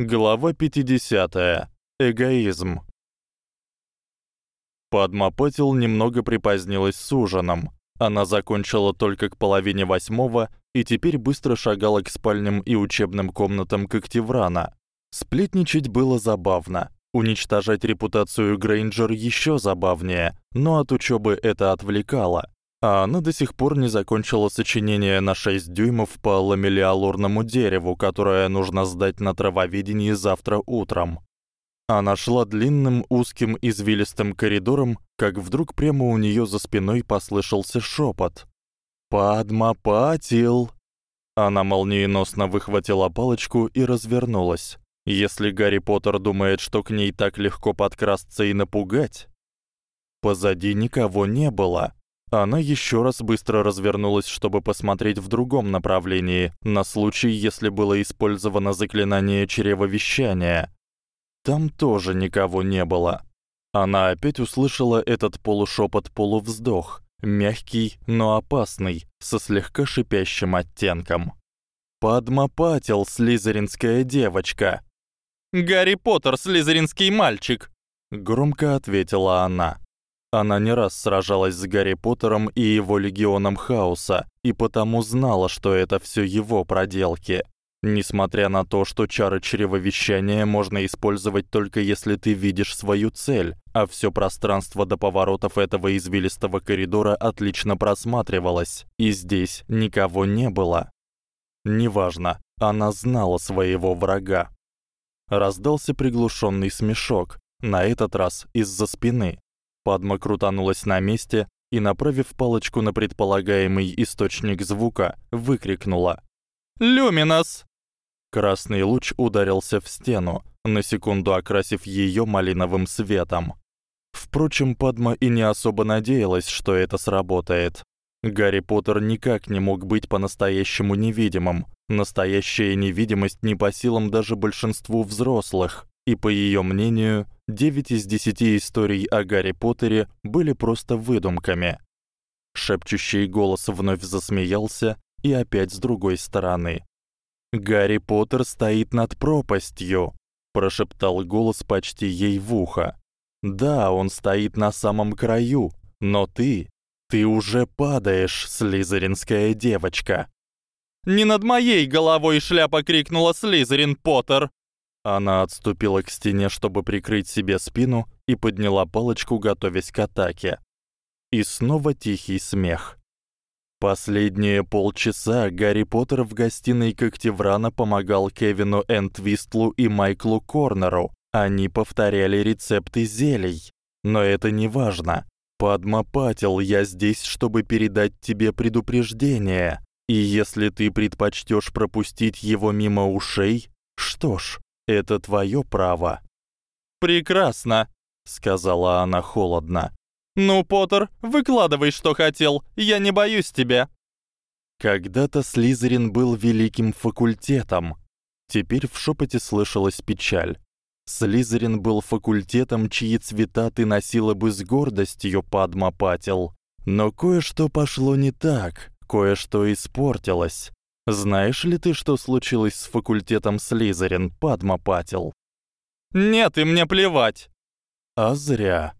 Глава 50. Эгоизм. Падма немного припозднилась с ужином. Она закончила только к половине восьмого и теперь быстро шагала к спальням и учебным комнатам Когтеврана. Сплетничать было забавно. Уничтожать репутацию Грейнджер ещё забавнее, но от учёбы это отвлекало а она до сих пор не закончила сочинение на 6 дюймов по ламеллиолорному дереву, которое нужно сдать на травоведении завтра утром. Она шла длинным, узким, извилистым коридором, как вдруг прямо у неё за спиной послышался шёпот. «Падмапатил!» Она молниеносно выхватила палочку и развернулась. Если Гарри Поттер думает, что к ней так легко подкрасться и напугать, позади никого не было. Она ещё раз быстро развернулась, чтобы посмотреть в другом направлении, на случай, если было использовано заклинание чревовещания. Там тоже никого не было. Она опять услышала этот полушёпот-полувздох, мягкий, но опасный, со слегка шипящим оттенком. Подмопатил слизеринская девочка. Гарри Поттер, слизеринский мальчик, громко ответила она. Она не раз сражалась с Гарри Поттером и его легионом хаоса, и потому знала, что это всё его проделки. Несмотря на то, что чары чревовещания можно использовать только если ты видишь свою цель, а всё пространство до поворотов этого извилистого коридора отлично просматривалось, и здесь никого не было. Неважно, она знала своего врага. Раздался приглушённый смешок, на этот раз из-за спины. Падма крутанулась на месте и, направив палочку на предполагаемый источник звука, выкрикнула: "Люминос!" Красный луч ударился в стену, на секунду окрасив её малиновым светом. Впрочем, Падма и не особо надеялась, что это сработает. Гарри Поттер никак не мог быть по-настоящему невидимым. Настоящая невидимость не по силам даже большинству взрослых и по её мнению, 9 из 10 историй о Гарри Поттере были просто выдумками. Шепчущий голос вновь засмеялся, и опять с другой стороны. Гарри Поттер стоит над пропастью, прошептал голос почти ей в ухо. Да, он стоит на самом краю, но ты, ты уже падаешь, слизеринская девочка. Не над моей головой шляпа крикнула Слизерин Поттер. Она отступила к стене, чтобы прикрыть себе спину, и подняла палочку, готовясь к атаке. И снова тихий смех. Последние полчаса Гарри Поттер в гостиной Когтеврана помогал Кевину Энтвистлу и Майклу Корнеру. Они повторяли рецепты зелий. Но это не важно. Подмопатил я здесь, чтобы передать тебе предупреждение. И если ты предпочтёшь пропустить его мимо ушей, что ж, это твоё право. Прекрасно, сказала она холодно. Ну, Поттер, выкладывай, что хотел. Я не боюсь тебя. Когда-то Слизерин был великим факультетом. Теперь в шёпоте слышалась печаль. Слизерин был факультетом, чьи цвета ты носила бы с гордостью, Падма Патил. Но кое-что пошло не так, кое-что испортилось. Знаешь ли ты, что случилось с факультетом Слизерин, Падма Патил? Нет, и мне плевать. А зря.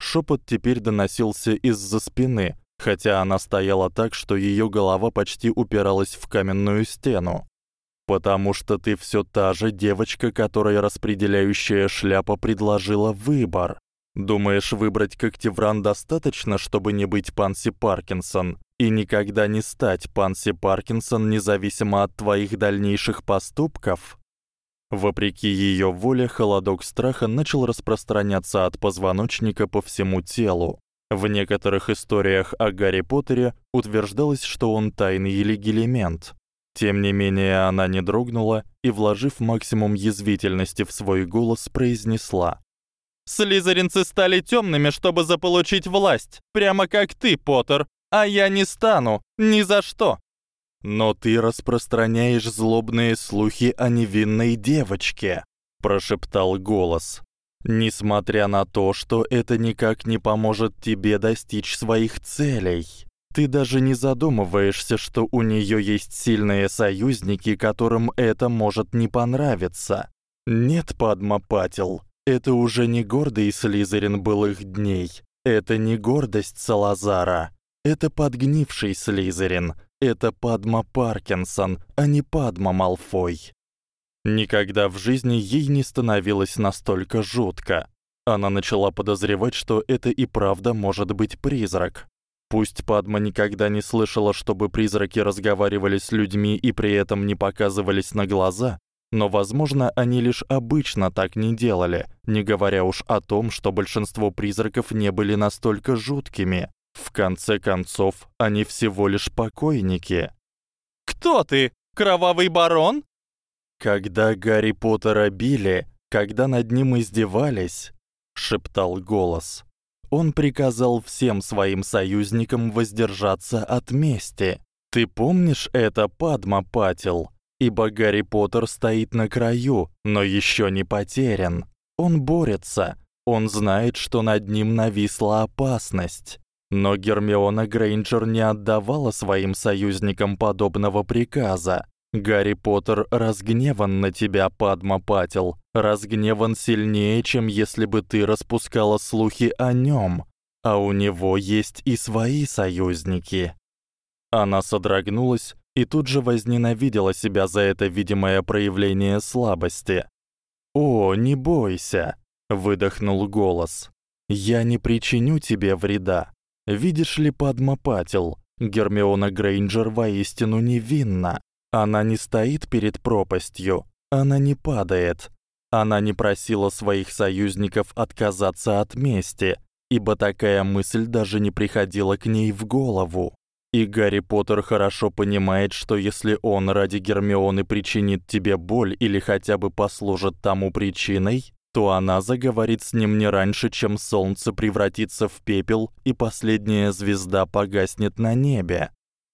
Шепот теперь доносился из-за спины, хотя она стояла так, что её голова почти упиралась в каменную стену. Потому что ты всё та же девочка, которой распределяющая шляпа предложила выбор. Думаешь, выбрать Когтевран достаточно, чтобы не быть Панси Паркинсон? И никогда не стать Панси Паркинсон независимо от твоих дальнейших поступков. Вопреки её воле, холодок страха начал распространяться от позвоночника по всему телу. В некоторых историях о Гарри Поттере утверждалось, что он тайный легилемент. Тем не менее, она не дрогнула и, вложив максимум язвительности в свой голос, произнесла: Слизеринцы стали тёмными, чтобы заполучить власть, прямо как ты, Поттер. А я не стану, ни за что. Но ты распространяешь злобные слухи о невинной девочке, прошептал голос. Несмотря на то, что это никак не поможет тебе достичь своих целей, ты даже не задумываешься, что у неё есть сильные союзники, которым это может не понравиться. Нет, Падма Патил, это уже не гордый Слизерин былых дней. Это не гордость Салазара. Это подгнивший Слизерин. Это Падма Паркинсон, а не Падма Малфой. Никогда в жизни ей не становилось настолько жутко. Она начала подозревать, что это и правда может быть призрак. Пусть Падма никогда не слышала, чтобы призраки разговаривали с людьми и при этом не показывались на глаза, но, возможно, они лишь обычно так не делали, не говоря уж о том, что большинство призраков не были настолько жуткими. В конце концов, они всего лишь покойники. Кто ты? Кровавый барон? Когда Гарри Поттера били, когда над ним издевались, шептал голос. Он приказал всем своим союзникам воздержаться от мести. Ты помнишь это, Падма Патил? Ибо Гарри Поттер стоит на краю, но ещё не потерян. Он борется. Он знает, что над ним нависла опасность. Но Гермиона Грейнджер не отдавала своим союзникам подобного приказа. Гарри Поттер разгневан на тебя, Падма Патил, разгневан сильнее, чем если бы ты распускала слухи о нём. А у него есть и свои союзники. Она содрогнулась и тут же возненавидела себя за это видимое проявление слабости. "О, не бойся", выдохнул голос. "Я не причиню тебе вреда. Видишь ли, Падма Патил, Гермиона Грейнджер воистину невинна. Она не стоит перед пропастью, она не падает. Она не просила своих союзников отказаться от мести, ибо такая мысль даже не приходила к ней в голову. И Гарри Поттер хорошо понимает, что если он ради Гермионы причинит тебе боль или хотя бы послужит тому причиной, то она заговорит с ним не раньше, чем солнце превратится в пепел и последняя звезда погаснет на небе.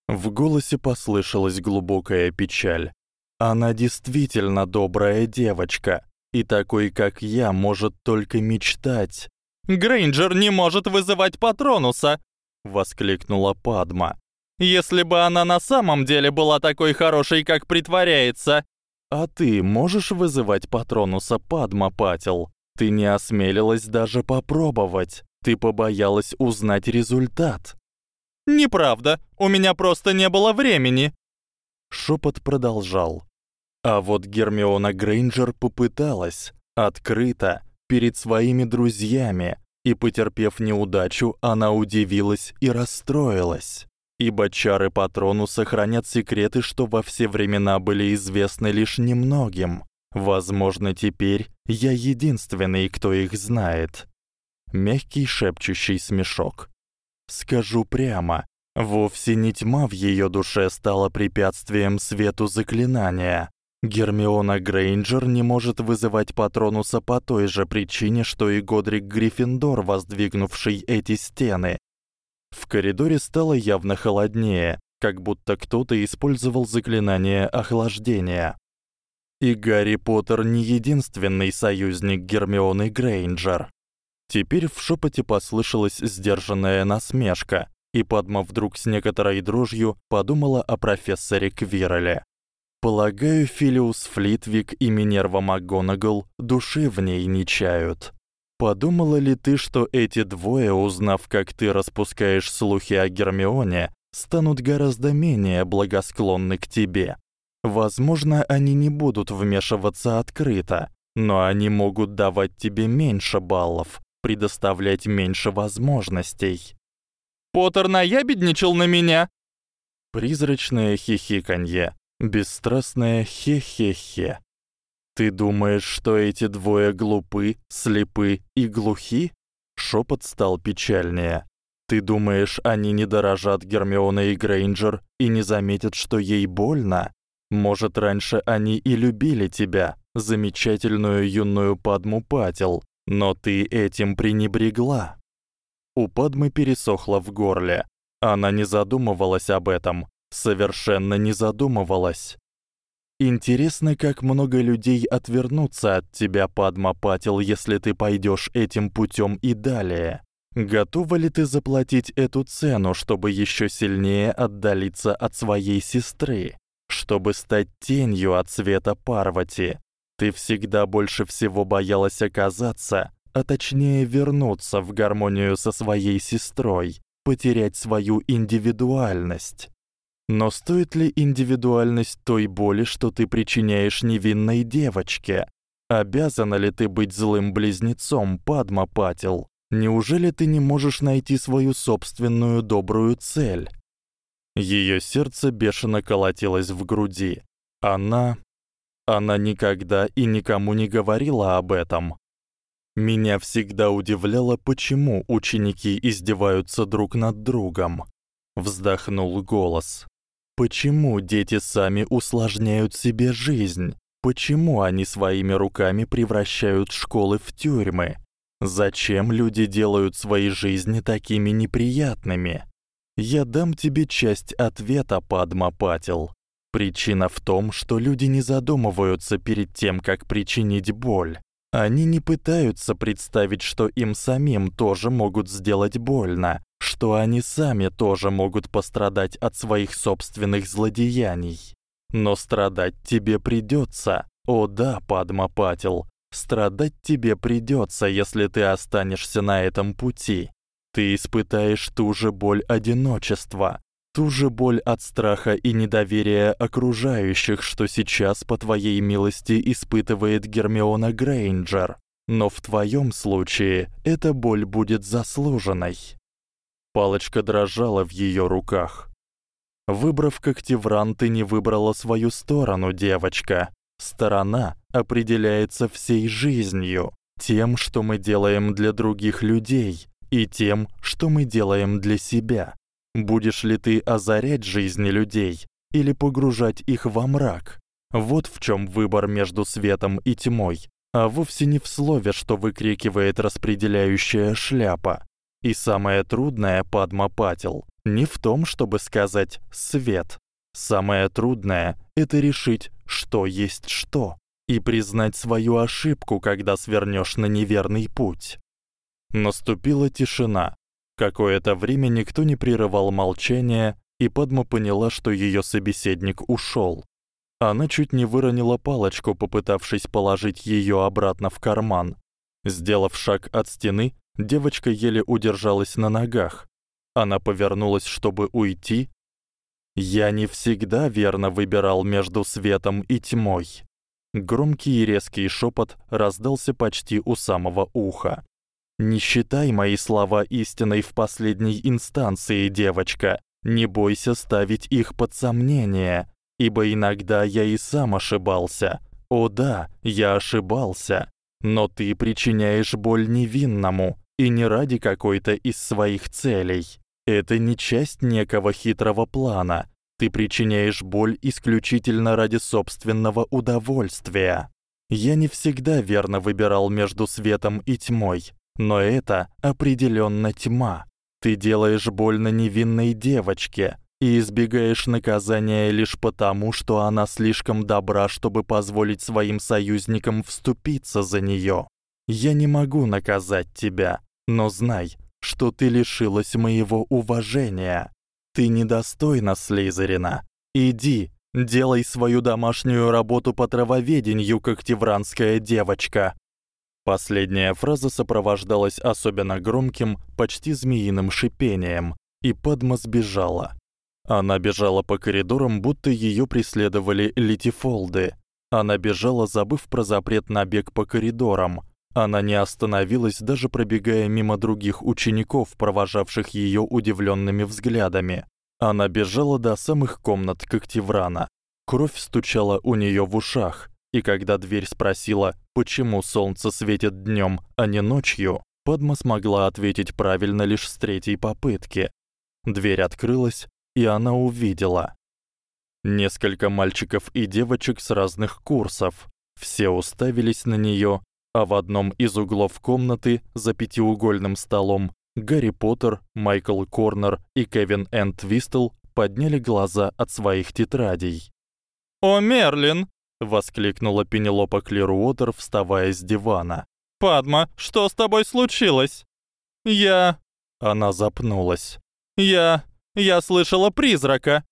В голосе послышалась глубокая печаль. Она действительно добрая девочка, и такой, как я, может только мечтать. Грейнджер не может вызывать Патронуса, воскликнула Падма. Если бы она на самом деле была такой хорошей, как притворяется, а ты можешь вызывать Патронуса Падма Патил? Ты не осмелилась даже попробовать. Ты побоялась узнать результат. Неправда. У меня просто не было времени. Шепот продолжал. А вот Гермиона Грейнджер попыталась открыто перед своими друзьями, и потерпев неудачу, она удивилась и расстроилась ибо чары Патронуса хранят секреты, что во все времена были известны лишь немногим. Возможно, теперь я единственный, кто их знает. Мягкий шепчущий смешок. Скажу прямо, вовсе не тьма в её душе стала препятствием свету заклинания. Гермиона Грейнджер не может вызывать Патронуса по той же причине, что и Годрик Гриффиндор, воздвигнувший эти стены. В коридоре стало явно холоднее, как будто кто-то использовал заклинание охлаждения. И Гарри Поттер не единственный союзник Гермионы Грейнджер. Теперь в шепоте послышалась сдержанная насмешка, и Падма вдруг с некоторой дрожью подумала о профессоре Квирреле. Полагаю, Филиус Флитвик и Минерва МакГонагал души в ней не чают. Подумала ли ты, что эти двое, узнав, как ты распускаешь слухи о Гермионе, станут гораздо менее благосклонны к тебе? Возможно, они не будут вмешиваться открыто, но они могут давать тебе меньше баллов, предоставлять меньше возможностей. Поттер наябедничал на меня. Призрачное хихиканье, бесстрастное хе-хе-хе. Ты думаешь, что эти двое глупы, слепы и глухи? Шепот стал печальнее. Ты думаешь, они не дорожат Гермионой и Грейнджер и не заметят, что ей больно? Может, раньше они и любили тебя, замечательную юную Падму Патил, но ты этим пренебрегла. У Падмы пересохло в горле. Она не задумывалась об этом, совершенно не задумывалась. Интересно, как много людей отвернутся от тебя, Падма Патил, если ты пойдёшь этим путём и далее. Готова ли ты заплатить эту цену, чтобы ещё сильнее отдалиться от своей сестры, чтобы стать тенью от света Парвати? Ты всегда больше всего боялась оказаться, а точнее вернуться в гармонию со своей сестрой, потерять свою индивидуальность. Но стоит ли индивидуальность той боли, что ты причиняешь невинной девочке? Обязана ли ты быть злым близнецом, Падма Патил? Неужели ты не можешь найти свою собственную добрую цель? Её сердце бешено колотилось в груди. Она она никогда и никому не говорила об этом. Меня всегда удивляло, почему ученики издеваются друг над другом. Вздохнул голос. Почему дети сами усложняют себе жизнь? Почему они своими руками превращают школы в тюрьмы? Зачем люди делают свои жизни такими неприятными? Я дам тебе часть ответа, Падма Патил. Причина в том, что люди не задумываются перед тем, как причинить боль. Они не пытаются представить, что им самим тоже могут сделать больно, что они сами тоже могут пострадать от своих собственных злодеяний. Но страдать тебе придётся. О да, Падма Патил, страдать тебе придётся, если ты останешься на этом пути. Ты испытаешь ту же боль одиночества, ту же боль от страха и недоверия окружающих, что сейчас по твоей милости испытывает Гермиона Грейнджер. Но в твоём случае эта боль будет заслуженной. Палочка дрожала в её руках. Выбрав когтевран, ты не выбрала свою сторону, девочка. Сторона определяется всей жизнью, тем, что мы делаем для других людей, и тем, что мы делаем для себя. Будешь ли ты озарять жизни людей или погружать их во мрак? Вот в чём выбор между светом и тьмой, а вовсе не в слове, что выкрикивает распределяющая шляпа. И самое трудное, Падма Патил, не в том, чтобы сказать свет. Самое трудное это решить, что есть что, и признать свою ошибку, когда свернёшь на неверный путь. Наступила тишина. Какое-то время никто не прерывал молчания, и Падма поняла, что её собеседник ушёл. Она чуть не выронила палочку, попытавшись положить её обратно в карман. Сделав шаг от стены, девочка еле удержалась на ногах. Она повернулась, чтобы уйти. Я не всегда верно выбирал между светом и тьмой. Громкий и резкий шёпот раздался почти у самого уха. Не считай мои слова истиной в последней инстанции, девочка. Не бойся ставить их под сомнение, ибо иногда я и сам ошибался. О да, я ошибался. Но ты причиняешь боль невинному, и не ради какой-то из своих целей. Это не часть некого хитрого плана. Ты причиняешь боль исключительно ради собственного удовольствия. Я не всегда верно выбирал между светом и тьмой, но это определённо тьма. Ты делаешь больно невинной девочке и избегаешь наказания лишь потому, что она слишком добра, чтобы позволить своим союзникам вступиться за неё. Я не могу наказать тебя, но знай, что ты лишилась моего уважения. Ты недостойна Слизерина. Иди, делай свою домашнюю работу по травоведению, как тевранская девочка. Последняя фраза сопровождалась особенно громким, почти змеиным шипением, и Падма сбежала. Она бежала по коридорам, будто её преследовали литифолды. Она бежала, забыв про запрет на бег по коридорам. Она не остановилась, даже пробегая мимо других учеников, провожавших её удивлёнными взглядами. Она бежала до самых комнат Когтеврана. Кровь стучала у неё в ушах, и когда дверь спросила, почему солнце светит днём, а не ночью, Падма смогла ответить правильно лишь с третьей попытки. Дверь открылась, и она увидела несколько мальчиков и девочек с разных курсов. Все уставились на неё, а в одном из углов комнаты за пятиугольным столом Гарри Поттер, Майкл Корнер и Кевин Энтвистл подняли глаза от своих тетрадей. «О, Мерлин!» воскликнула Пенелопа Клируотер, вставая с дивана. Падма, что с тобой случилось? Я Она запнулась. Я я слышала призрака.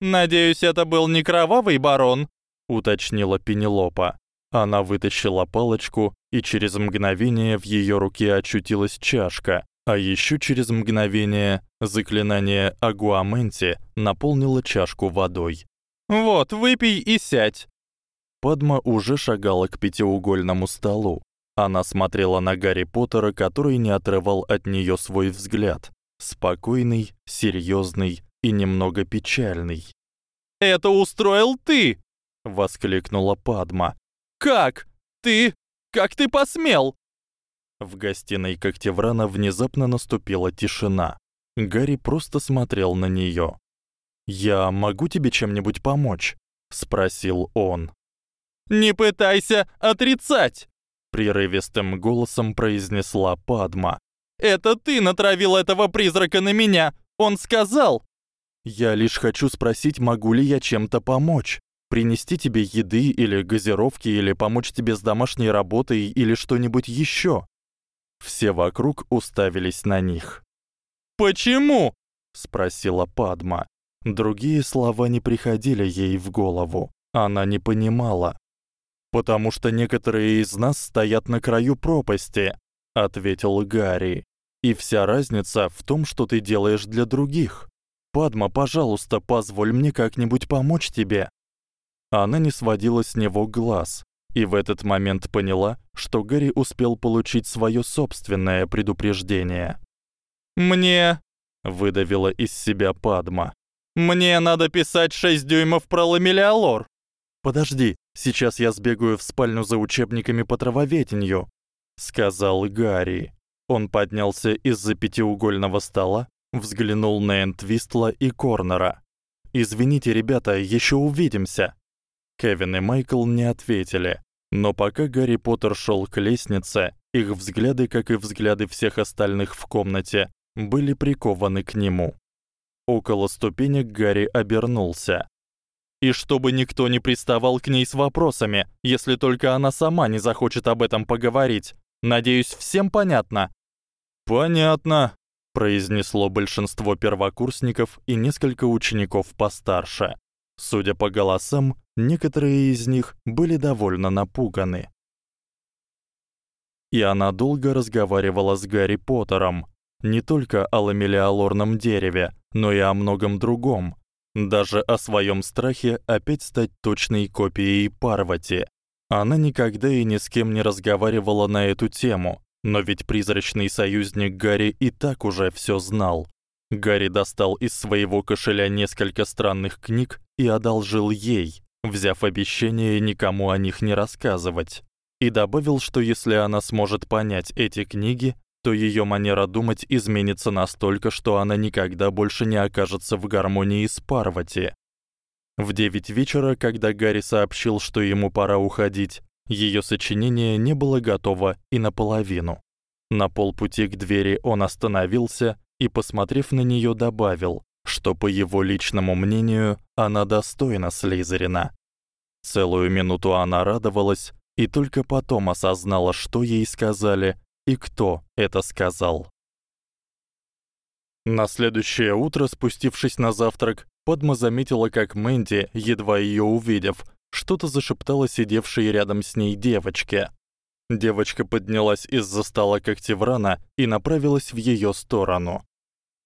Надеюсь, это был не кровавый барон, уточнила Пенелопа. Она вытащила палочку, и через мгновение в её руке очутилась чашка, а ещё через мгновение заклинание Агуаменти наполнило чашку водой. Вот, выпей и сядь. Падма уже шагала к пятиугольному столу. Она смотрела на Гарри Поттера, который не отрывал от неё свой взгляд, спокойный, серьёзный и немного печальный. "Это устроил ты?" воскликнула Падма. "Как? Ты? Как ты посмел?" В гостиной Когтеврана внезапно наступила тишина. Гарри просто смотрел на неё. "Я могу тебе чем-нибудь помочь?" спросил он. Не пытайся отрицать, прерывистым голосом произнесла Падма. Это ты натравил этого призрака на меня. Он сказал: "Я лишь хочу спросить, могу ли я чем-то помочь? Принести тебе еды или газировки или помочь тебе с домашней работой или что-нибудь ещё?" Все вокруг уставились на них. "Почему?" спросила Падма. Другие слова не приходили ей в голову. Она не понимала потому что некоторые из нас стоят на краю пропасти, ответил Гарри. И вся разница в том, что ты делаешь для других. Падма, пожалуйста, позволь мне как-нибудь помочь тебе. Она не сводила с него глаз, и в этот момент поняла, что Гарри успел получить своё собственное предупреждение. Мне выдавила из себя Падма. Мне надо писать 6 дюймов про ламелиалор. Подожди, сейчас я сбегаю в спальню за учебниками по травоведению, сказал Гарри. Он поднялся из-за пятиугольного стола, взглянул на Энтвистла и Корнера. Извините, ребята, ещё увидимся. Кевин и Майкл не ответили, но пока Гарри Поттер шёл к лестнице, их взгляды, как и взгляды всех остальных в комнате, были прикованы к нему. Около ступенек Гарри обернулся и чтобы никто не приставал к ней с вопросами, если только она сама не захочет об этом поговорить. Надеюсь, всем понятно. Понятно, произнесло большинство первокурсников и несколько учеников постарше. Судя по голосам, некоторые из них были довольно напуганы. И она долго разговаривала с Гарри Поттером, не только о ламелиалорном дереве, но и о многом другом, даже о своём страхе опять стать точной копией Парвати. Она никогда и ни с кем не разговаривала на эту тему, но ведь призрачный союзник Гарри и так уже всё знал. Гарри достал из своего кошеля несколько странных книг и одолжил ей, взяв обещание никому о них не рассказывать. И добавил, что если она сможет понять эти книги, то её манера думать изменится настолько, что она никогда больше не окажется в гармонии с Парвати. В 9 вечера, когда Гарри сообщил, что ему пора уходить, её сочинение не было готово и наполовину. На полпути к двери он остановился и, посмотрев на неё, добавил, что по его личному мнению, она достойна Слизерина. Целую минуту она радовалась и только потом осознала, что ей сказали и кто это сказал. На следующее утро, спустившись на завтрак, Падма заметила, как Мэнди, едва её увидев, что-то зашептала сидевшей рядом с ней девочке. Девочка поднялась из-за стола Когтеврана и направилась в её сторону.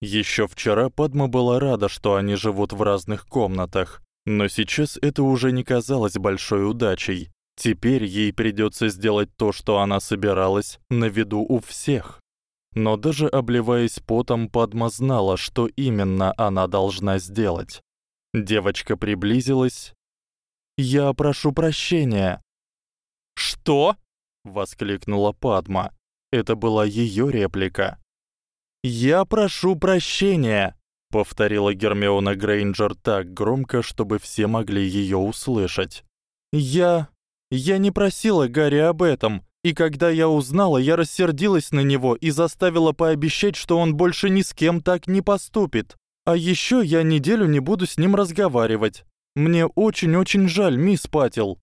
Ещё вчера Падма была рада, что они живут в разных комнатах, но сейчас это уже не казалось большой удачей. Теперь ей придётся сделать то, что она собиралась, на виду у всех. Но даже обливаясь потом, Падма знала, что именно она должна сделать. Девочка приблизилась. "Я прошу прощения". "Что?" воскликнула Падма. Это была её реплика. "Я прошу прощения", повторила Гермиона Грейнджер так громко, чтобы все могли её услышать. "Я я не просила Гарри об этом, и когда я узнала, я рассердилась на него и заставила пообещать, что он больше ни с кем так не поступит. А ещё я неделю не буду с ним разговаривать. Мне очень-очень жаль, мисс Патил.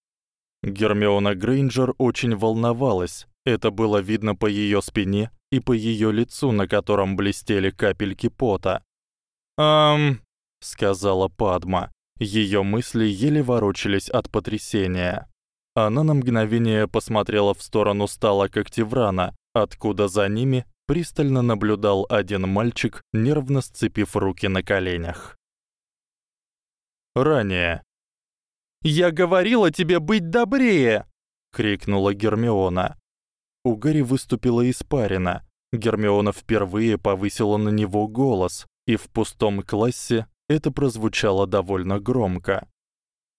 Гермиона Грейнджер очень волновалась. Это было видно по её спине и по её лицу, на котором блестели капельки пота. "Эм", сказала Падма. Её мысли еле ворочались от потрясения. Она на мгновение посмотрела в сторону стола Когтеврана, откуда за ними пристально наблюдал один мальчик, нервно сцепив руки на коленях. Ранее. «Я говорила тебе быть добрее!» — крикнула Гермиона. У Гарри выступила испарина. Гермиона впервые повысила на него голос, и в пустом классе это прозвучало довольно громко.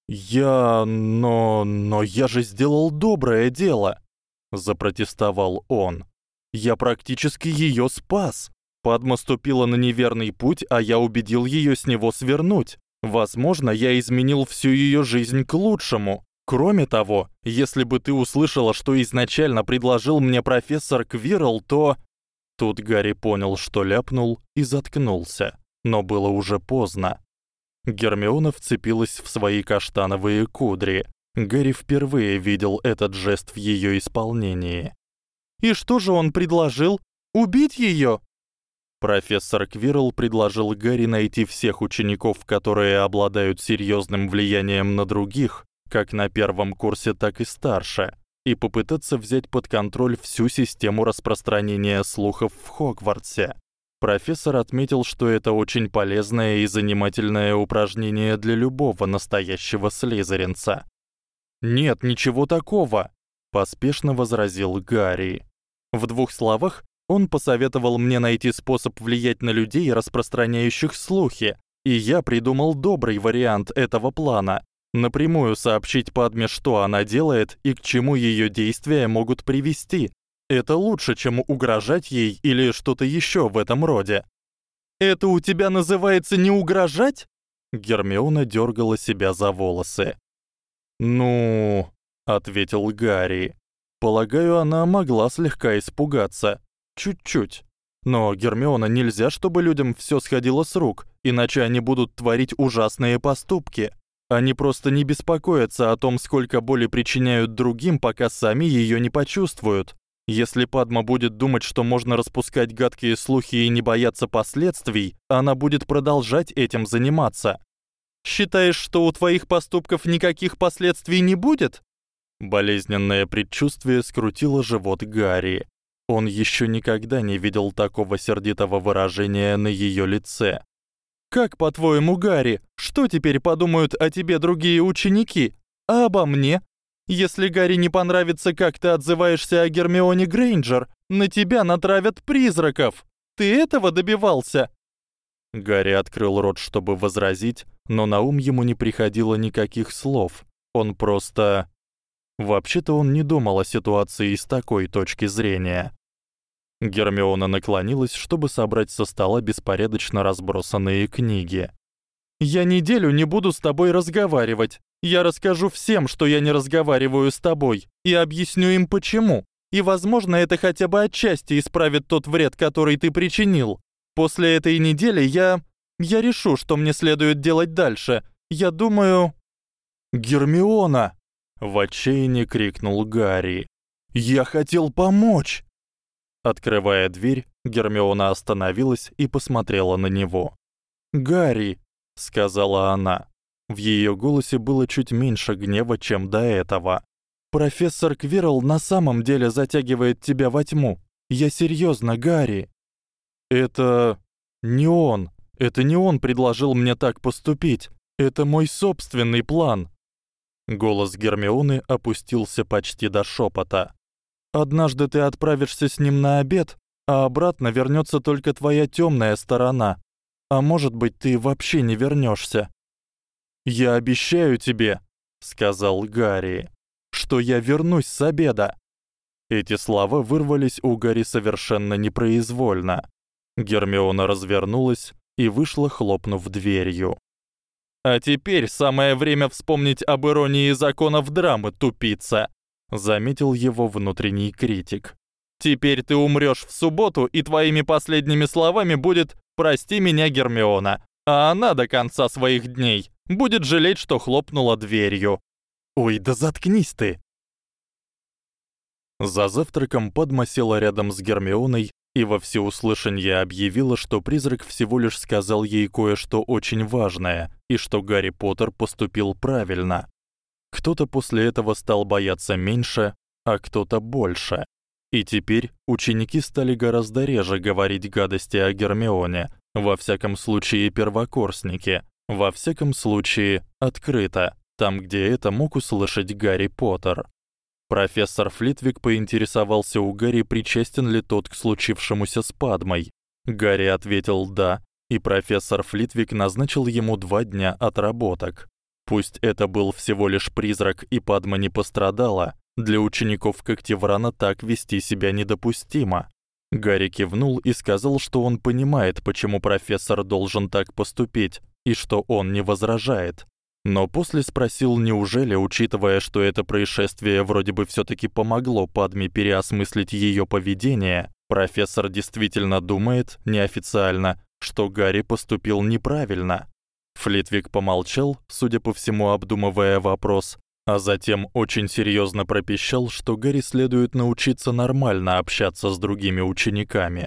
«Я... но... но я же сделал доброе дело!» — запротестовал он. «Я практически её спас. Падма ступила на неверный путь, а я убедил её с него свернуть. Возможно, я изменил всю её жизнь к лучшему. Кроме того, если бы ты услышала, что изначально предложил мне профессор Квирл, то...» Тут Гарри понял, что ляпнул, и заткнулся. Но было уже поздно. Гермиона вцепилась в свои каштановые кудри. Гарри впервые видел этот жест в её исполнении. И что же он предложил? Убить её? Профессор Квирл предложил Гарри найти всех учеников, которые обладают серьёзным влиянием на других, как на первом курсе, так и старше, и попытаться взять под контроль всю систему распространения слухов в Хогвартсе. Профессор отметил, что это очень полезное и занимательное упражнение для любого настоящего слизеринца. «Нет, ничего такого», — поспешно возразил Гарри. В двух словах он посоветовал мне найти способ влиять на людей, распространяющих слухи, и я придумал добрый вариант этого плана. Напрямую сообщить Падме, что она делает и к чему её действия могут привести. Это лучше, чем угрожать ей или что-то ещё в этом роде. Это у тебя называется не угрожать? Гермиона дёргала себя за волосы. Ну, ответил Гарри. Полагаю, она могла слегка испугаться, чуть-чуть. Но Гермиона нельзя, чтобы людям всё сходило с рук, иначе они будут творить ужасные поступки. Они просто не беспокоятся о том, сколько боли причиняют другим, пока сами её не почувствуют. Если Падма будет думать, что можно распускать гадкие слухи и не бояться последствий, она будет продолжать этим заниматься. Считаешь, что у твоих поступков никаких последствий не будет? Болезненное предчувствие скрутило живот Гарри. Он ещё никогда не видел такого сердитого выражения на её лице. Как, по-твоему, Гарри, что теперь подумают о тебе другие ученики? А обо мне? Если Гарри не понравится, как ты отзываешься о Гермионе Грейнджер, на тебя натравят призраков. Ты этого добивался? Гарри открыл рот, чтобы возразить, но на ум ему не приходило никаких слов. Он просто Вообще-то он не думал о ситуации с такой точки зрения. Гермиона наклонилась, чтобы собрать со стола беспорядочно разбросанные книги. Я неделю не буду с тобой разговаривать. Я расскажу всем, что я не разговариваю с тобой, и объясню им почему. И, возможно, это хотя бы отчасти исправит тот вред, который ты причинил. После этой недели я я решу, что мне следует делать дальше. Я думаю, Гермиона, в отчаянии крикнул Гарри. Я хотел помочь. Открывая дверь, Гермиона остановилась и посмотрела на него. "Гарри", сказала она. В её голосе было чуть меньше гнева, чем до этого. Профессор Квирл на самом деле затягивает тебя во тьму. Я серьёзно, Гарри. Это не он. Это не он предложил мне так поступить. Это мой собственный план. Голос Гермионы опустился почти до шёпота. Однажды ты отправишься с ним на обед, а обратно вернётся только твоя тёмная сторона. А может быть, ты вообще не вернёшься. Я обещаю тебе, сказал Гарри, что я вернусь с обеда. Эти слова вырвались у Гарри совершенно непроизвольно. Гермиона развернулась и вышла, хлопнув дверью. А теперь самое время вспомнить об иронии законов драмы, тупица, заметил его внутренний критик. Теперь ты умрёшь в субботу, и твоими последними словами будет: "Прости меня, Гермиона". А она до конца своих дней будет жалеть, что хлопнула дверью. Ой, да заткнись ты. За завтраком Падма рядом с Гермионой и во всеуслышание объявила, что призрак всего лишь сказал ей кое-что очень важное и что Гарри Поттер поступил правильно. Кто-то после этого стал бояться меньше, а кто-то больше. И теперь ученики стали гораздо реже говорить гадости о Гермионе, во всяком случае первокурсники, во всяком случае открыто, там, где это мог услышать Гарри Поттер. Профессор Флитвик поинтересовался у Гарри, причастен ли тот к случившемуся с Падмой. Гарри ответил «да», и профессор Флитвик назначил ему два дня отработок. Пусть это был всего лишь призрак и Падма не пострадала, для учеников Когтеврана так вести себя недопустимо. Гарри кивнул и сказал, что он понимает, почему профессор должен так поступить, и что он не возражает. Но после спросил, неужели, учитывая, что это происшествие вроде бы всё-таки помогло Падме переосмыслить её поведение, профессор действительно думает, неофициально, что Гарри поступил неправильно. Флитвик помолчал, судя по всему, обдумывая вопрос, а затем очень серьёзно пропищал, что Гарри следует научиться нормально общаться с другими учениками.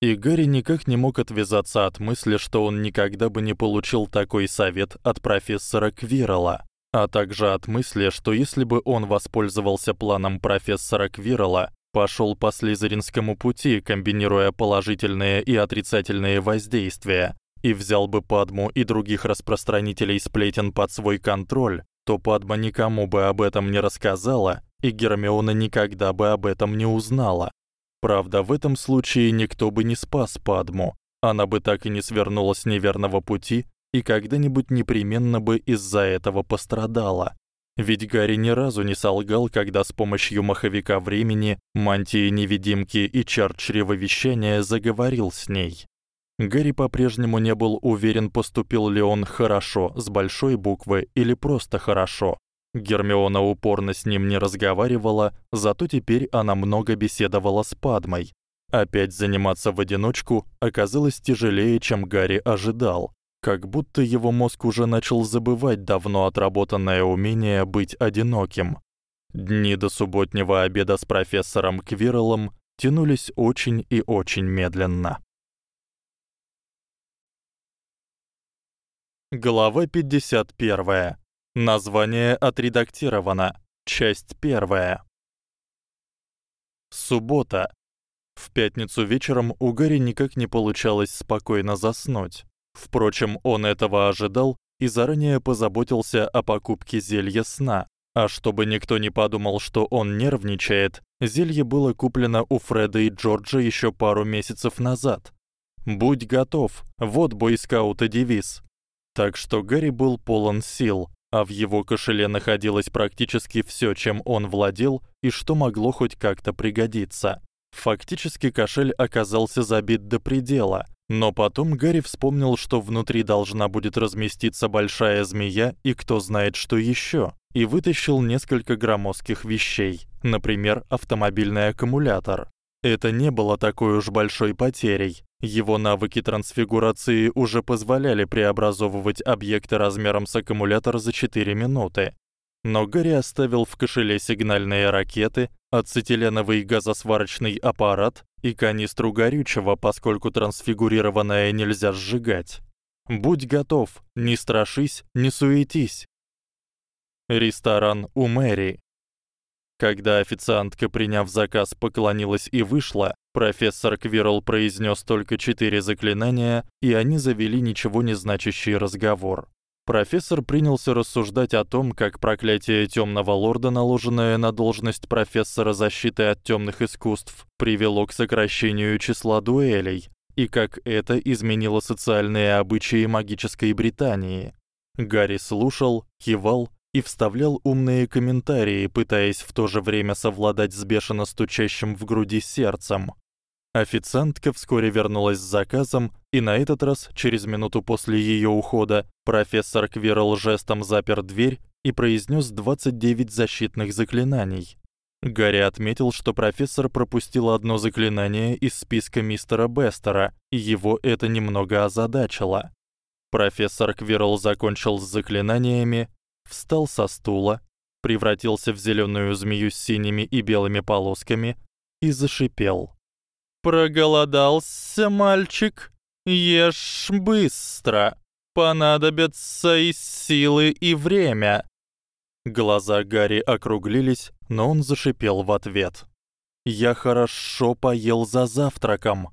И Гарри никак не мог отвязаться от мысли, что он никогда бы не получил такой совет от профессора Квирла, а также от мысли, что если бы он воспользовался планом профессора Квирла, пошёл по слизеринскому пути, комбинируя положительные и отрицательные воздействия, и взял бы Падму и других распространителей сплетен под свой контроль, то Падма никому бы об этом не рассказала, и Гермиона никогда бы об этом не узнала. Правда, в этом случае никто бы не спас Падму. Она бы так и не свернула с неверного пути и когда-нибудь непременно бы из-за этого пострадала. Ведь Гарри ни разу не солгал, когда с помощью маховика времени, мантии невидимки и чар чревовещания заговорил с ней. Гарри по-прежнему не был уверен, поступил ли он хорошо с большой буквы или просто хорошо. Гермиона упорно с ним не разговаривала, зато теперь она много беседовала с Падмой. Опять заниматься в одиночку оказалось тяжелее, чем Гарри ожидал, как будто его мозг уже начал забывать давно отработанное умение быть одиноким. Дни до субботнего обеда с профессором Квирлом тянулись очень и очень медленно. Глава 51. Название отредактировано. Часть первая. Суббота. В пятницу вечером у Гарри никак не получалось спокойно заснуть. Впрочем, он этого ожидал и заранее позаботился о покупке зелья сна. А чтобы никто не подумал, что он нервничает, зелье было куплено у Фреда и Джорджа ещё пару месяцев назад. Будь готов. Вот бойскаута девиз. Так что Гарри был полон сил, а в его кошеле находилось практически всё, чем он владел и что могло хоть как-то пригодиться. Фактически кошель оказался забит до предела, но потом Гарри вспомнил, что внутри должна будет разместиться большая змея и кто знает что ещё, и вытащил несколько громоздких вещей, например, автомобильный аккумулятор. Это не было такой уж большой потерей. Его навыки трансфигурации уже позволяли преобразовывать объекты размером с аккумулятор за 4 минуты. Но Гарри оставил в кошеле сигнальные ракеты, ацетиленовый газосварочный аппарат и канистру горючего, поскольку трансфигурированное нельзя сжигать. Будь готов, не страшись, не суетись. Ресторан у Мэри. Когда официантка, приняв заказ, поклонилась и вышла, профессор Квирл произнёс только четыре заклинания, и они завели ничего не значащий разговор. Профессор принялся рассуждать о том, как проклятие Тёмного лорда, наложенное на должность профессора защиты от тёмных искусств, привело к сокращению числа дуэлей, и как это изменило социальные обычаи магической Британии. Гарри слушал, кивал и вставлял умные комментарии, пытаясь в то же время совладать с бешено стучащим в груди сердцем. Официантка вскоре вернулась с заказом, и на этот раз, через минуту после её ухода, профессор Квирл жестом запер дверь и произнёс 29 защитных заклинаний. Гарри отметил, что профессор пропустил одно заклинание из списка мистера Бестера, и его это немного озадачило. Профессор Квирл закончил с заклинаниями, встал со стула, превратился в зелёную змею с синими и белыми полосками и зашипел. Проголодался мальчик? Ешь быстро. Понадобятся и силы, и время. Глаза Гарри округлились, но он зашипел в ответ. Я хорошо поел за завтраком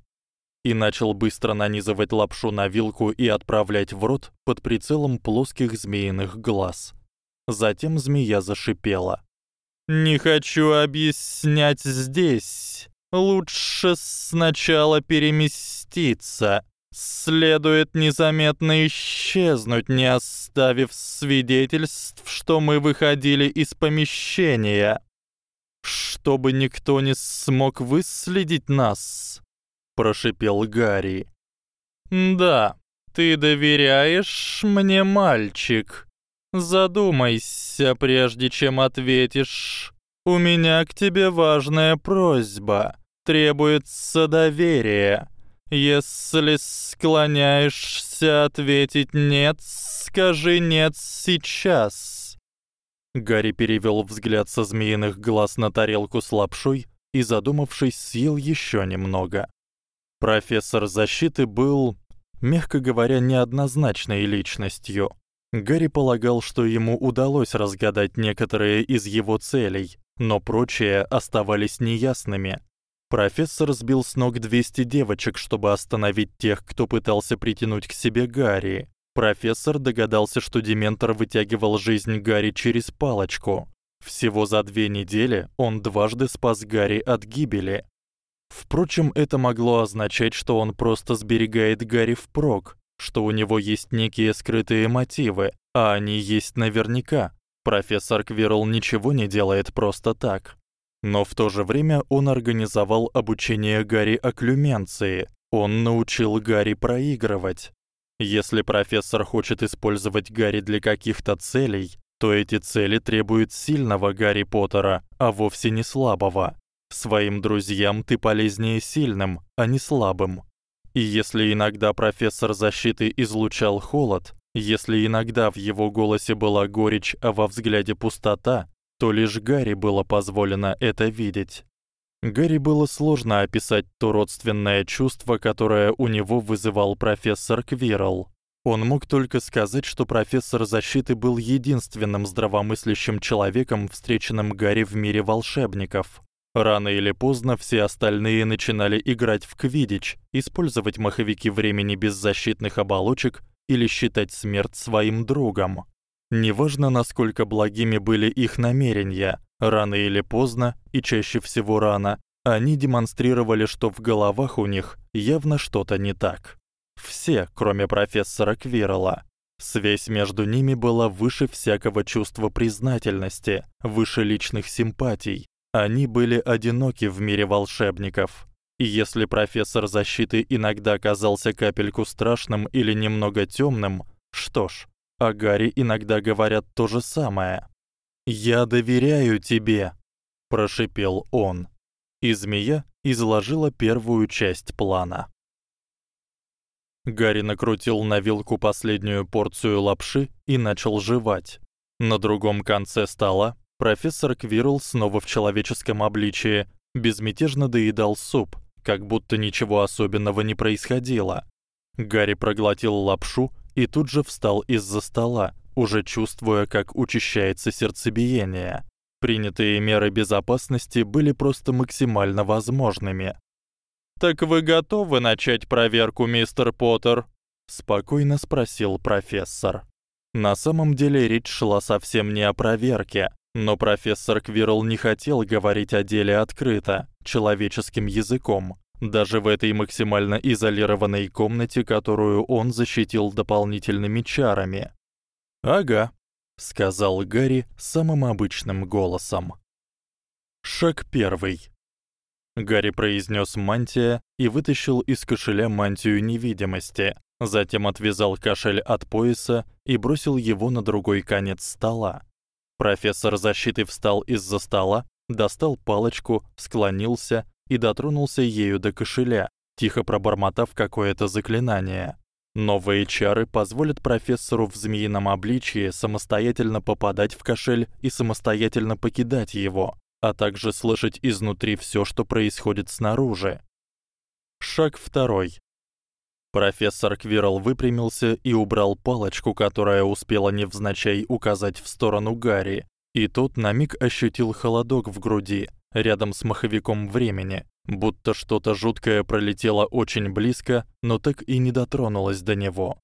и начал быстро нанизывать лапшу на вилку и отправлять в рот под прицелом плоских змеиных глаз. Затем змея зашипела. Не хочу объяснять здесь. Лучше сначала переместиться. Следует незаметно исчезнуть, не оставив свидетельств, что мы выходили из помещения, чтобы никто не смог выследить нас, прошипел Гарри. Да, ты доверяешь мне, мальчик? Задумайся, прежде чем ответишь. У меня к тебе важная просьба. Требуется доверие. Если склоняешься ответить нет, скажи нет сейчас. Гарри перевёл взгляд со змеиных глаз на тарелку с лапшой и, задумавшись, съел ещё немного. Профессор защиты был, мягко говоря, неоднозначной личностью. Гарри полагал, что ему удалось разгадать некоторые из его целей, но прочие оставались неясными. Профессор сбил с ног 200 девочек, чтобы остановить тех, кто пытался притянуть к себе Гарри. Профессор догадался, что дементор вытягивал жизнь Гарри через палочку. Всего за две недели он дважды спас Гарри от гибели. Впрочем, это могло означать, что он просто сберегает Гарри впрок, что у него есть некие скрытые мотивы, а они есть наверняка. Профессор Квирл ничего не делает просто так. Но в то же время он организовал обучение Гарри окклюменции. Он научил Гарри проигрывать. Если профессор хочет использовать Гарри для каких-то целей, то эти цели требуют сильного Гарри Поттера, а вовсе не слабого. Своим друзьям ты полезнее сильным, а не слабым. И если иногда профессор защиты излучал холод, если иногда в его голосе была горечь, а во взгляде пустота, то лишь Гарри было позволено это видеть. Гарри было сложно описать то родственное чувство, которое у него вызывал профессор Квирл. Он мог только сказать, что профессор защиты был единственным здравомыслящим человеком, встреченным Гарри в мире волшебников. Рано или поздно все остальные начинали играть в квиддич, использовать маховики времени без защитных оболочек или считать смерть своим другом. Неважно, насколько благими были их намерения, рано или поздно, и чаще всего рано, они демонстрировали, что в головах у них явно что-то не так. Все, кроме профессора Квирла. Связь между ними была выше всякого чувства признательности, выше личных симпатий. Они были одиноки в мире волшебников. И если профессор защиты иногда казался капельку страшным или немного тёмным, что ж, о Гарри иногда говорят то же самое. "Я доверяю тебе", прошипел он. И змея изложила первую часть плана. Гарри накрутил на вилку последнюю порцию лапши и начал жевать. На другом конце стола профессор Квирл снова в человеческом обличии безмятежно доедал суп, как будто ничего особенного не происходило. Гарри проглотил лапшу и тут же встал из-за стола, уже чувствуя, как учащается сердцебиение. Принятые меры безопасности были просто максимально возможными. Так вы готовы начать проверку, мистер Поттер? спокойно спросил профессор. На самом деле речь шла совсем не о проверке, но профессор Квирл не хотел говорить о деле открыто, человеческим языком даже в этой максимально изолированной комнате, которую он защитил дополнительными чарами. "Ага", сказал Гарри самым обычным голосом. Шаг первый. Гарри произнёс мантия и вытащил из кошеля мантию невидимости, затем отвязал кошель от пояса и бросил его на другой конец стола. Профессор защиты встал из-за стола, достал палочку, склонился и дотронулся ею до кошеля, тихо пробормотав какое-то заклинание. Новые чары позволят профессору в змеином обличье самостоятельно попадать в кошель и самостоятельно покидать его, а также слышать изнутри всё, что происходит снаружи. Шаг второй. Профессор Квирл выпрямился и убрал палочку, которая успела невзначай указать в сторону Гарри, И тот на миг ощутил холодок в груди, рядом с маховиком времени, будто что-то жуткое пролетело очень близко, но так и не дотронулось до него.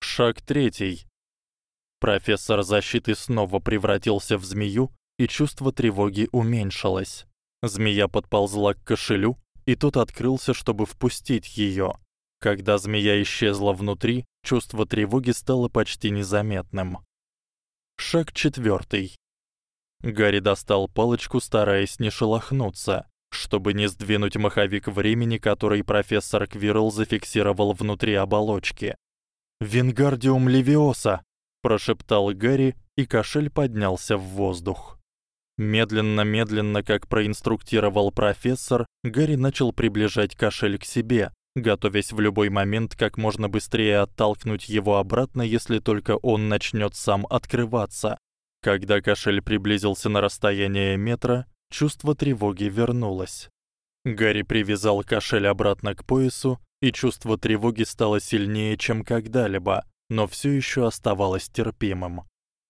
Шаг третий. Профессор защиты снова превратился в змею, и чувство тревоги уменьшилось. Змея подползла к кошелю, и тот открылся, чтобы впустить её. Когда змея исчезла внутри, чувство тревоги стало почти незаметным. Шаг четвёртый. Гарри достал палочку, стараясь не шелохнуться, чтобы не сдвинуть маховик времени, который профессор Квирл зафиксировал внутри оболочки. «Вингардиум левиоса!» — прошептал Гарри, и кошель поднялся в воздух. Медленно-медленно, как проинструктировал профессор, Гарри начал приближать кошель к себе, готовясь в любой момент как можно быстрее оттолкнуть его обратно, если только он начнёт сам открываться. Когда кошель приблизился на расстояние метра, чувство тревоги вернулось. Гарри привязал кошель обратно к поясу, и чувство тревоги стало сильнее, чем когда-либо, но всё ещё оставалось терпимым.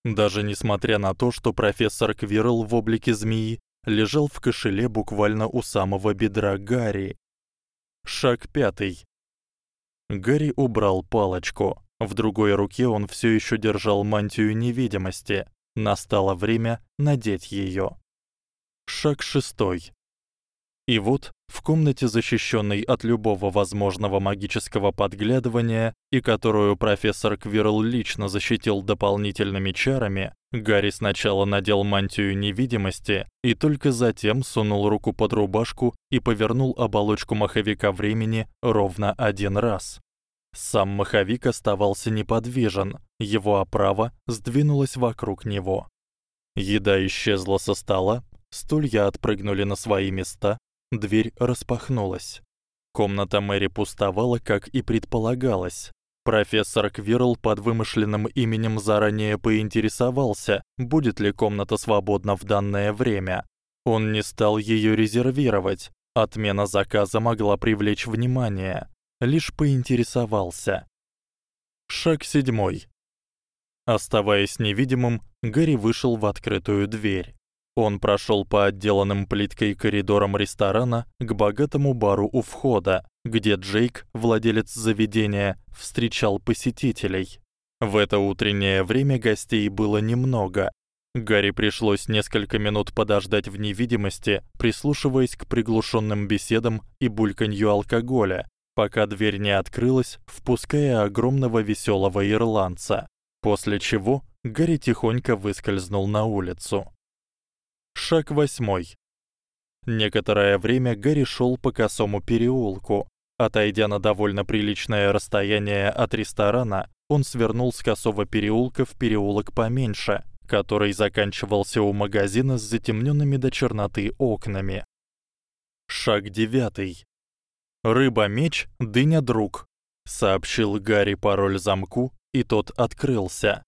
Даже несмотря на то, что профессор Квирл в облике змеи лежал в кошеле буквально у самого бедра Гарри. Шаг пятый. Гарри убрал палочку. В другой руке он всё ещё держал мантию невидимости. Настало время надеть её. Шаг шестой. И вот, в комнате, защищённой от любого возможного магического подглядывания, и которую профессор Квирл лично защитил дополнительными чарами, Гарри сначала надел мантию невидимости и только затем сунул руку под рубашку и повернул оболочку маховика времени ровно один раз. Сам маховик оставался неподвижен, его оправа сдвинулась вокруг него. Еда исчезла со стола, стулья отпрыгнули на свои места, Дверь распахнулась. Комната Мэри пустовала, как и предполагалось. Профессор Квирл под вымышленным именем заранее поинтересовался, будет ли комната свободна в данное время. Он не стал её резервировать. Отмена заказа могла привлечь внимание. Лишь поинтересовался. Шаг седьмой. Оставаясь невидимым, Гарри вышел в открытую дверь. Он прошёл по отделанным плиткой коридорам ресторана к богатому бару у входа, где Джейк, владелец заведения, встречал посетителей. В это утреннее время гостей было немного. Гарри пришлось несколько минут подождать в невидимости, прислушиваясь к приглушённым беседам и бульканью алкоголя, пока дверь не открылась, впуская огромного весёлого ирландца. После чего Гарри тихонько выскользнул на улицу. Шаг восьмой. Некоторое время Гарри шёл по косому переулку. Отойдя на довольно приличное расстояние от ресторана, он свернул с косого переулка в переулок поменьше, который заканчивался у магазина с затемнёнными до черноты окнами. Шаг девятый. Рыба-меч, дыня-друг, сообщил Гарри пароль замку, и тот открылся.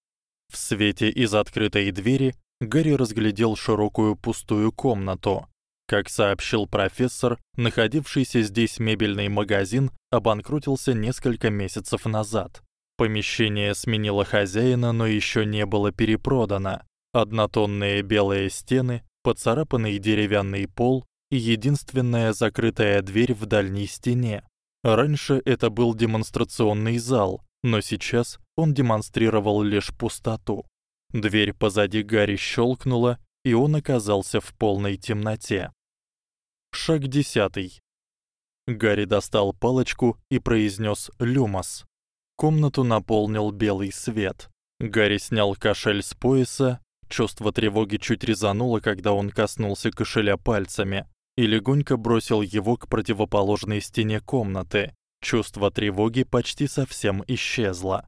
В свете из открытой двери Гарри разглядел широкую пустую комнату. Как сообщил профессор, находившийся здесь мебельный магазин обанкротился несколько месяцев назад. Помещение сменило хозяина, но ещё не было перепродано. Однотонные белые стены, поцарапанный деревянный пол и единственная закрытая дверь в дальней стене. Раньше это был демонстрационный зал, но сейчас он демонстрировал лишь пустоту. Дверь позади Гарри щелкнула, и он оказался в полной темноте. Шаг десятый. Гарри достал палочку и произнёс «Люмос». Комнату наполнил белый свет. Гарри снял кошель с пояса, чувство тревоги чуть резануло, когда он коснулся кошеля пальцами, и легонько бросил его к противоположной стене комнаты. Чувство тревоги почти совсем исчезло.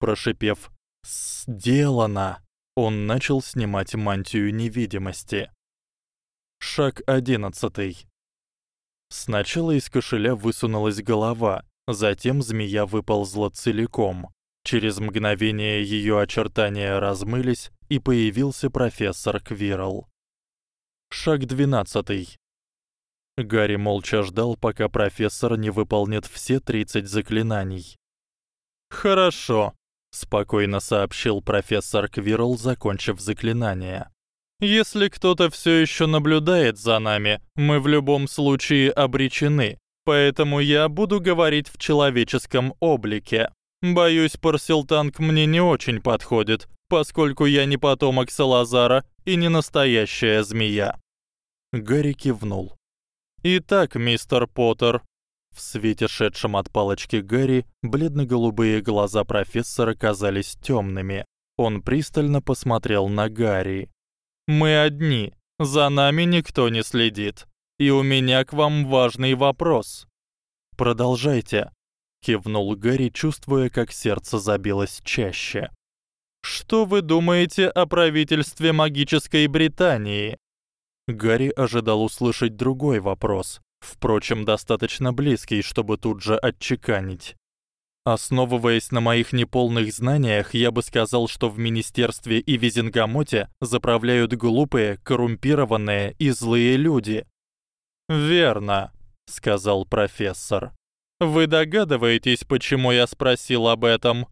Прошипев «Сделано!» Он начал снимать мантию невидимости. Шаг 11. Сначала из кошеля высунулась голова, затем змея выползла целиком. Через мгновение её очертания размылись, и появился профессор Квирл. Шаг 12. Гарри молча ждал, пока профессор не выполнит все 30 заклинаний. Хорошо, спокойно сообщил профессор Квирл, закончив заклинание. Если кто-то всё ещё наблюдает за нами, мы в любом случае обречены. Поэтому я буду говорить в человеческом облике. Боюсь, Парсилтанг мне не очень подходит, поскольку я не потомок Салазара и не настоящая змея. Гарри кивнул. Итак, мистер Поттер, в свете шедшем от палочки Гарри, бледно-голубые глаза профессора казались тёмными. Он пристально посмотрел на Гарри. Мы одни. За нами никто не следит. И у меня к вам важный вопрос. Продолжайте, кивнул Гарри, чувствуя, как сердце забилось чаще. Что вы думаете о правительстве магической Британии? Гарри ожидал услышать другой вопрос, впрочем, достаточно близкий, чтобы тут же отчеканить. Основываясь на моих неполных знаниях, я бы сказал, что в министерстве и Визенгамоте заправляют глупые, коррумпированные и злые люди. Верно, сказал профессор. Вы догадываетесь, почему я спросил об этом?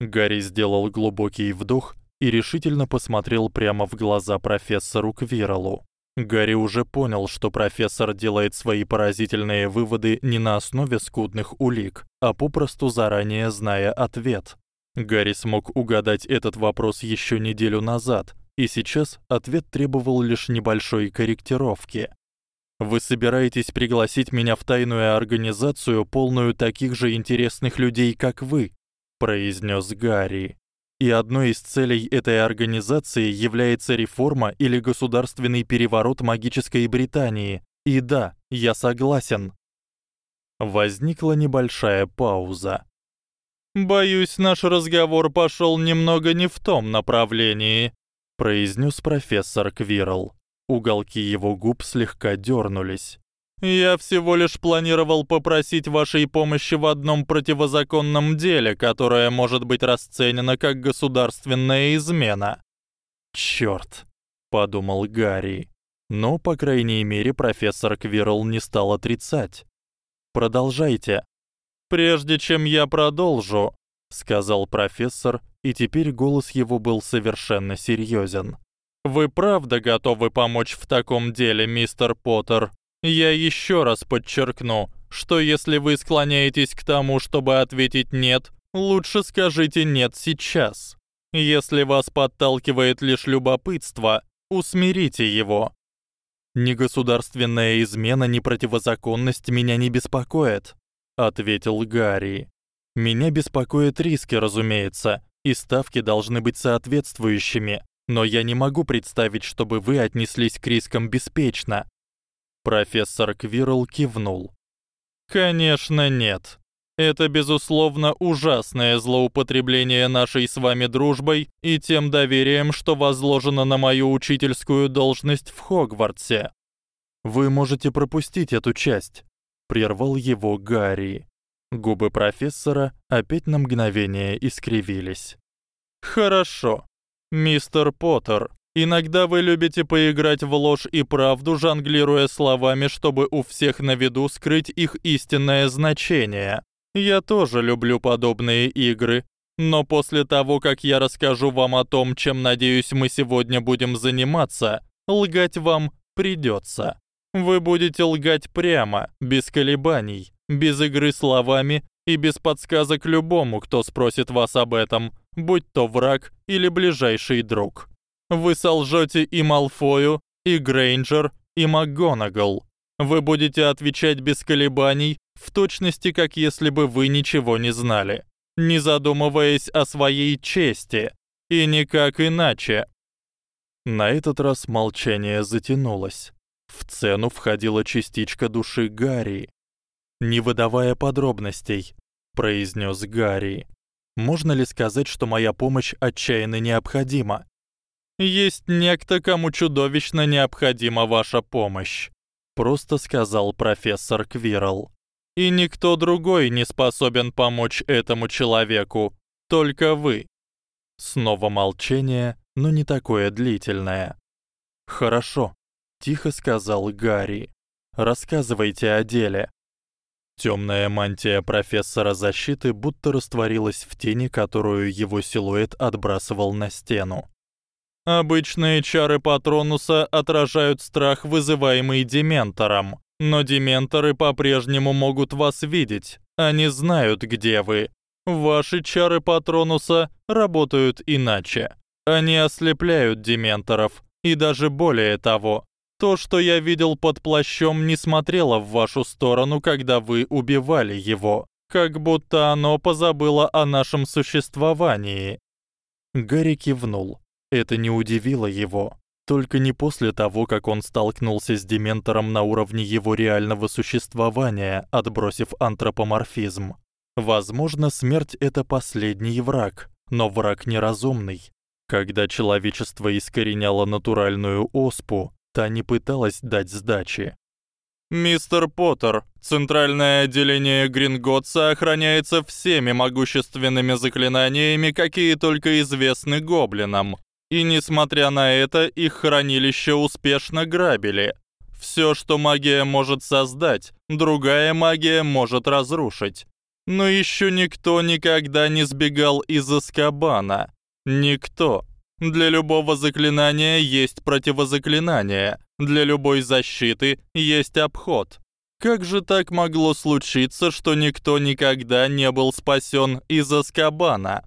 Гарри сделал глубокий вдох и решительно посмотрел прямо в глаза профессору Квирлу. Гарри уже понял, что профессор делает свои поразительные выводы не на основе скудных улик, а попросту заранее зная ответ. Гарри смог угадать этот вопрос ещё неделю назад, и сейчас ответ требовал лишь небольшой корректировки. Вы собираетесь пригласить меня в тайную организацию, полную таких же интересных людей, как вы, произнёс Гарри. И одной из целей этой организации является реформа или государственный переворот магической Британии. И да, я согласен. Возникла небольшая пауза. Боюсь, наш разговор пошёл немного не в том направлении, произнёс профессор Квирл. Уголки его губ слегка дёрнулись. Я всего лишь планировал попросить вашей помощи в одном противозаконном деле, которое может быть расценено как государственная измена. Чёрт, подумал Гарри. Но, по крайней мере, профессор Квирл не стал отрицать. Продолжайте. Прежде чем я продолжу, сказал профессор, и теперь голос его был совершенно серьёзен. Вы правда готовы помочь в таком деле, мистер Поттер? Я ещё раз подчеркну, что если вы склоняетесь к тому, чтобы ответить нет, лучше скажите нет сейчас. Если вас подталкивает лишь любопытство, усмирите его. Ни государственная измена, ни противозаконность меня не беспокоят, ответил Гарри. Меня беспокоят риски, разумеется, и ставки должны быть соответствующими, но я не могу представить, чтобы вы отнеслись к рискам беспечно. Профессор Квирл кивнул. Конечно, нет. Это безусловно ужасное злоупотребление нашей с вами дружбой и тем доверием, что возложено на мою учительскую должность в Хогвартсе. Вы можете пропустить эту часть, прервал его Гарри. Губы профессора опять на мгновение искривились. Хорошо. Мистер Поттер, иногда вы любите поиграть в ложь и правду, жонглируя словами, чтобы у всех на виду скрыть их истинное значение. Я тоже люблю подобные игры, но после того, как я расскажу вам о том, чем, надеюсь, мы сегодня будем заниматься, лгать вам придётся. Вы будете лгать прямо, без колебаний, без игры словами и без подсказок любому, кто спросит вас об этом, будь то враг или ближайший друг. Вы солжёте и Малфою, и Грейнджер, и МакГонагал. Вы будете отвечать без колебаний, в точности как если бы вы ничего не знали, не задумываясь о своей чести, и никак иначе. На этот раз молчание затянулось. В цену входила частичка души Гарри. Не выдавая подробностей, произнёс Гарри. Можно ли сказать, что моя помощь отчаянно необходима? Есть некто, кому чудовищно необходима ваша помощь, просто сказал профессор Квирл. И никто другой не способен помочь этому человеку, только вы. Снова молчание, но не такое длительное. Хорошо, тихо сказал Гарри. Рассказывайте о деле. Тёмная мантия профессора защиты будто растворилась в тени, которую его силуэт отбрасывал на стену. Обычные чары Патронуса отражают страх, вызываемый дементором, но дементоры по-прежнему могут вас видеть. Они знают, где вы. Ваши чары Патронуса работают иначе. Они ослепляют дементоров, и даже более того, то, что я видел под плащом, не смотрело в вашу сторону, когда вы убивали его, как будто оно позабыло о нашем существовании. Гарри кивнул. Это не удивило его, только не после того, как он столкнулся с дементором на уровне его реального существования, отбросив антропоморфизм. Возможно, смерть это последний враг, но враг неразумный. Когда человечество искореняло натуральную оспу, та не пыталась дать сдачи. Мистер Поттер, центральное отделение Гринготса охраняется всеми могущественными заклинаниями, какие только известны гоблинам. И несмотря на это, их хранилище успешно грабили. Всё, что магия может создать, другая магия может разрушить. Но ещё никто никогда не сбегал из Азкабана. Никто. Для любого заклинания есть противозаклинание, для любой защиты есть обход. Как же так могло случиться, что никто никогда не был спасён из Азкабана?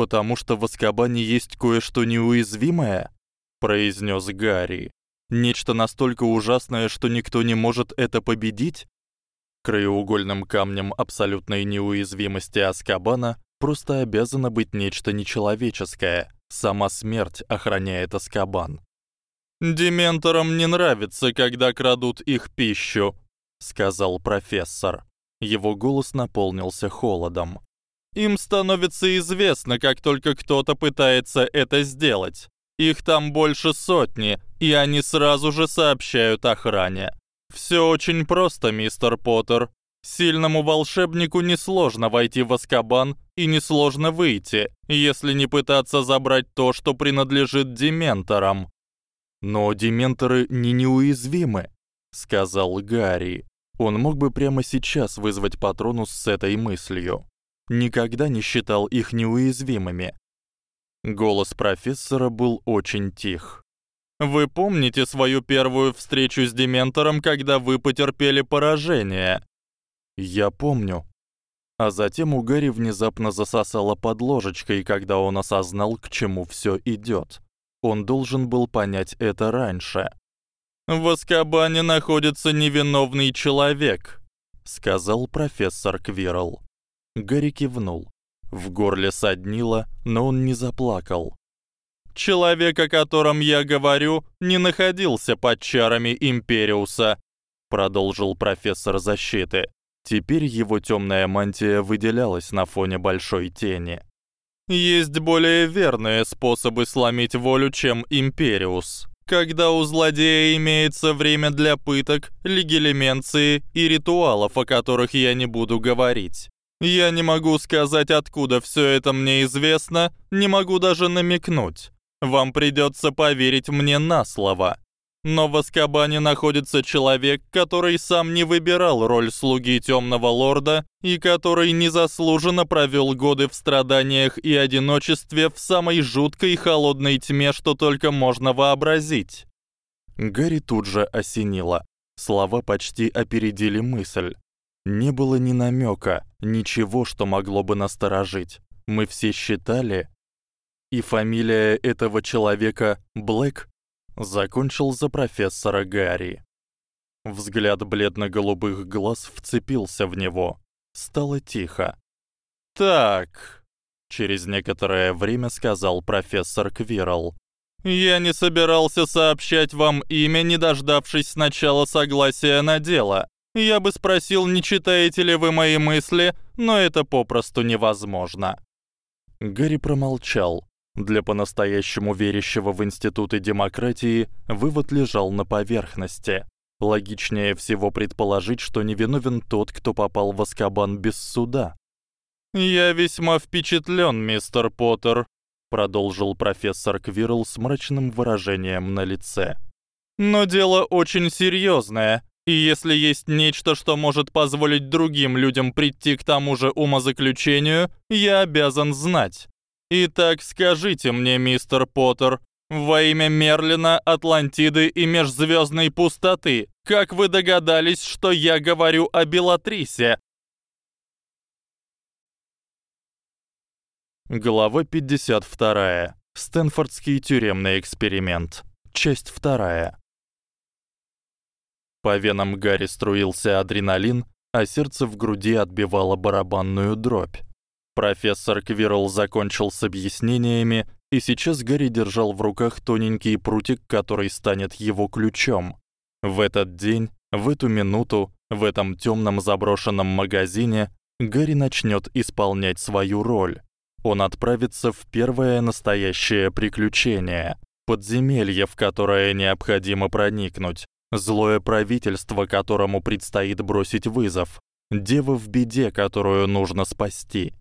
Потому что в Азкабане есть кое-что неуязвимое, произнёс Гарри. Нечто настолько ужасное, что никто не может это победить? Краеугольным камнем абсолютной неуязвимости Азкабана просто обязано быть нечто нечеловеческое. Сама смерть охраняет Азкабан. Дементорам не нравится, когда крадут их пищу, сказал профессор. Его голос наполнился холодом. Им становится известно, как только кто-то пытается это сделать. Их там больше сотни, и они сразу же сообщают охране. Всё очень просто, мистер Поттер. Сильному волшебнику несложно войти в Азкабан и несложно выйти, если не пытаться забрать то, что принадлежит дементорам. Но дементоры не неуязвимы, сказал Гарри. Он мог бы прямо сейчас вызвать Патронус с этой мыслью. Никогда не считал их неуязвимыми. Голос профессора был очень тих. Вы помните свою первую встречу с дементором, когда вы потерпели поражение? Я помню. А затем у Гарри внезапно засосало под ложечкой, когда он осознал, к чему всё идёт. Он должен был понять это раньше. В Азкабане находится невиновный человек, сказал профессор Квирл. Гарри кивнул. В горле саднило, но он не заплакал. Человек, о котором я говорю, не находился под чарами Империуса, продолжил профессор защиты. Теперь его тёмная мантия выделялась на фоне большой тени. Есть более верные способы сломить волю, чем Империус. Когда у злодея имеется время для пыток, легилименции и ритуалов, о которых я не буду говорить. Я не могу сказать, откуда всё это мне известно, не могу даже намекнуть. Вам придётся поверить мне на слово. Но в Азкабане находится человек, который сам не выбирал роль слуги Тёмного лорда и который незаслуженно провёл годы в страданиях и одиночестве в самой жуткой и холодной тьме, что только можно вообразить. Гарри тут же осенило. Слова почти опередили мысль. Не было ни намёка, ничего, что могло бы насторожить. Мы все считали, и фамилия этого человека Блэк закончил за профессора Гарри. Взгляд бледно-голубых глаз вцепился в него. Стало тихо. Так, через некоторое время сказал профессор Квирл. Я не собирался сообщать вам имя, не дождавшись сначала согласия на дело. Я бы спросил, не читаете ли вы мои мысли, но это попросту невозможно. Гарри промолчал. Для по-настоящему верящего в институты демократии вывод лежал на поверхности. Логичнее всего предположить, что невиновен тот, кто попал в Азкабан без суда. Я весьма впечатлен, мистер Поттер, продолжил профессор Квирл с мрачным выражением на лице. Но дело очень серьезное, И если есть нечто, что может позволить другим людям прийти к тому же умозаключению, я обязан знать. Итак, скажите мне, мистер Поттер, во имя Мерлина, Атлантиды и межзвёздной пустоты, как вы догадались, что я говорю о Белатрисе? Глава 52. Стэнфордский тюремный эксперимент. Часть 2. По венам Гарри струился адреналин, а сердце в груди отбивало барабанную дробь. Профессор Квирл закончил с объяснениями, и сейчас Гарри держал в руках тоненький прутик, который станет его ключом. В этот день, в эту минуту, в этом тёмном заброшенном магазине Гарри начнёт исполнять свою роль. Он отправится в первое настоящее приключение подземелье, в которое необходимо проникнуть, злое правительство, которому предстоит бросить вызов, дева в беде, которую нужно спасти.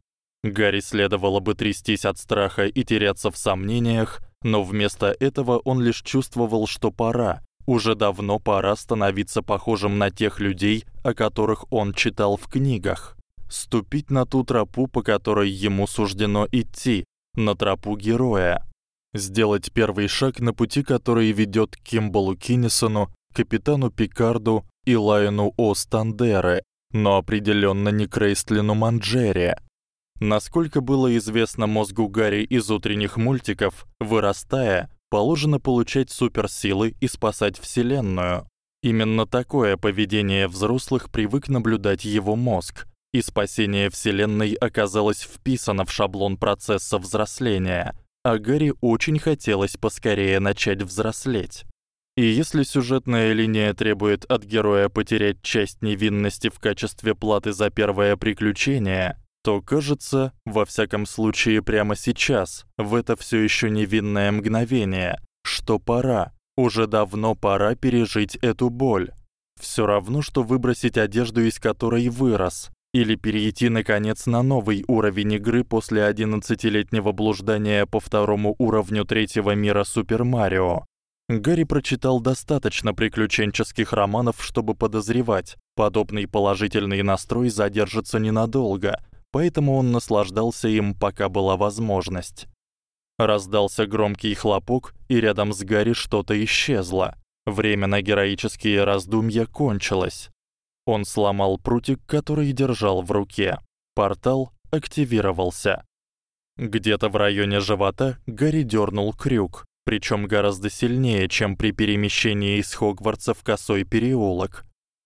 Гарри следовало бы трястись от страха и теряться в сомнениях, но вместо этого он лишь чувствовал, что пора, уже давно пора становиться похожим на тех людей, о которых он читал в книгах. Ступить на ту тропу, по которой ему суждено идти, на тропу героя. Сделать первый шаг на пути, который ведёт к Кимбалу Киннисону, капитану Пикарду и Лайону Остандере, но определённо не Крейстлину Манджере. Насколько было известно мозгу Гарри из утренних мультиков, вырастая, положено получать суперсилы и спасать вселенную. Именно такое поведение взрослых привык наблюдать его мозг, и спасение вселенной оказалось вписано в шаблон процесса взросления, а Гарри очень хотелось поскорее начать взрослеть. И если сюжетная линия требует от героя потерять часть невинности в качестве платы за первое приключение, то, кажется, во всяком случае прямо сейчас, в это всё ещё невинное мгновение, что пора, уже давно пора пережить эту боль. Всё равно что выбросить одежду, из которой вырос, или перейти наконец на новый уровень игры после 11-летнего блуждания по второму уровню третьего мира Супер Марио. Гарри прочитал достаточно приключенческих романов, чтобы подозревать, подобный положительный настрой задержится ненадолго, поэтому он наслаждался им, пока была возможность. Раздался громкий хлопок, и рядом с Гарри что-то исчезло. Время на героические раздумья кончилось. Он сломал прутик, который держал в руке. Портал активировался. Где-то в районе живота Гарри дёрнул крюк, причём гораздо сильнее, чем при перемещении из Хогвартса в Косой переулок,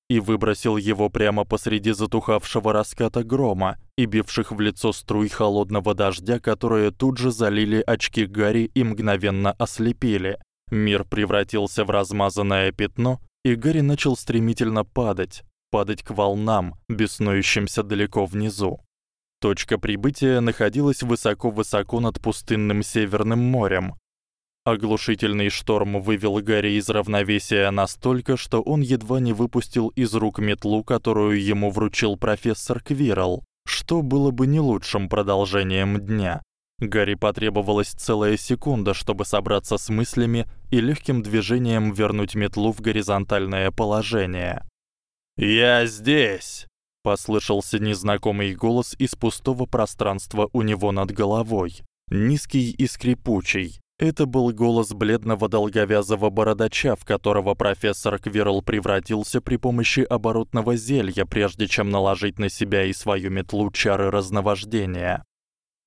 и выбросил его прямо посреди затухавшего раската грома и бивших в лицо струй холодного дождя, которые тут же залили очки Гарри и мгновенно ослепили. Мир превратился в размазанное пятно, и Гарри начал стремительно падать, падать к волнам, беснующимся далеко внизу. Точка прибытия находилась высоко-высоко над пустынным Северным морем. Оглушительный шторм вывел Гарри из равновесия настолько, что он едва не выпустил из рук метлу, которую ему вручил профессор Квирл, что было бы не лучшим продолжением дня. Гарри потребовалась целая секунда, чтобы собраться с мыслями и лёгким движением вернуть метлу в горизонтальное положение. «Я здесь!» — послышался незнакомый голос из пустого пространства у него над головой. Низкий и скрипучий. Это был голос бледного долговязого бородача, в которого профессор Квирл превратился при помощи оборотного зелья, прежде чем наложить на себя и свою метлу чары разновождения.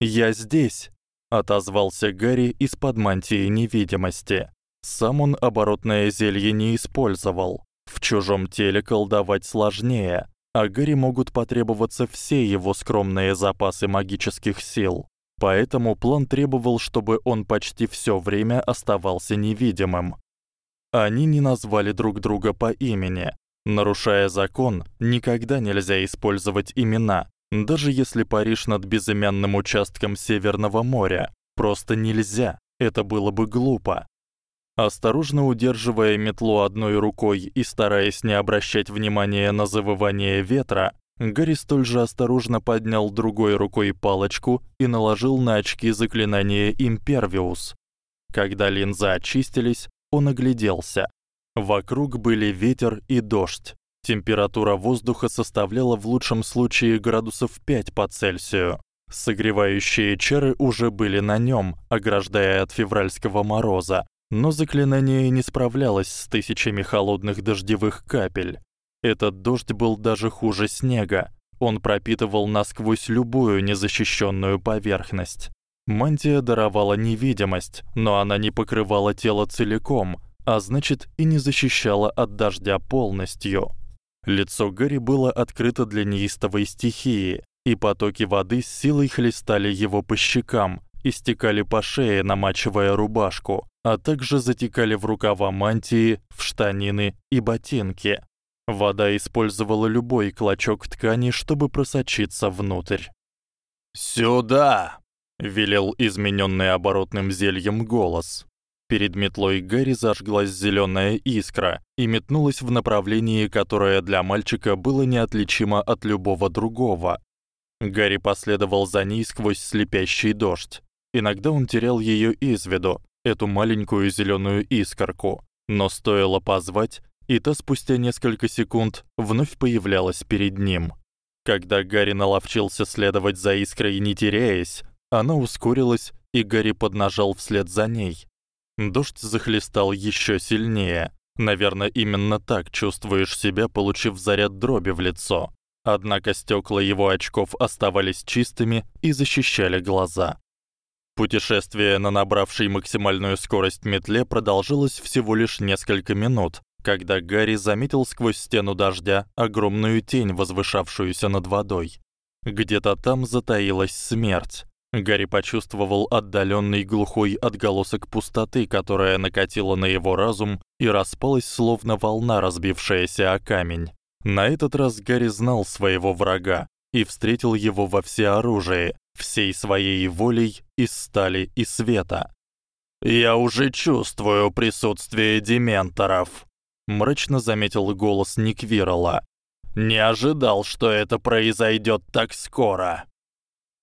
«Я здесь!» — отозвался Гарри из-под мантии невидимости. Сам он оборотное зелье не использовал. В чужом теле колдовать сложнее, а Гарри могут потребоваться все его скромные запасы магических сил. Поэтому план требовал, чтобы он почти всё время оставался невидимым. Они не назвали друг друга по имени. Нарушая закон, никогда нельзя использовать имена, даже если паришь над безымянным участком Северного моря. Просто нельзя. Это было бы глупо. Осторожно удерживая метлу одной рукой и стараясь не обращать внимания на завывание ветра, Гарри столь же осторожно поднял другой рукой палочку и наложил на очки заклинание Импервиус. Когда линзы очистились, он огляделся. Вокруг были ветер и дождь. Температура воздуха составляла в лучшем случае градусов 5 по Цельсию. Согревающие чары уже были на нём, ограждая от февральского мороза, но заклинание не справлялось с тысячами холодных дождевых капель. Этот дождь был даже хуже снега. Он пропитывал насквозь любую незащищённую поверхность. Мантия даровала невидимость, но она не покрывала тело целиком, а значит, и не защищала от дождя полностью. Лицо Гарри было открыто для неистовой стихии, и потоки воды с силой хлестали его по щекам и стекали по шее, намачивая рубашку, а также затекали в рукава мантии, в штанины и ботинки. Вода использовала любой клочок ткани, чтобы просочиться внутрь. «Сюда!» — велел изменённый оборотным зельем голос. Перед метлой Гарри зажглась зелёная искра и метнулась в направлении, которое для мальчика было неотличимо от любого другого. Гарри последовал за ней сквозь слепящий дождь. Иногда он терял её из виду, эту маленькую зелёную искорку, но стоило позвать, и та спустя несколько секунд вновь появлялась перед ним. Когда Гарри наловчился следовать за искрой, не теряясь, она ускорилась, и Гарри поднажал вслед за ней. Дождь захлестал ещё сильнее. Наверное, именно так чувствуешь себя, получив заряд дроби в лицо. Однако стёкла его очков оставались чистыми и защищали глаза. Путешествие на набравшей максимальную скорость метле продолжилось всего лишь несколько минут, когда Гарри заметил сквозь стену дождя огромную тень, возвышавшуюся над водой. Где-то там затаилась смерть. Гарри почувствовал отдалённый глухой отголосок пустоты, которая накатила на его разум и распалась словно волна, разбившаяся о камень. На этот раз Гарри знал своего врага и встретил его во всеоружии, всей своей волей из стали и света. «Я уже чувствую присутствие дементоров», — мрачно заметил голос Никвирала. «Не ожидал, что это произойдёт так скоро».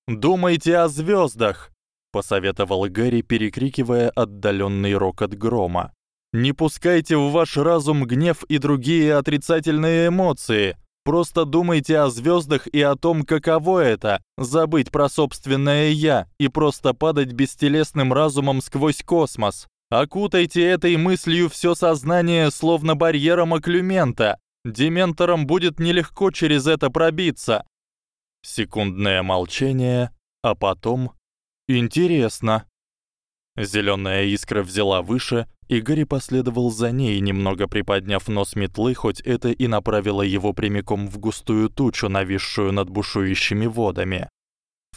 Думайте о звёздах, посоветовал Гарри, перекрикивая отдалённый рокот грома. Не пускайте в ваш разум гнев и другие отрицательные эмоции. Просто думайте о звёздах и о том, каково это забыть про собственное я и просто падать бестелесным разумом сквозь космос. Окутайте этой мыслью всё сознание словно барьером оклюмента. Дементорам будет нелегко через это пробиться. Секундное молчание, а потом интересно. Зелёная искра взяла выше, и Гарри последовал за ней, немного приподняв нос метлы, хоть это и направило его прямиком в густую тучу, нависшую над бушующими водами.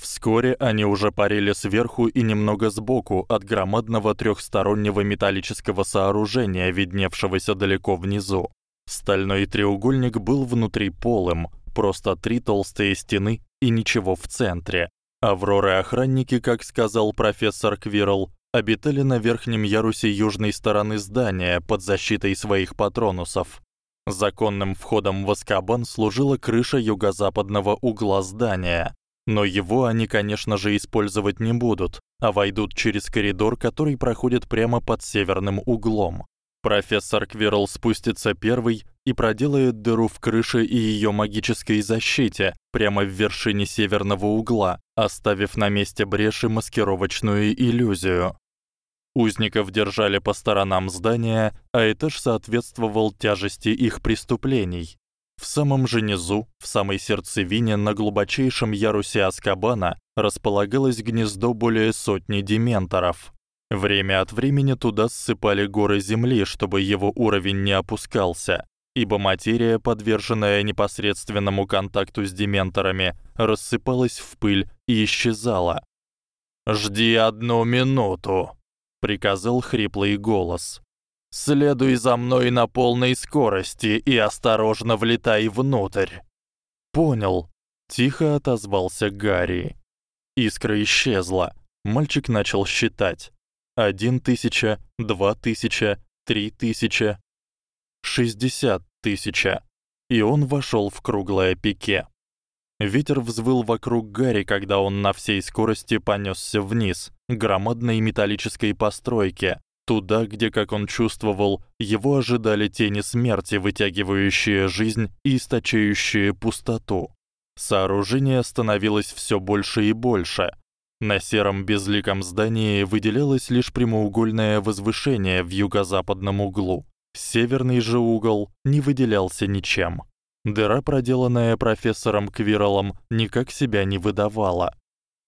Вскоре они уже парили сверху и немного сбоку от громадного трёхстороннего металлического сооружения, видневшегося далеко внизу. Стальной треугольник был внутри полым, просто три толстые стены и ничего в центре. Авроры-охранники, как сказал профессор Квирл, обитали на верхнем ярусе южной стороны здания под защитой своих патронусов. Законным входом в Азкабан служила крыша юго-западного угла здания, но его они, конечно же, использовать не будут, а войдут через коридор, который проходит прямо под северным углом. Профессор Квирл спустится первый и проделает дыру в крыше и её магической защите прямо в вершине северного угла, оставив на месте бреши маскировочную иллюзию. Узников держали по сторонам здания, а этаж соответствовал тяжести их преступлений. В самом же низу, в самой сердцевине на глубочайшем ярусе Аскабана располагалось гнездо более сотни дементоров. Время от времени туда ссыпали горы земли, чтобы его уровень не опускался, ибо материя, подверженная непосредственному контакту с дементорами, рассыпалась в пыль и исчезала. «Жди одну минуту», — приказал хриплый голос. «Следуй за мной на полной скорости и осторожно влетай внутрь». «Понял», — тихо отозвался Гарри. Искра исчезла. Мальчик начал считать один тысяча, два тысяча, три тысяча, шестьдесят тысяча. И он вошёл в круглое пике. Ветер взвыл вокруг Гарри, когда он на всей скорости понёсся вниз, к громадной металлической постройке, туда, где, как он чувствовал, его ожидали тени смерти, вытягивающие жизнь и источающие пустоту. Сооружение становилось всё больше и больше. На сером безликом здании выделялось лишь прямоугольное возвышение в юго-западном углу. Северный же угол не выделялся ничем. Дыра, проделанная профессором Квиралом, никак себя не выдавала.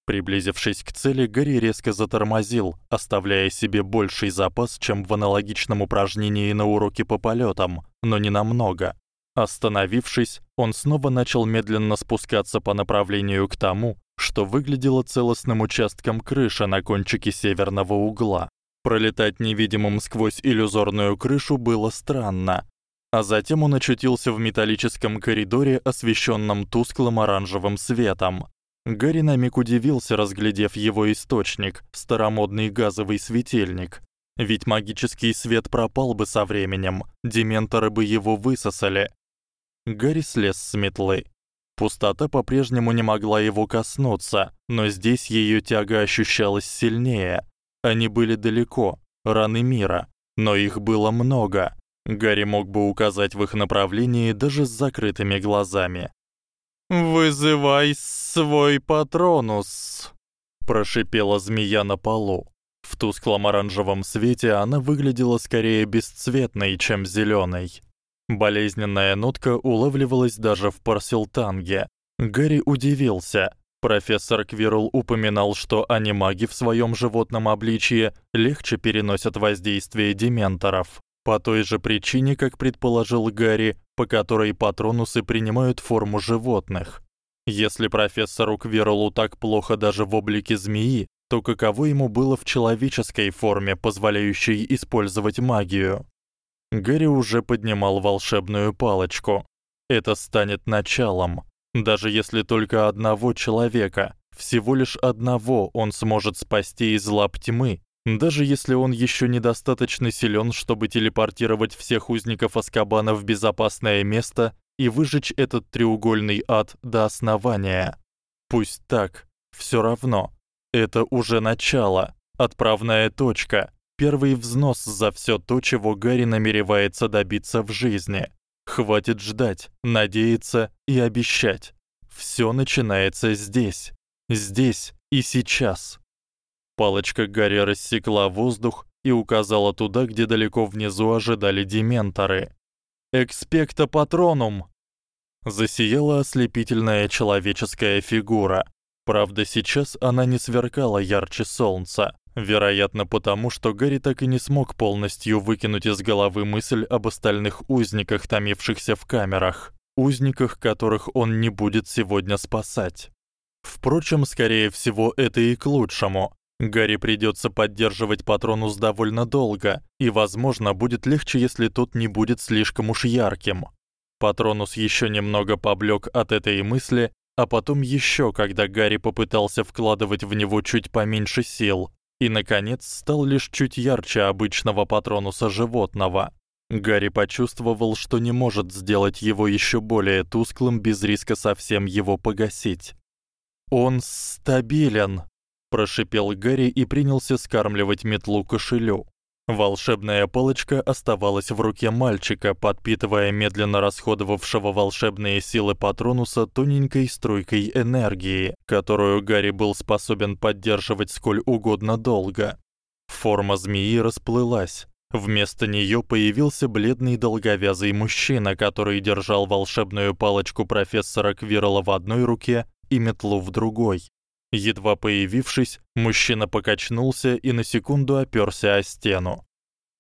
Приблизившись к цели, Гарри резко затормозил, оставляя себе больший запас, чем в аналогичном упражнении на уроке по полётам, но не намного. Остановившись, он снова начал медленно спускаться по направлению к тому, что выглядело целостным участком крыши на кончике северного угла. Пролетать невидимым сквозь иллюзорную крышу было странно. А затем он очутился в металлическом коридоре, освещённом тусклым оранжевым светом. Гарри на миг удивился, разглядев его источник старомодный газовый светильник. Ведь магический свет пропал бы со временем, дементоры бы его высосали. Гарри слез с метлы. Пустота по-прежнему не могла его коснуться, но здесь её тяга ощущалась сильнее. Они были далеко, раны мира, но их было много. Гарри мог бы указать в их направлении даже с закрытыми глазами. «Вызывай свой патронус!» Прошипела змея на полу. В тусклом оранжевом свете она выглядела скорее бесцветной, чем зелёной. Болезненная нотка улавливалась даже в парсилтанге. Гарри удивился. Профессор Квирл упоминал, что анимаги в своём животном обличье легче переносят воздействие дементоров. По той же причине, как предположил Гарри, по которой патронусы принимают форму животных. Если профессору Квирлу так плохо даже в облике змеи, то каково ему было в человеческой форме, позволяющей использовать магию? Гарри уже поднимал волшебную палочку. Это станет началом. Даже если только одного человека, всего лишь одного он сможет спасти из лап тьмы, даже если он ещё недостаточно силён, чтобы телепортировать всех узников Аскабана в безопасное место и выжечь этот треугольный ад до основания. Пусть так, всё равно. Это уже начало, отправная точка, первый взнос за всё то, чего Гарри намеревается добиться в жизни. Хватит ждать, надеяться и обещать. Всё начинается здесь, здесь и сейчас. Палочка Гарри рассекла воздух и указала туда, где далеко внизу ожидали дементоры. «Экспекта патронум!» Засияла ослепительная человеческая фигура. Правда, сейчас она не сверкала ярче солнца, вероятно, потому что Гарри так и не смог полностью выкинуть из головы мысль об остальных узниках, томившихся в камерах, узниках, которых он не будет сегодня спасать. Впрочем, скорее всего, это и к лучшему. Гарри придётся поддерживать патронус довольно долго, и, возможно, будет легче, если тот не будет слишком уж ярким. Патронус ещё немного поблёк от этой мысли, а потом ещё, когда Гарри попытался вкладывать в него чуть поменьше сил, и наконец стал лишь чуть ярче обычного патронуса животного. Гарри почувствовал, что не может сделать его ещё более тусклым без риска совсем его погасить. Он стабилен, прошипел Гарри и принялся скармливать метлу кошелю. Волшебная палочка оставалась в руке мальчика, подпитывая медленно расходовавшего волшебные силы Патронуса тоненькой струйкой энергии, которую Гарри был способен поддерживать сколь угодно долго. Форма змеи расплылась. Вместо неё появился бледный долговязый мужчина, который держал волшебную палочку профессора Квирла в одной руке и метлу в другой. Едва появившись, мужчина покачнулся и на секунду опёрся о стену.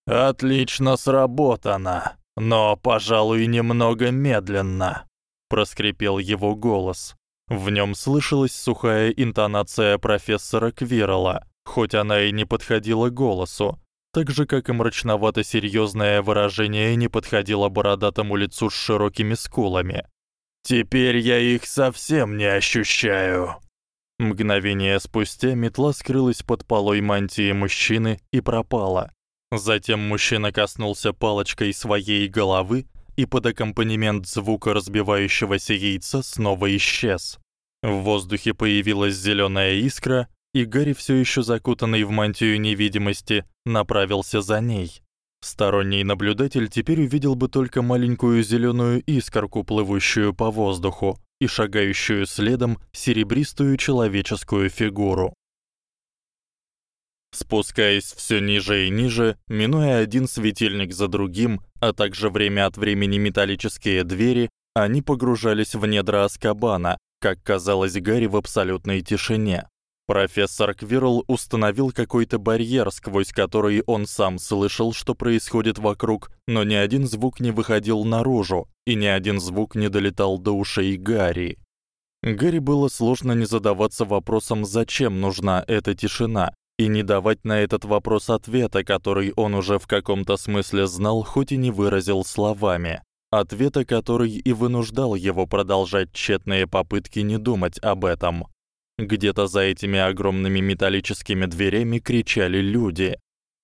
Отлично сработано, но, пожалуй, немного медленно, проскрипел его голос. В нём слышалась сухая интонация профессора Квирла, хоть она и не подходила голосу, так же как и мрачновато-серьёзное выражение не подходило бородатому лицу с широкими скулами. Теперь я их совсем не ощущаю. Мгновение спустя метла скрылась под полой мантии мужчины и пропала. Затем мужчина коснулся палочкой своей головы и под аккомпанемент звука разбивающегося яйца снова исчез. В воздухе появилась зелёная искра, и Гарри, всё ещё закутанный в мантию невидимости, направился за ней. Сторонний наблюдатель теперь увидел бы только маленькую зелёную искорку, плывущую по воздуху, и шагающую следом серебристую человеческую фигуру. Спускаясь всё ниже и ниже, минуя один светильник за другим, а также время от времени металлические двери, они погружались в недра Аскабана, как казалось Гарри в абсолютной тишине. Профессор Квирл установил какой-то барьер, сквозь который он сам слышал, что происходит вокруг, но ни один звук не выходил наружу, и ни один звук не долетал до ушей Гарри. Гарри было сложно не задаваться вопросом, зачем нужна эта тишина, и не давать на этот вопрос ответа, который он уже в каком-то смысле знал, хоть и не выразил словами. Ответа, который и вынуждал его продолжать тщетные попытки не думать об этом. Где-то за этими огромными металлическими дверями кричали люди.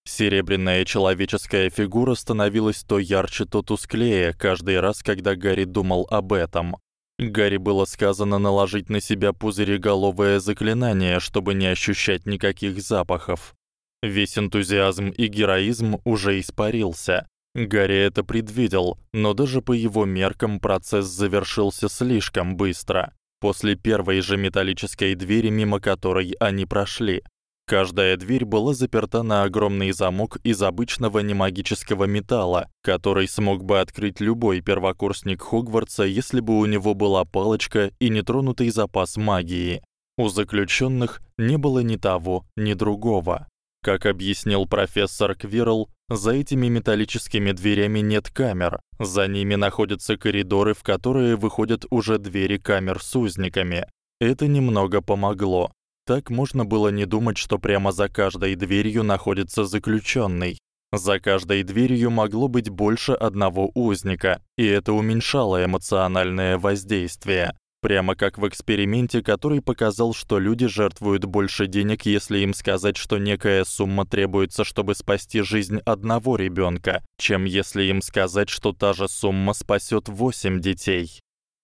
Серебряная человеческая фигура становилась то ярче, то тусклее каждый раз, когда Гарри думал об этом. Гарри было сказано наложить на себя пузыреголовое заклинание, чтобы не ощущать никаких запахов. Весь энтузиазм и героизм уже испарился. Гарри это предвидел, но даже по его меркам процесс завершился слишком быстро после первой же металлической двери, мимо которой они прошли. Каждая дверь была заперта на огромный замок из обычного немагического металла, который смог бы открыть любой первокурсник Хогвартса, если бы у него была палочка и нетронутый запас магии. У заключённых не было ни того, ни другого. Как объяснил профессор Квирл, за этими металлическими дверями нет камер. За ними находятся коридоры, в которые выходят уже двери камер с узниками. Это немного помогло. Так можно было не думать, что прямо за каждой дверью находится заключённый. За каждой дверью могло быть больше одного узника, и это уменьшало эмоциональное воздействие. Прямо как в эксперименте, который показал, что люди жертвуют больше денег, если им сказать, что некая сумма требуется, чтобы спасти жизнь одного ребёнка, чем если им сказать, что та же сумма спасёт 8 детей.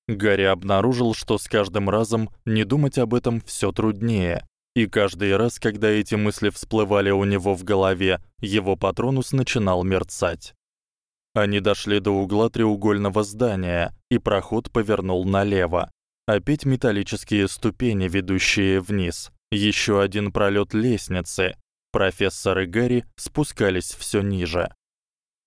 Гарри обнаружил, что с каждым разом не думать об этом всё труднее. И каждый раз, когда эти мысли всплывали у него в голове, его патронус начинал мерцать. Они дошли до угла треугольного здания, и проход повернул налево. Опять металлические ступени, ведущие вниз. Ещё один пролёт лестницы. Профессор и Гарри спускались всё ниже.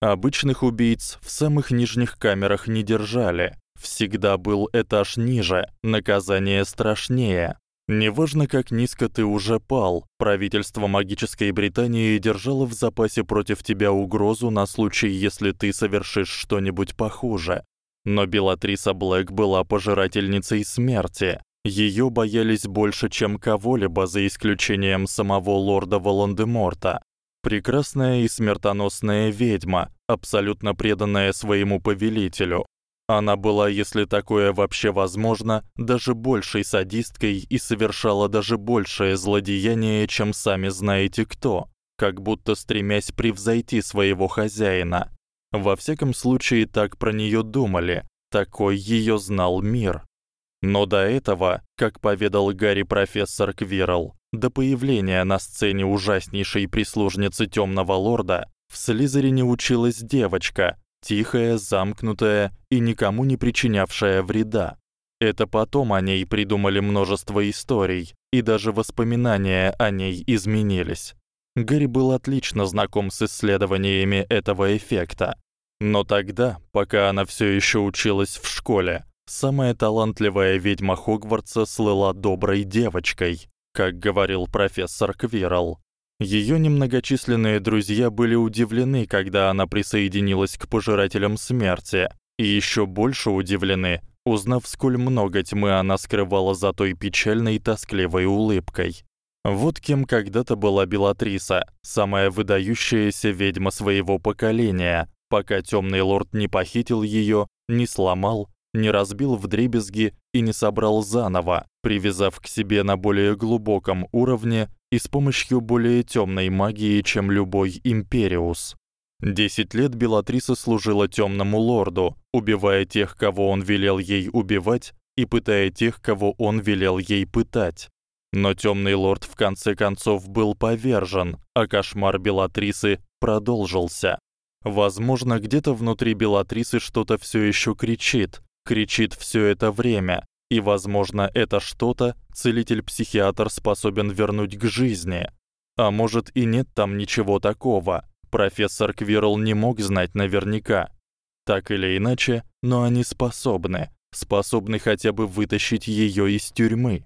Обычных убийц в самых нижних камерах не держали. Всегда был этаж ниже, наказание страшнее. Неважно, как низко ты уже пал, правительство магической Британии держало в запасе против тебя угрозу на случай, если ты совершишь что-нибудь похуже. Но Белатриса Блэк была пожирательницей смерти. Её боялись больше, чем кого-либо, за исключением самого лорда Волан-де-Морта. Прекрасная и смертоносная ведьма, абсолютно преданная своему повелителю. Она была, если такое вообще возможно, даже большей садисткой и совершала даже большее злодеяние, чем сами знаете кто, как будто стремясь превзойти своего хозяина. Во всяком случае, так про неё думали. Такой её знал мир. Но до этого, как поведал Гарри профессор Квирл, до появления на сцене ужаснейшей прислужницы Тёмного лорда, в Слизерине училась девочка, тихая, замкнутая и никому не причинявшая вреда. Это потом о ней придумали множество историй, и даже воспоминания о ней изменились. Гарри был отлично знаком с исследованиями этого эффекта. Но тогда, пока она всё ещё училась в школе, самая талантливая ведьма Хогвартса слыла доброй девочкой, как говорил профессор Квирл. Её немногочисленные друзья были удивлены, когда она присоединилась к пожирателям смерти, и ещё больше удивлены, узнав, сколь много тьмы она скрывала за той печальной и тоскливой улыбкой. Вот кем когда-то была Белатриса, самая выдающаяся ведьма своего поколения, пока тёмный лорд не похитил её, не сломал, не разбил вдребезги и не собрал заново, привязав к себе на более глубоком уровне и с помощью более тёмной магии, чем любой империус. Десять лет Белатриса служила тёмному лорду, убивая тех, кого он велел ей убивать, и пытая тех, кого он велел ей пытать. Но Тёмный лорд в конце концов был повержен, а кошмар Белатрисы продолжился. Возможно, где-то внутри Белатрисы что-то всё ещё кричит, кричит всё это время, и, возможно, это что-то целитель-психиатр способен вернуть к жизни. А может и нет там ничего такого. Профессор Квирл не мог знать наверняка. Так или иначе, но они способны, способны хотя бы вытащить её из тюрьмы.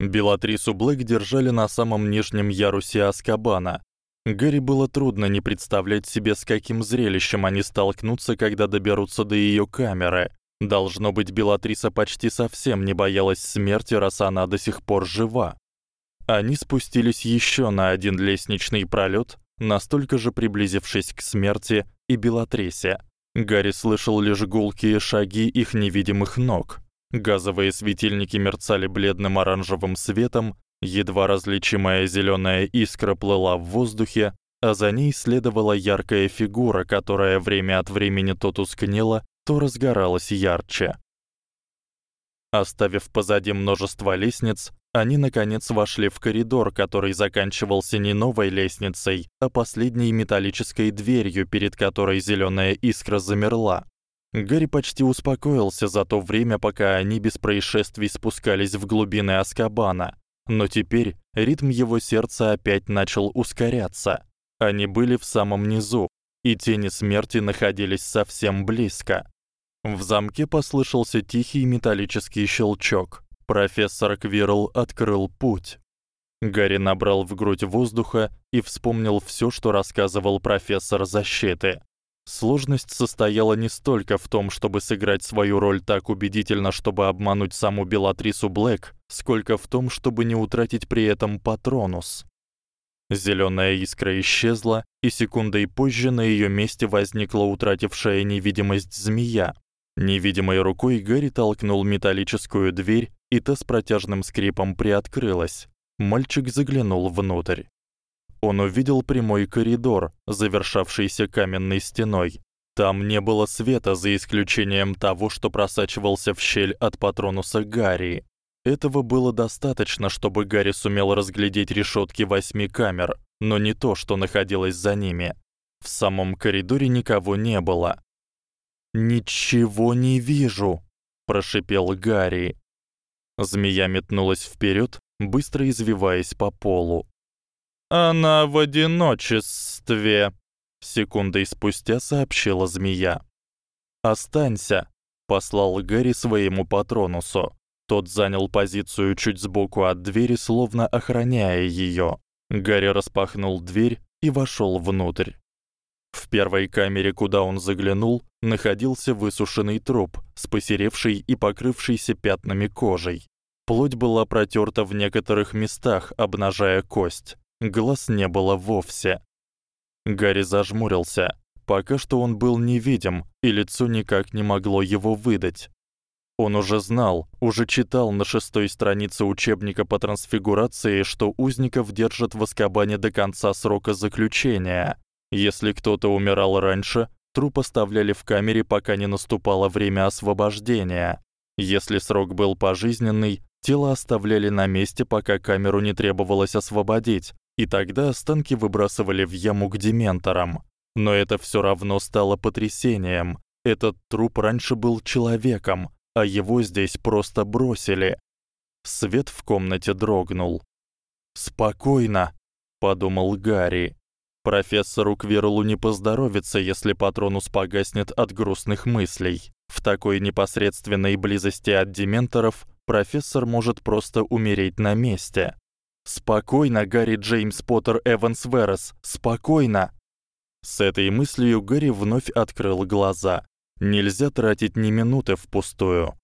Белатрису Блэк держали на самом нижнем ярусе Аскабана. Гарри было трудно не представлять себе, с каким зрелищем они столкнутся, когда доберутся до её камеры. Должно быть, Белатриса почти совсем не боялась смерти, раз она до сих пор жива. Они спустились ещё на один лестничный пролёт, настолько же приблизившись к смерти и Белатрисе. Гарри слышал лишь гулкие шаги их невидимых ног. Газовые светильники мерцали бледным оранжевым светом, едва различимая зелёная искра плыла в воздухе, а за ней следовала яркая фигура, которая время от времени то тускнела, то разгоралась ярче. Оставив позади множество лестниц, они наконец вошли в коридор, который заканчивался не новой лестницей, а последней металлической дверью, перед которой зелёная искра замерла. Гарри почти успокоился за то время, пока они без происшествий спускались в глубины Аскабана, но теперь ритм его сердца опять начал ускоряться. Они были в самом низу, и тени смерти находились совсем близко. В замке послышался тихий металлический щелчок. Профессор Квирл открыл путь. Гарри набрал в грудь воздуха и вспомнил всё, что рассказывал профессор защиты. Сложность состояла не столько в том, чтобы сыграть свою роль так убедительно, чтобы обмануть саму Белатрису Блэк, сколько в том, чтобы не утратить при этом патронус. Зелёная искра исчезла, и секундой позже на её месте возникла утратившая невидимость змея. Невидимой рукой Гарри толкнул металлическую дверь и та с протяжным скрипом приоткрылась. Мальчик заглянул внутрь. Он увидел прямой коридор, завершавшийся каменной стеной. Там не было света за исключением того, что просачивался в щель от патронуса Гарри. Этого было достаточно, чтобы Гарри сумел разглядеть решётки восьми камер, но не то, что находилось за ними. В самом коридоре никого не было. Ничего не вижу, прошипел Гарри. Змея метнулась вперёд, быстро извиваясь по полу. Она в одиночестве, секундой спустя сообщила змея. Останься, послал Гарри своему патронусу. Тот занял позицию чуть сбоку от двери, словно охраняя её. Гарри распахнул дверь и вошёл внутрь. В первой камере, куда он заглянул, находился высушенный труп с посеревшей и покрывшейся пятнами кожей. Плоть была протёрта в некоторых местах, обнажая кость. Глаз не было вовсе. Гарри зажмурился. Пока что он был невидим, и лицо никак не могло его выдать. Он уже знал, уже читал на шестой странице учебника по трансфигурации, что узников держат в Азкабане до конца срока заключения. Если кто-то умирал раньше, труп оставляли в камере, пока не наступало время освобождения. Если срок был пожизненный, тело оставляли на месте, пока камеру не требовалось освободить, и тогда останки выбрасывали в яму к дементорам. Но это всё равно стало потрясением. Этот труп раньше был человеком, а его здесь просто бросили. Свет в комнате дрогнул. "Спокойно", подумал Гарри. Профессору Квирлу не поздоровится, если патронус погаснет от грустных мыслей. В такой непосредственной близости от дементоров профессор может просто умереть на месте. Спокойно, Гарри Джеймс Поттер Эванс Верес, спокойно. С этой мыслью Гарри вновь открыл глаза. Нельзя тратить ни минуты впустую.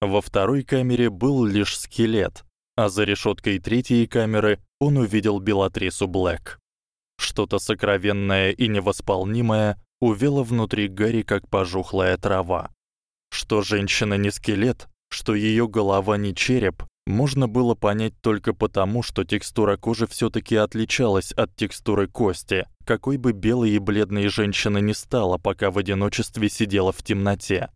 Во второй камере был лишь скелет, а за решёткой третьей камеры он увидел Белатрису Блэк. Что-то сокровенное и невосполнимое увело внутри Гарри как пожухлая трава. Что женщина не скелет, что её голова не череп, можно было понять только потому, что текстура кожи всё-таки отличалась от текстуры кости, какой бы белой и бледной женщина ни стала, пока в одиночестве сидела в темноте.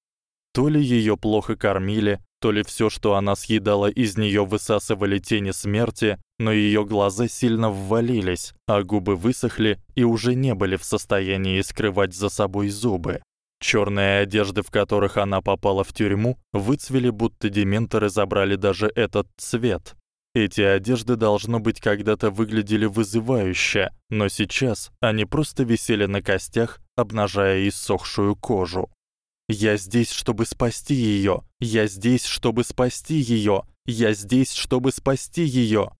То ли её плохо кормили, То ли всё, что она съедала из неё, высасывали тени смерти, но её глаза сильно ввалились, а губы высохли и уже не были в состоянии скрывать за собой зубы. Чёрные одежды, в которых она попала в тюрьму, выцвели, будто дементоры забрали даже этот цвет. Эти одежды должно быть когда-то выглядели вызывающе, но сейчас они просто висели на костях, обнажая иссохшую кожу. Я здесь, чтобы спасти её. Я здесь, чтобы спасти её. Я здесь, чтобы спасти её.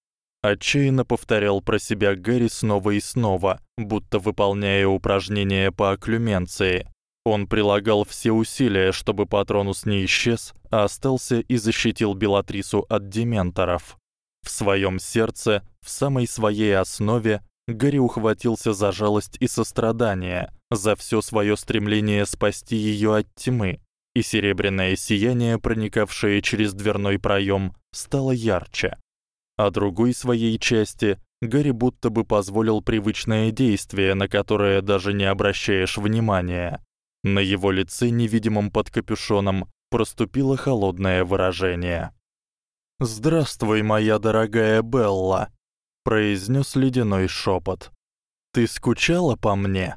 Отчаянно повторял про себя Гэри снова и снова, будто выполняя упражнения по окклюменции. Он прилагал все усилия, чтобы Патронус не исчез, а остался и защитил Белатрису от дементоров. В своём сердце, в самой своей основе, Гарри ухватился за жалость и сострадание, за всё своё стремление спасти её от тьмы, и серебряное сияние, проникавшее через дверной проём, стало ярче. А другой своей части Гарри будто бы позволил привычное действие, на которое даже не обращаешь внимания. На его лице, невидимом под капюшоном, проступило холодное выражение. "Здравствуй, моя дорогая Белла", произнёс ледяной шёпот. "Ты скучала по мне?"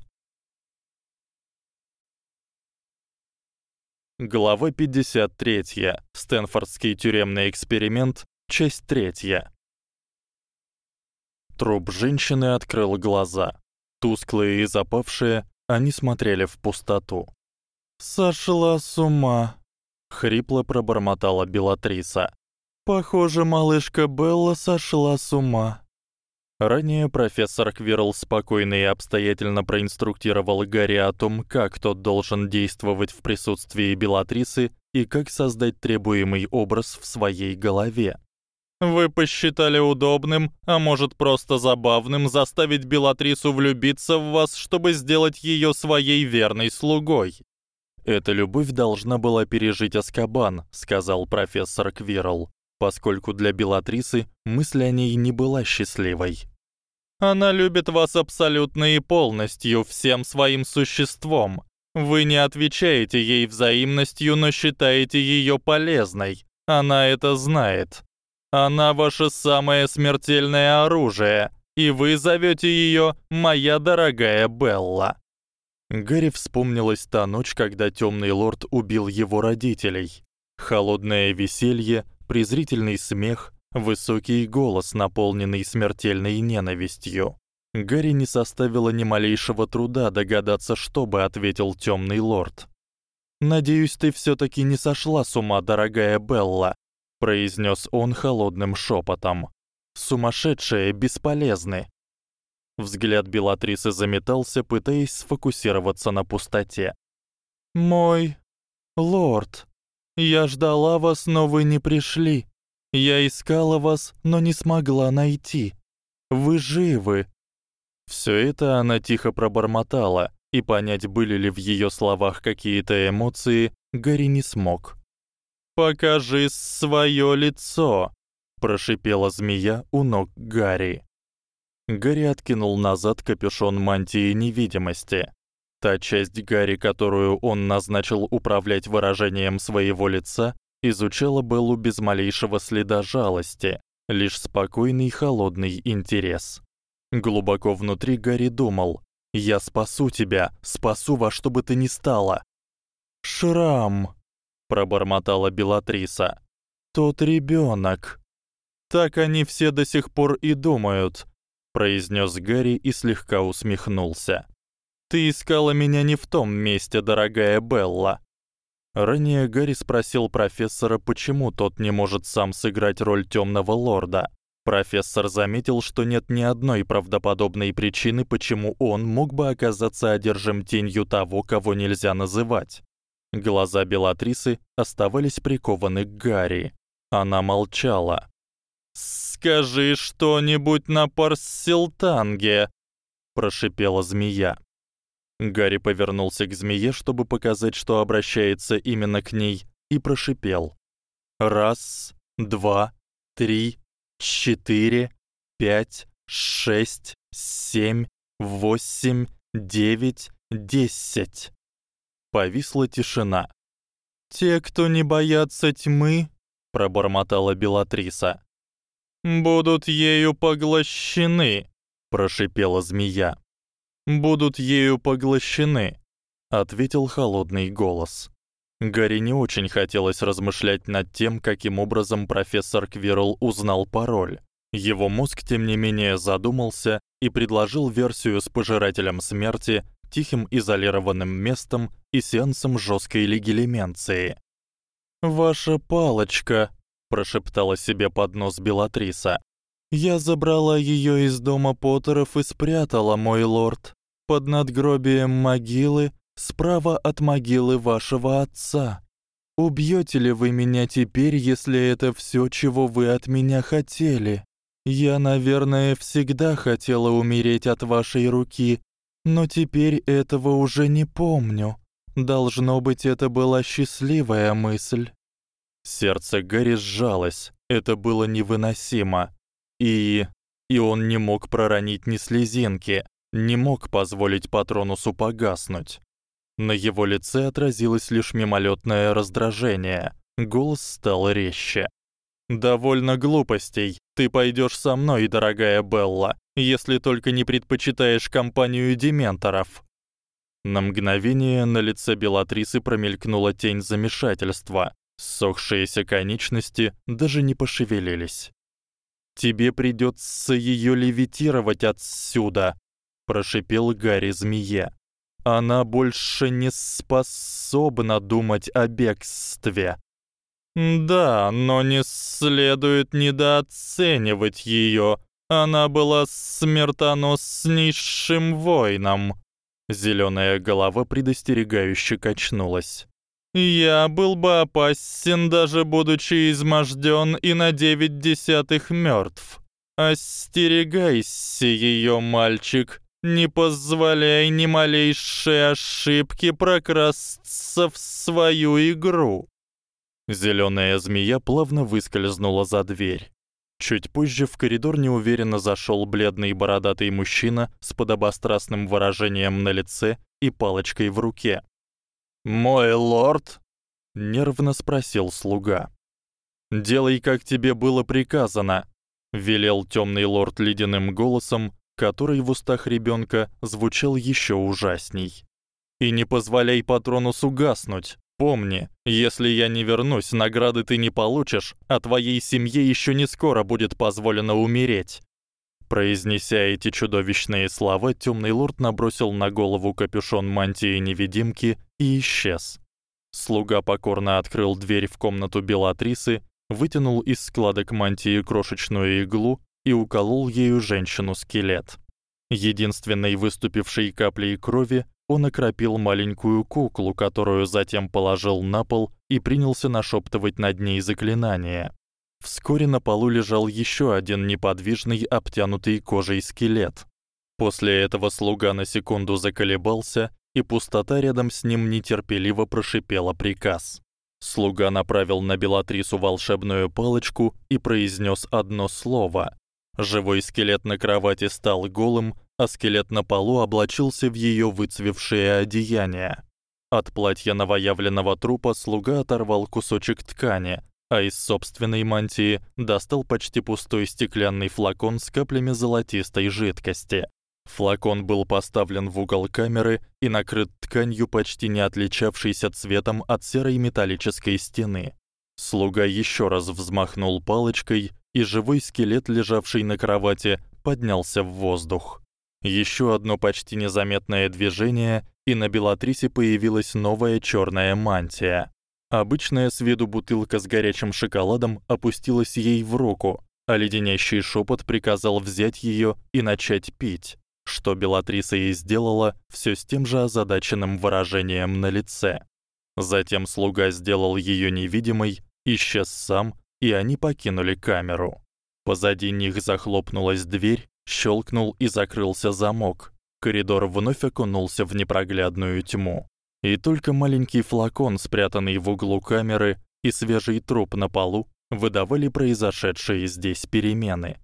Глава 53. Стэнфордский тюремный эксперимент, часть 3. Труп женщины открыл глаза. Тусклые и запавшие, они смотрели в пустоту. "Сошла с ума", хрипло пробормотала Белатриса. "Похоже, малышка Белла сошла с ума". Ранее профессор Квирл спокойно и обстоятельно проинструктировал Гарри о том, как тот должен действовать в присутствии Белатрисы и как создать требуемый образ в своей голове. Вы посчитали удобным, а может просто забавным заставить Белатрису влюбиться в вас, чтобы сделать её своей верной слугой. Эта любовь должна была пережить Аскабан, сказал профессор Квирл, поскольку для Белатрисы мысль о ней не была счастливой. Она любит вас абсолютно и полностью, всем своим существом. Вы не отвечаете ей взаимностью, но считаете её полезной. Она это знает. Она ваше самое смертельное оружие, и вы зовёте её моя дорогая Белла. Гарри вспомнилась та ночь, когда тёмный лорд убил его родителей. Холодное веселье, презрительный смех, высокий голос, наполненный смертельной ненавистью. Гарри не составило ни малейшего труда догадаться, что бы ответил тёмный лорд. Надеюсь, ты всё-таки не сошла с ума, дорогая Белла, произнёс он холодным шёпотом. Сумасшедшие бесполезны. Взгляд Белатрисы заметался, пытаясь сфокусироваться на пустоте. Мой лорд, я ждала вас, но вы не пришли. Я искала вас, но не смогла найти. Вы живы. Всё это она тихо пробормотала, и понять, были ли в её словах какие-то эмоции, Гарри не смог. Покажи своё лицо, прошипела змея у ног Гарри. Гарри откинул назад капюшон мантии невидимости. Та часть Гарри, которую он назначил управлять выражением своего лица, изучала Беллу без малейшего следа жалости, лишь спокойный холодный интерес. Глубоко внутри Гарри думал: "Я спасу тебя, спасу во что бы ты ни стало". Шрам пробормотала Белатриса. Тот ребёнок. Так они все до сих пор и думают, произнёс Гарри и слегка усмехнулся. Ты искала меня не в том месте, дорогая Белла. Ранее Гарри спросил профессора, почему тот не может сам сыграть роль тёмного лорда. Профессор заметил, что нет ни одной правдоподобной причины, почему он мог бы оказаться одержим тенью того, кого нельзя называть. Глаза Белатрисы оставались прикованы к Гарри. Она молчала. «Скажи что-нибудь на парсилтанге», — прошипела змея. Гарри повернулся к змее, чтобы показать, что обращается именно к ней, и прошипел. «Раз, два, три, четыре, пять, шесть, семь, восемь, девять, десять». Повисла тишина. Те, кто не боятся тьмы, пробормотала Белатриса. Будут ею поглощены, прошипела змея. Будут ею поглощены, ответил холодный голос. Гарри не очень хотелось размышлять над тем, каким образом профессор Квирл узнал пароль. Его мозг тем не менее задумался и предложил версию с пожирателем смерти, тихим изолированным местом и сеансом жёсткой легилименции. Ваша палочка, прошептала себе под нос Белатриса. Я забрала её из дома Поттеров и спрятала, мой лорд, под надгробием могилы, справа от могилы вашего отца. Убьёте ли вы меня теперь, если это всё, чего вы от меня хотели? Я, наверное, всегда хотела умереть от вашей руки, но теперь этого уже не помню. Должно быть, это была счастливая мысль. Сердце Гарри сжалось. Это было невыносимо. И и он не мог проронить ни слезинки, не мог позволить Патронусу погаснуть. На его лице отразилось лишь мимолётное раздражение. Голос стал резче. Довольно глупостей. Ты пойдёшь со мной, дорогая Белла, если только не предпочитаешь компанию дементоров. На мгновение на лице Белатрисы промелькнула тень замешательства. Ссохшиеся конечности даже не пошевелились. Тебе придётся её левитировать отсюда, прошипел Гарри змее. Она больше не способна думать о бегстве. Да, но не следует недооценивать её. Она была смертоноснейшим воином. Зелёная голова предостерегающе качнулась. Я был бы опасен, даже будучи измождён и на девять десятых мёртв. Остерегайся её, мальчик. Не позволяй ни малейшей ошибки прокрасться в свою игру. Зелёная змея плавно выскользнула за дверь. Чуть позже в коридор неуверенно зашёл бледный бородатый мужчина с подобострастным выражением на лице и палочкой в руке. "Мой лорд?" нервно спросил слуга. "Делай, как тебе было приказано", велел тёмный лорд ледяным голосом, который в устах ребёнка звучал ещё ужасней. "И не позволяй патрону угаснуть. Помни, если я не вернусь, награды ты не получишь, а твоей семье ещё не скоро будет позволено умереть. Произнеся эти чудовищные слова, тёмный лорд набросил на голову капюшон мантии невидимки и исчез. Слуга покорно открыл дверь в комнату Белатрисы, вытянул из складок мантии крошечную иглу и уколол ею женщину-скелет. Единственной выступившей каплей крови он окропил маленькую куклу, которую затем положил на пол и принялся нашептывать над ней заклинание. Вскоре на полу лежал ещё один неподвижный, обтянутый кожей скелет. После этого слуга на секунду заколебался, и пустота рядом с ним нетерпеливо прошипела приказ. Слуга направил на Белатрису волшебную палочку и произнёс одно слово. Живой скелет на кровати стал голым, а скелет на полу облачился в её выцвевшее одеяние. От платья новоявленного трупа слуга оторвал кусочек ткани, а из собственной мантии достал почти пустой стеклянный флакон с каплями золотистой жидкости. Флакон был поставлен в угол камеры и накрыт тканью, почти не отличавшейся цветом от серой металлической стены. Слуга ещё раз взмахнул палочкой, и живой скелет, лежавший на кровати, поднялся в воздух. Ещё одно почти незаметное движение, и на Белатрисе появилась новая чёрная мантия. Обычная с виду бутылка с горячим шоколадом опустилась ей в руку, а леденящий шёпот приказал взять её и начать пить, что Белатриса и сделала, всё с тем же озадаченным выражением на лице. Затем слуга сделал её невидимой, исчез сам, и они покинули камеру. Позади них захлопнулась дверь, щелкнул и закрылся замок. Коридор вновь окунулся в непроглядную тьму. И только маленький флакон, спрятанный в углу камеры, и свежий труп на полу выдавали произошедшие здесь перемены.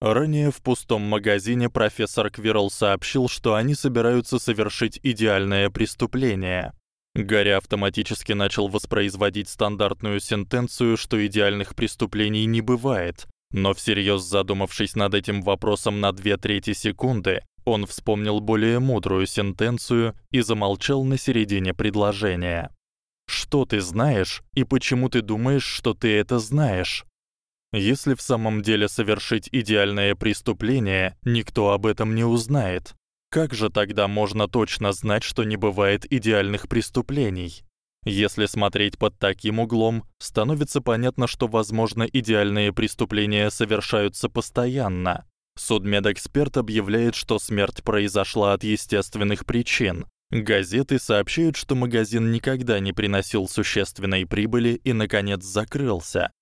Ранее в пустом магазине профессор Квирл сообщил, что они собираются совершить идеальное преступление. Гарри автоматически начал воспроизводить стандартную сентенцию, что идеальных преступлений не бывает, но всерьёз задумавшись над этим вопросом на 2/3 секунды, он вспомнил более мудрую сентенцию и замолчал на середине предложения. Что ты знаешь и почему ты думаешь, что ты это знаешь? Если в самом деле совершить идеальное преступление, никто об этом не узнает. Как же тогда можно точно знать, что не бывает идеальных преступлений? Если смотреть под таким углом, становится понятно, что возможно идеальные преступления совершаются постоянно. Судмедэксперт объявляет, что смерть произошла от естественных причин. Газеты сообщают, что магазин никогда не приносил существенной прибыли и наконец закрылся.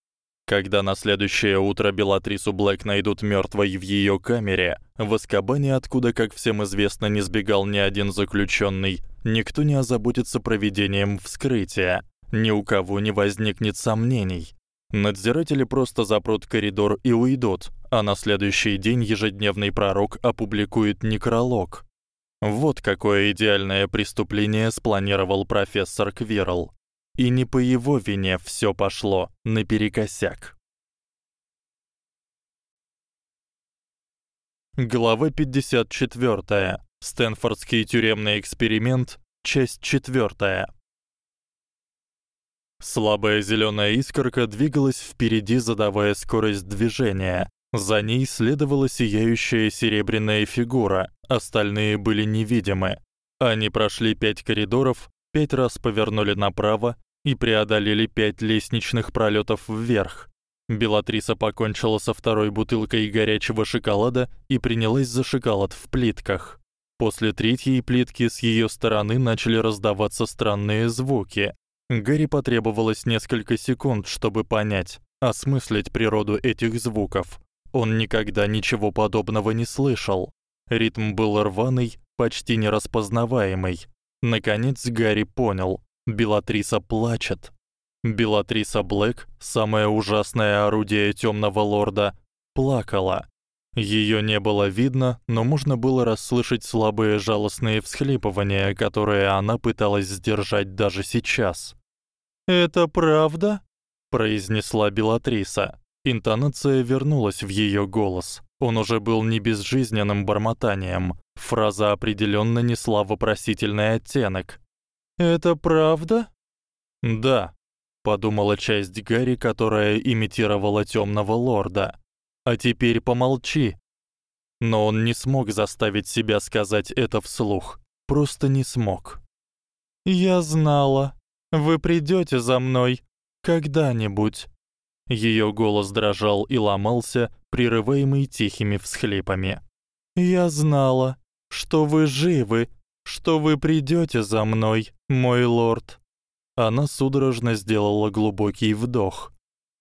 Когда на следующее утро Белатрису Блэк найдут мёртвой в её камере, в Азкабане, откуда, как всем известно, не сбегал ни один заключённый, никто не озаботится проведением вскрытия. Ни у кого не возникнет сомнений. Надзиратели просто запрут коридор и уйдут, а на следующий день ежедневный пророк опубликует некролог. Вот какое идеальное преступление спланировал профессор Квирл и не по его вине всё пошло наперекосяк. Глава 54. Стэнфордский тюремный эксперимент. Часть 4. Слабая зелёная искорка двигалась впереди, задавая скорость движения. За ней следовала сияющая серебряная фигура, остальные были невидимы. Они прошли пять коридоров, пять раз повернули направо и преодолели пять лестничных пролётов вверх. Белатриса покончила со второй бутылкой горячего шоколада и принялась за шоколад в плитках. После третьей плитки с её стороны начали раздаваться странные звуки. Гарри потребовалось несколько секунд, чтобы понять, осмыслить природу этих звуков. Он никогда ничего подобного не слышал. Ритм был рваный, почти нераспознаваемый. Наконец Гарри понял, Белатриса плачет. Белатриса Блэк, самое ужасное орудие Тёмного лорда, плакала. Её не было видно, но можно было расслышать слабые жалостные всхлипывания, которые она пыталась сдержать даже сейчас. "Это правда?" произнесла Белатриса. Интонация вернулась в её голос. Он уже был не безжизненным бормотанием. Фраза определённо несла вопросительный оттенок. Это правда? Да, подумала часть Гарри, которая имитировала тёмного лорда. А теперь помолчи. Но он не смог заставить себя сказать это вслух. Просто не смог. Я знала. Вы придёте за мной когда-нибудь. Её голос дрожал и ломался, прерываемый тихими всхлипами. Я знала, что вы живы что вы придёте за мной, мой лорд. Она судорожно сделала глубокий вдох.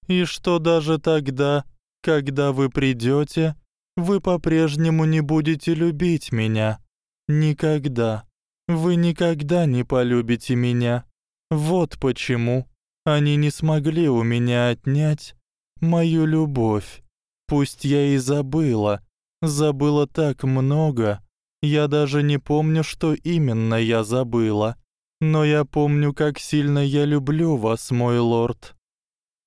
И что даже тогда, когда вы придёте, вы по-прежнему не будете любить меня. Никогда. Вы никогда не полюбите меня. Вот почему они не смогли у меня отнять мою любовь. Пусть я и забыла, забыла так много, я даже не помню, что именно я забыла, но я помню, как сильно я люблю вас, мой лорд.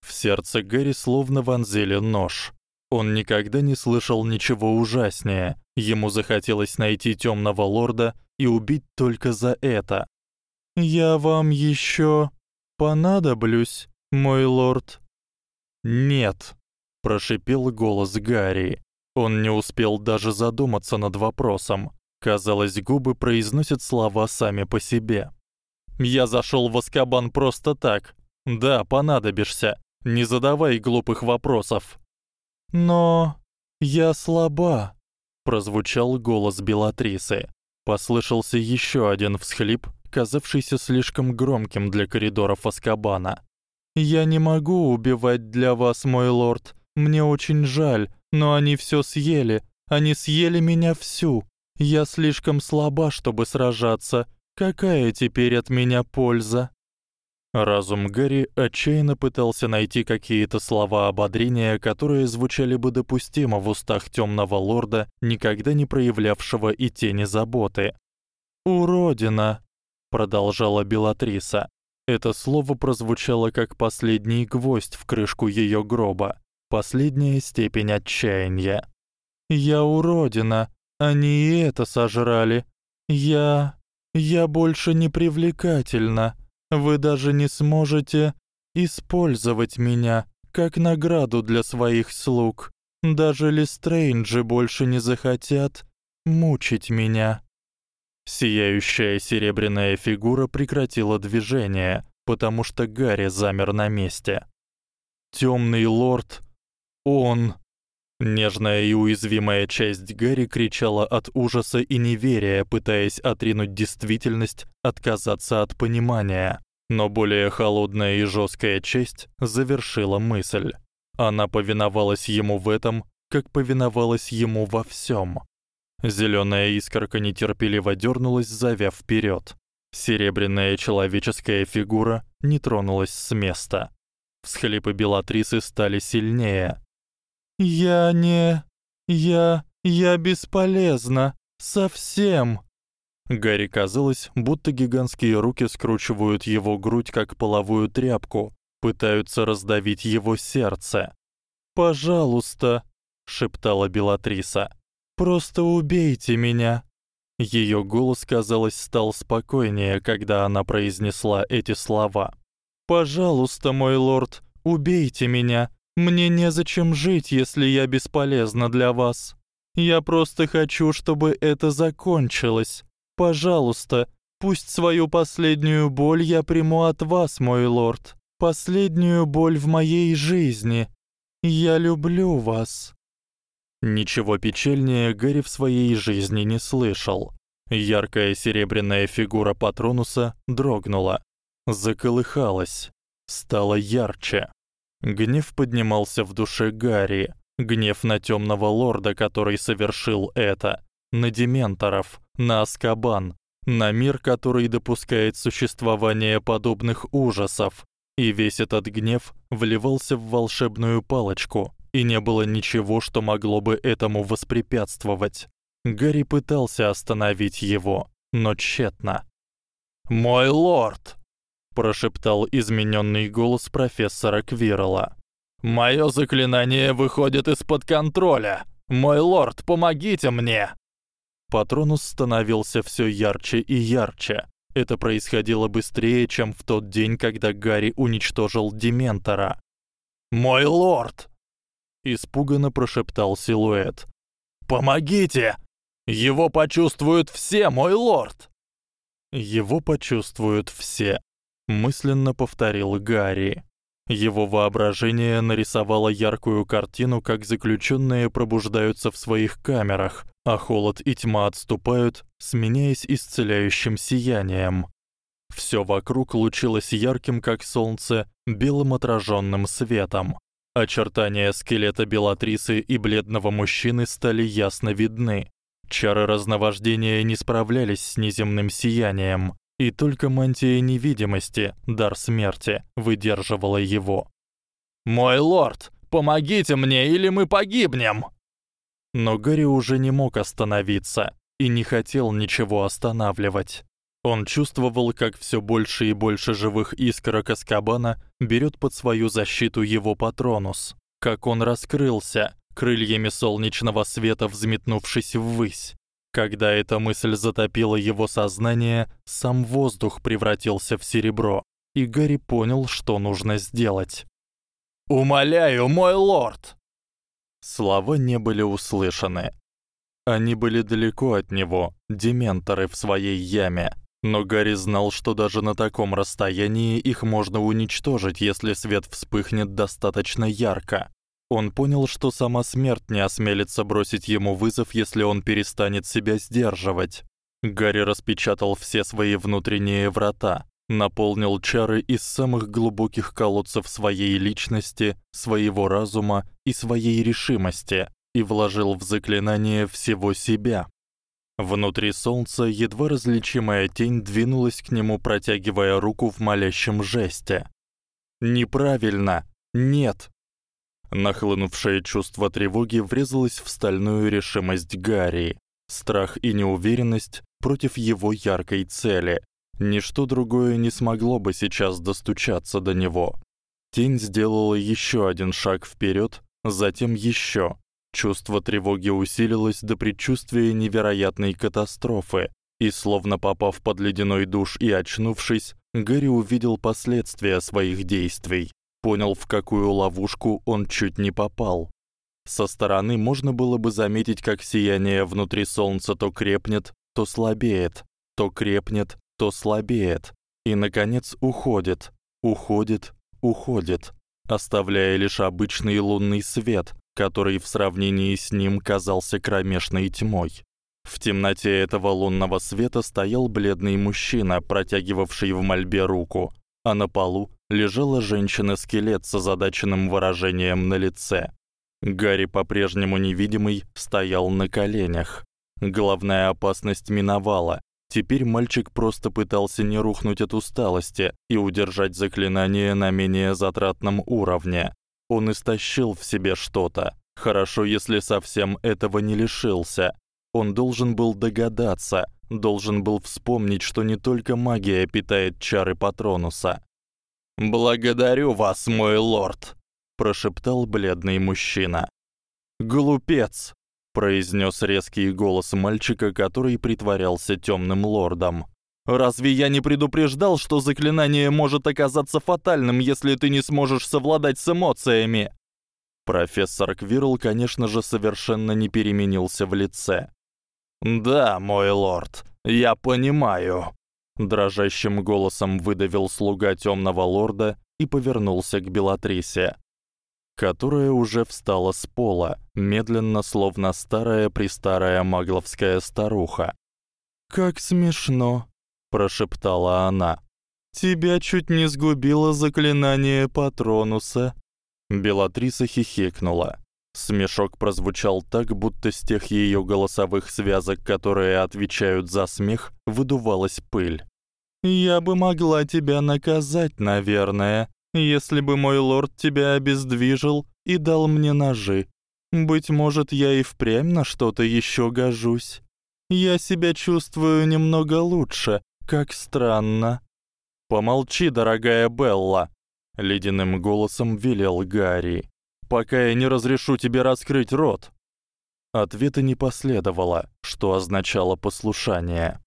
В сердце Гэри словно вонзили нож. Он никогда не слышал ничего ужаснее. Ему захотелось найти тёмного лорда и убить только за это. Я вам ещё понадоблюсь, мой лорд. Нет, прошипел голос Гарри. Он не успел даже задуматься над вопросом. Казалось, губы произносят слова сами по себе. Я зашёл в Азкабан просто так. Да, понадобишься. Не задавай глупых вопросов. Но я слаба, прозвучал голос Белатрисы. Послышался ещё один всхлип, казавшийся слишком громким для коридоров Азкабана. Я не могу убивать для вас, мой лорд. Мне очень жаль, но они всё съели. Они съели меня всю. Я слишком слаба, чтобы сражаться. Какая теперь от меня польза? Разум Гарри отчаянно пытался найти какие-то слова ободрения, которые звучали бы допустимо в устах тёмного лорда, никогда не проявлявшего и тени заботы. Уродина. продолжала Белатриса. Это слово прозвучало как последний гвоздь в крышку её гроба, последняя степень отчаяния. Я уродина, они и это сожрали. Я я больше не привлекательна. Вы даже не сможете использовать меня как награду для своих слуг. Даже Лестрейнджи больше не захотят мучить меня. Сияющая серебряная фигура прекратила движение, потому что Гарри замер на месте. Тёмный лорд, он Нежная и уязвимая часть Гарри кричала от ужаса и неверия, пытаясь отринуть действительность, отказаться от понимания. Но более холодная и жёсткая часть завершила мысль. Она повиновалась ему в этом, как повиновалась ему во всём. Зелёная искорка нетерпеливо дёрнулась, завяв вперёд. Серебряная человеческая фигура не тронулась с места. Всхлипы Белатрисы стали сильнее. Я не я я бесполезна совсем. Гарри казалось, будто гигантские руки скручивают его грудь как половую тряпку, пытаются раздавить его сердце. "Пожалуйста", шептала Белатриса. "Просто убейте меня". Её голос, казалось, стал спокойнее, когда она произнесла эти слова. "Пожалуйста, мой лорд, убейте меня. Мне незачем жить, если я бесполезна для вас. Я просто хочу, чтобы это закончилось. Пожалуйста, пусть свою последнюю боль я приму от вас, мой лорд. Последнюю боль в моей жизни. Я люблю вас. Ничего печальнее Гэри в своей жизни не слышал. Яркая серебряная фигура Патронуса дрогнула, заколыхалась, стала ярче. Гнев поднимался в душе Гарри, гнев на тёмного лорда, который совершил это, на дементоров, на Аскабан, на мир, который допускает существование подобных ужасов. И весь этот гнев вливался в волшебную палочку, и не было ничего, что могло бы этому воспрепятствовать. Гарри пытался остановить его, но тщетно. "Мой лорд", прошептал изменённый голос профессора Квирла. Моё заклинание выходит из-под контроля. Мой лорд, помогите мне. Патронус становился всё ярче и ярче. Это происходило быстрее, чем в тот день, когда Гарри уничтожил дементора. "Мой лорд!" испуганно прошептал силуэт. "Помогите! Его почувствуют все, мой лорд!" Его почувствуют все, мысленно повторил Гарри. Его воображение нарисовало яркую картину, как заключённые пробуждаются в своих камерах, а холод и тьма отступают, сменяясь исцеляющим сиянием. Всё вокруг лучилось ярким, как солнце, белым отражённым светом. Очертания скелета Белатрисы и бледного мужчины стали ясно видны. Чары разновождения не справлялись с неземным сиянием и только мантия невидимости, дар смерти, выдерживала его. "Мой лорд, помогите мне, или мы погибнем!" Но Гарри уже не мог остановиться и не хотел ничего останавливать. Он чувствовал, как всё больше и больше живых искорок Аскабана берёт под свою защиту его Патронус, как он раскрылся, крыльями солнечного света взметнувшись ввысь. Когда эта мысль затопила его сознание, сам воздух превратился в серебро, и Гарри понял, что нужно сделать. "Умоляю, мой лорд!" Слова не были услышаны. Они были далеко от него, дементоры в своей яме, но Гарри знал, что даже на таком расстоянии их можно уничтожить, если свет вспыхнет достаточно ярко. Он понял, что сама смерть не осмелится бросить ему вызов, если он перестанет себя сдерживать. Гарри распечатал все свои внутренние врата, наполнил чары из самых глубоких колодцев своей личности, своего разума и своей решимости и вложил в заклинание всего себя. Внутри солнца едва различимая тень двинулась к нему, протягивая руку в молящем жесте. Неправильно. Нет, Нахлынувшее чувство тревоги врезалось в стальную решимость Гарри. Страх и неуверенность против его яркой цели. Ничто другое не смогло бы сейчас достучаться до него. Тень сделала ещё один шаг вперёд, затем ещё. Чувство тревоги усилилось до предчувствия невероятной катастрофы, и словно попав под ледяной душ и очнувшись, Гарри увидел последствия своих действий, понял, в какую ловушку он чуть не попал. Со стороны можно было бы заметить, как сияние внутри солнца то крепнет, то слабеет, то крепнет, то слабеет и наконец уходит, уходит, уходит, оставляя лишь обычный лунный свет, который в сравнении с ним казался кромешной тьмой. В темноте этого лунного света стоял бледный мужчина, протягивавший в мольбе руку, а на полу лежала женщина-скелет с озадаченным выражением на лице. Гарри, по-прежнему невидимый, стоял на коленях. Главная опасность миновала. Теперь мальчик просто пытался не рухнуть от усталости и удержать заклинание на менее затратном уровне. Он истощил в себе что-то. Хорошо, если совсем этого не лишился. Он должен был догадаться, должен был вспомнить, что не только магия питает чары Патронуса. "Благодарю вас, мой лорд", прошептал бледный мужчина. "Глупец", произнёс резкий голос мальчика, который притворялся тёмным лордом. Разве я не предупреждал, что заклинание может оказаться фатальным, если ты не сможешь совладать с эмоциями? Профессор Квирл, конечно же, совершенно не переменился в лице. Да, мой лорд, я понимаю, дрожащим голосом выдавил слуга тёмного лорда и повернулся к Белатрисе, которая уже встала с пола, медленно, словно старая-престарая магловская старуха. Как смешно, прошептала она. Тебя чуть не сгубило заклинание Патронуса. Белатриса хихикнула. Смешок прозвучал так, будто с тех её голосовых связок, которые отвечают за смех, выдувалась пыль. Я бы могла тебя наказать, наверное, если бы мой лорд тебя обездвижил и дал мне ножи. Быть может, я и впрямь на что-то ещё гожусь. Я себя чувствую немного лучше, как странно. Помолчи, дорогая Белла, ледяным голосом велел Гарри. Пока я не разрешу тебе раскрыть рот. Ответа не последовало, что означало послушание.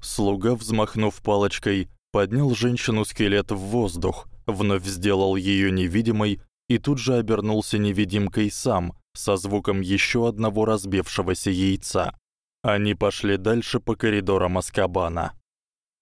Слуга, взмахнув палочкой, поднял женщину-скелет в воздух, вновь сделал её невидимой и тут же обернулся невидимкой сам, со звуком ещё одного разбившегося яйца. Они пошли дальше по коридорам Аскабана.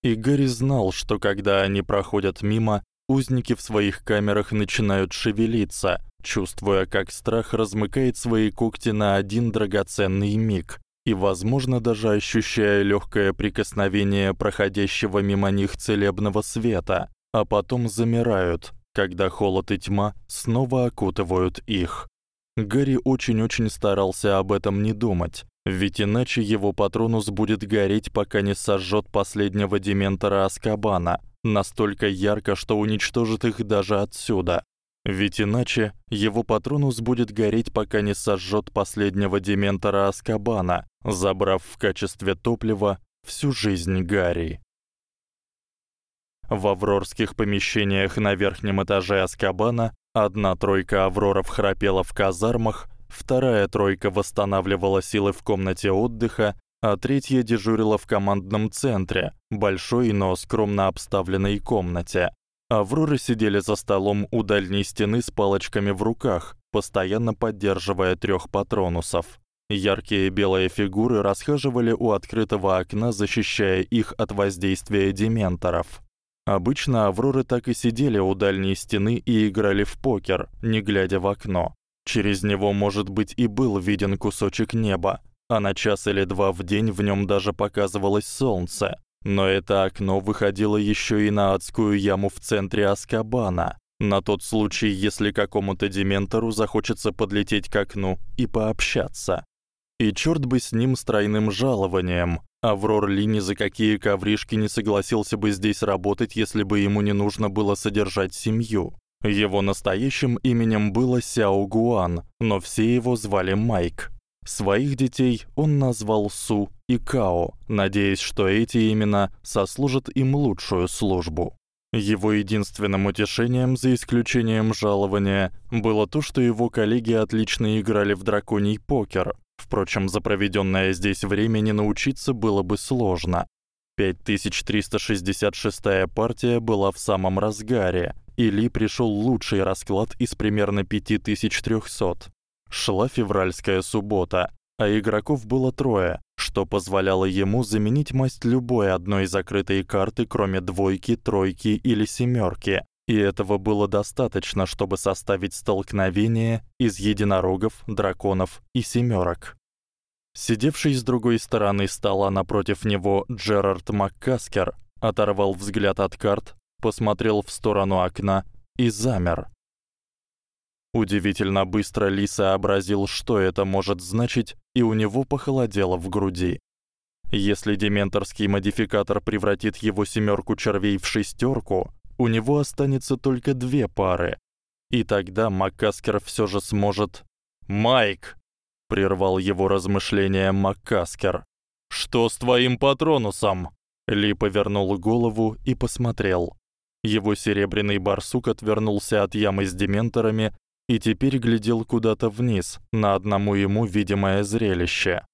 И Гарри знал, что когда они проходят мимо, узники в своих камерах начинают шевелиться, чувствуя, как страх размыкает свои когти на один драгоценный миг, и, возможно, даже ощущая лёгкое прикосновение проходящего мимо них целебного света, а потом замирают, когда холод и тьма снова окутывают их. Гарри очень-очень старался об этом не думать, ведь иначе его патронус будет гореть, пока не сожжёт последнего дементора Аскабана, настолько ярко, что уничтожит их даже отсюда. Ведь иначе его патронус будет гореть, пока не сожжёт последнего дементора Аскабана, забрав в качестве топлива всю жизнь Гарри. В аврорских помещениях на верхнем этаже Аскабана одна тройка авроров храпела в казармах, вторая тройка восстанавливала силы в комнате отдыха, а третья дежурила в командном центре, большой, но скромно обставленной комнате. Авроры сидели за столом у дальней стены с палочками в руках, постоянно поддерживая трёх патронусов. Яркие белые фигуры расхаживали у открытого окна, защищая их от воздействия дементоров. Обычно авроры так и сидели у дальней стены и играли в покер, не глядя в окно. Через него, может быть, и был виден кусочек неба, а на час или два в день в нём даже показывалось солнце. Но это окно выходило ещё и на адскую яму в центре Аскабана, на тот случай, если какому-то дементору захочется подлететь к окну и пообщаться. И чёрт бы с ним с тройным жалованием. Аврор Ли ни за какие ковришки не согласился бы здесь работать, если бы ему не нужно было содержать семью. Его настоящим именем было Сяо Гуан, но все его звали Майк. Своих детей он назвал Су и Као, надеясь, что эти имена сослужат им лучшую службу. Его единственным утешением, за исключением жалования, было то, что его коллеги отлично играли в драконий покер. Впрочем, за проведённое здесь время не научиться было бы сложно. 5366-я партия была в самом разгаре, и Ли пришёл лучший расклад из примерно 5300. Шла февральская суббота, а игроков было трое, что позволяло ему заменить масть любой одной закрытой карты, кроме двойки, тройки или семёрки. И этого было достаточно, чтобы составить столкновение из единорогов, драконов и семёрок. Сидевший с другой стороны стола напротив него Джерард Маккаскер оторвал взгляд от карт, посмотрел в сторону окна и замер. Удивительно быстро Ли сообразил, что это может значить, и у него похолодело в груди. Если дементорский модификатор превратит его семёрку червей в шестёрку, у него останется только две пары. И тогда Маккаскер всё же сможет Майк прервал его размышления Маккаскер. Что с твоим патронусом? Ли повернул голову и посмотрел. Его серебряный барсук отвернулся от ямы с дементорами и теперь глядел куда-то вниз, на одному ему видимое зрелище.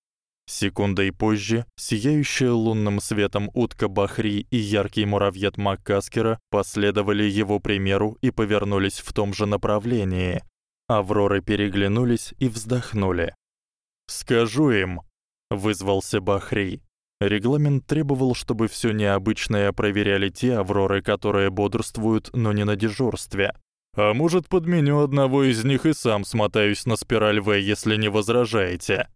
Секундой позже сияющая лунным светом утка Бахри и яркий муравьед Маккаскера последовали его примеру и повернулись в том же направлении. Авроры переглянулись и вздохнули. "Скажу им", вызвался Бахри. Регламент требовал, чтобы всё необычное проверяли те авроры, которые бодрствуют, но не на дежурстве. А может, подменю одного из них и сам смотаюсь на спираль В, если не возражаете.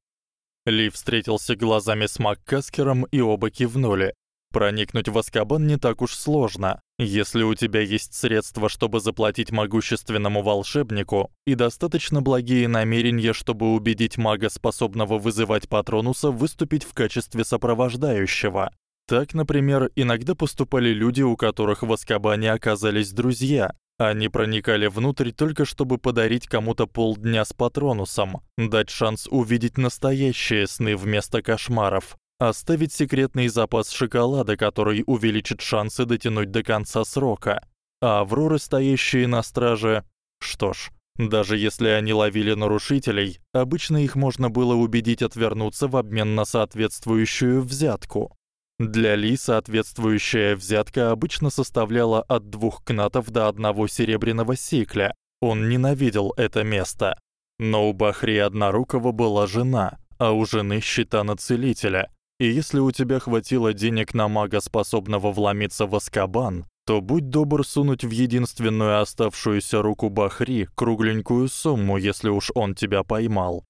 Ли встретился глазами с Маккаскером и оба кивнули. Проникнуть в Азкабан не так уж сложно, если у тебя есть средства, чтобы заплатить могущественному волшебнику, и достаточно благие намерения, чтобы убедить мага, способного вызывать Патронуса, выступить в качестве сопровождающего. Так, например, иногда поступали люди, у которых в Азкабане оказались друзья, они проникали внутрь только чтобы подарить кому-то полдня с Патронусом, дать шанс увидеть настоящие сны вместо кошмаров, оставить секретный запас шоколада, который увеличит шансы дотянуть до конца срока. А авроры, стоящие на страже, что ж, даже если они ловили нарушителей, обычно их можно было убедить отвернуться в обмен на соответствующую взятку. Для Ли соответствующая взятка обычно составляла от двух кнатов до одного серебряного сикля. Он ненавидел это место. Но у Бахри Однорукого была жена, а у жены щитана целителя. И если у тебя хватило денег на мага, способного вломиться в Аскабан, то будь добр сунуть в единственную оставшуюся руку Бахри кругленькую сумму, если уж он тебя поймал.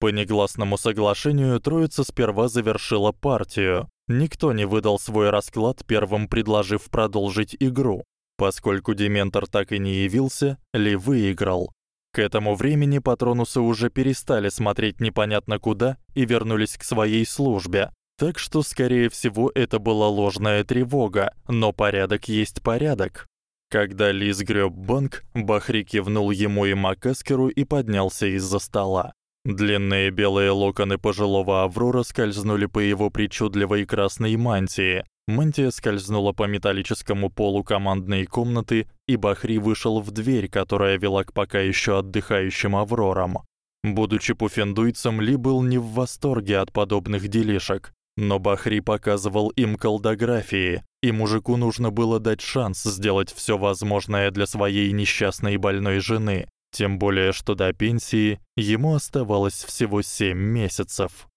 По негласному соглашению троица сперва завершила партию, Никто не выдал свой расклад, первым предложив продолжить игру. Поскольку Дементор так и не явился, Ли выиграл. К этому времени патронусы уже перестали смотреть непонятно куда и вернулись к своей службе. Так что, скорее всего, это была ложная тревога, но порядок есть порядок. Когда Ли сгрёб банк, Бахри кивнул ему и Макаскеру и поднялся из-за стола. Длинные белые локоны пожилого Аврора скользнули по его причудливой красной мантии. Мантия скользнула по металлическому полу командной комнаты, и Бахри вышел в дверь, которая вела к пока ещё отдыхающим Аврорам. Будучи пуфендуйцем, Ли был не в восторге от подобных делишек, но Бахри показывал им колдографии, и мужику нужно было дать шанс сделать всё возможное для своей несчастной больной жены. Тем более, что до пенсии ему оставалось всего 7 месяцев.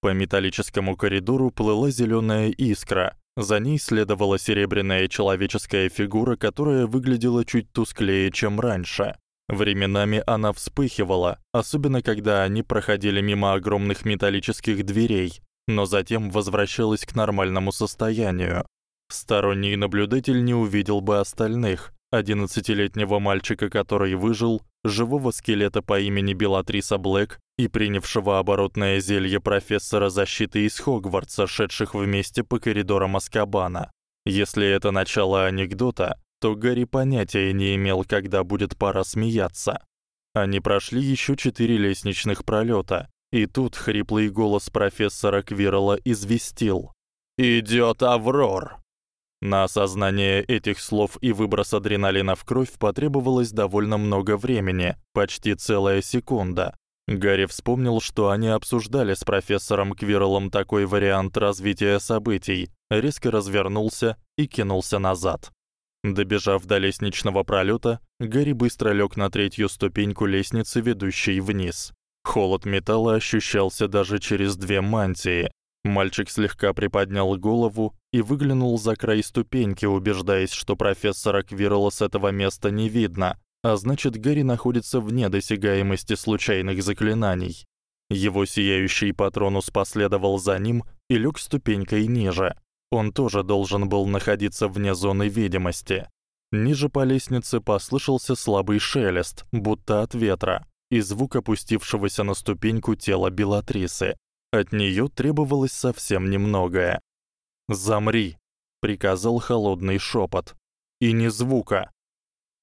По металлическому коридору плыла зелёная искра. За ней следовала серебряная человеческая фигура, которая выглядела чуть тусклее, чем раньше. Временами она вспыхивала, особенно когда они проходили мимо огромных металлических дверей, но затем возвращалась к нормальному состоянию. Сторонний наблюдатель не увидел бы остальных, одиннадцатилетнего мальчика, который выжил, живого скелета по имени Белатриса Блэк и принявшего оборотное зелье профессора защиты из Хогвартса, шедших вместе по коридорам Азкабана. Если это начало анекдота, то Гарри понятия не имел, когда будет пора смеяться. Они прошли ещё четыре лестничных пролёта, и тут хриплый голос профессора Квирла известил: "Идёт Аврор". На осознание этих слов и выброс адреналина в кровь потребовалось довольно много времени, почти целая секунда. Гарри вспомнил, что они обсуждали с профессором Квирлом такой вариант развития событий, резко развернулся и кинулся назад. Добежав до лестничного пролёта, Гарри быстро лёг на третью ступеньку лестницы, ведущей вниз. Холод металла ощущался даже через две мантии. Мальчик слегка приподнял голову и выглянул за край ступеньки, убеждаясь, что профессора Квирла с этого места не видно, а значит, Гарри находится вне досягаемости случайных заклинаний. Его сияющий патронус последовал за ним и лёг ступенькой ниже. Он тоже должен был находиться вне зоны видимости. Ниже по лестнице послышался слабый шелест, будто от ветра, и звук опустившегося на ступеньку тела Белатрисы. От неё требовалось совсем немногое. "Замри", приказал холодный шёпот. И ни звука.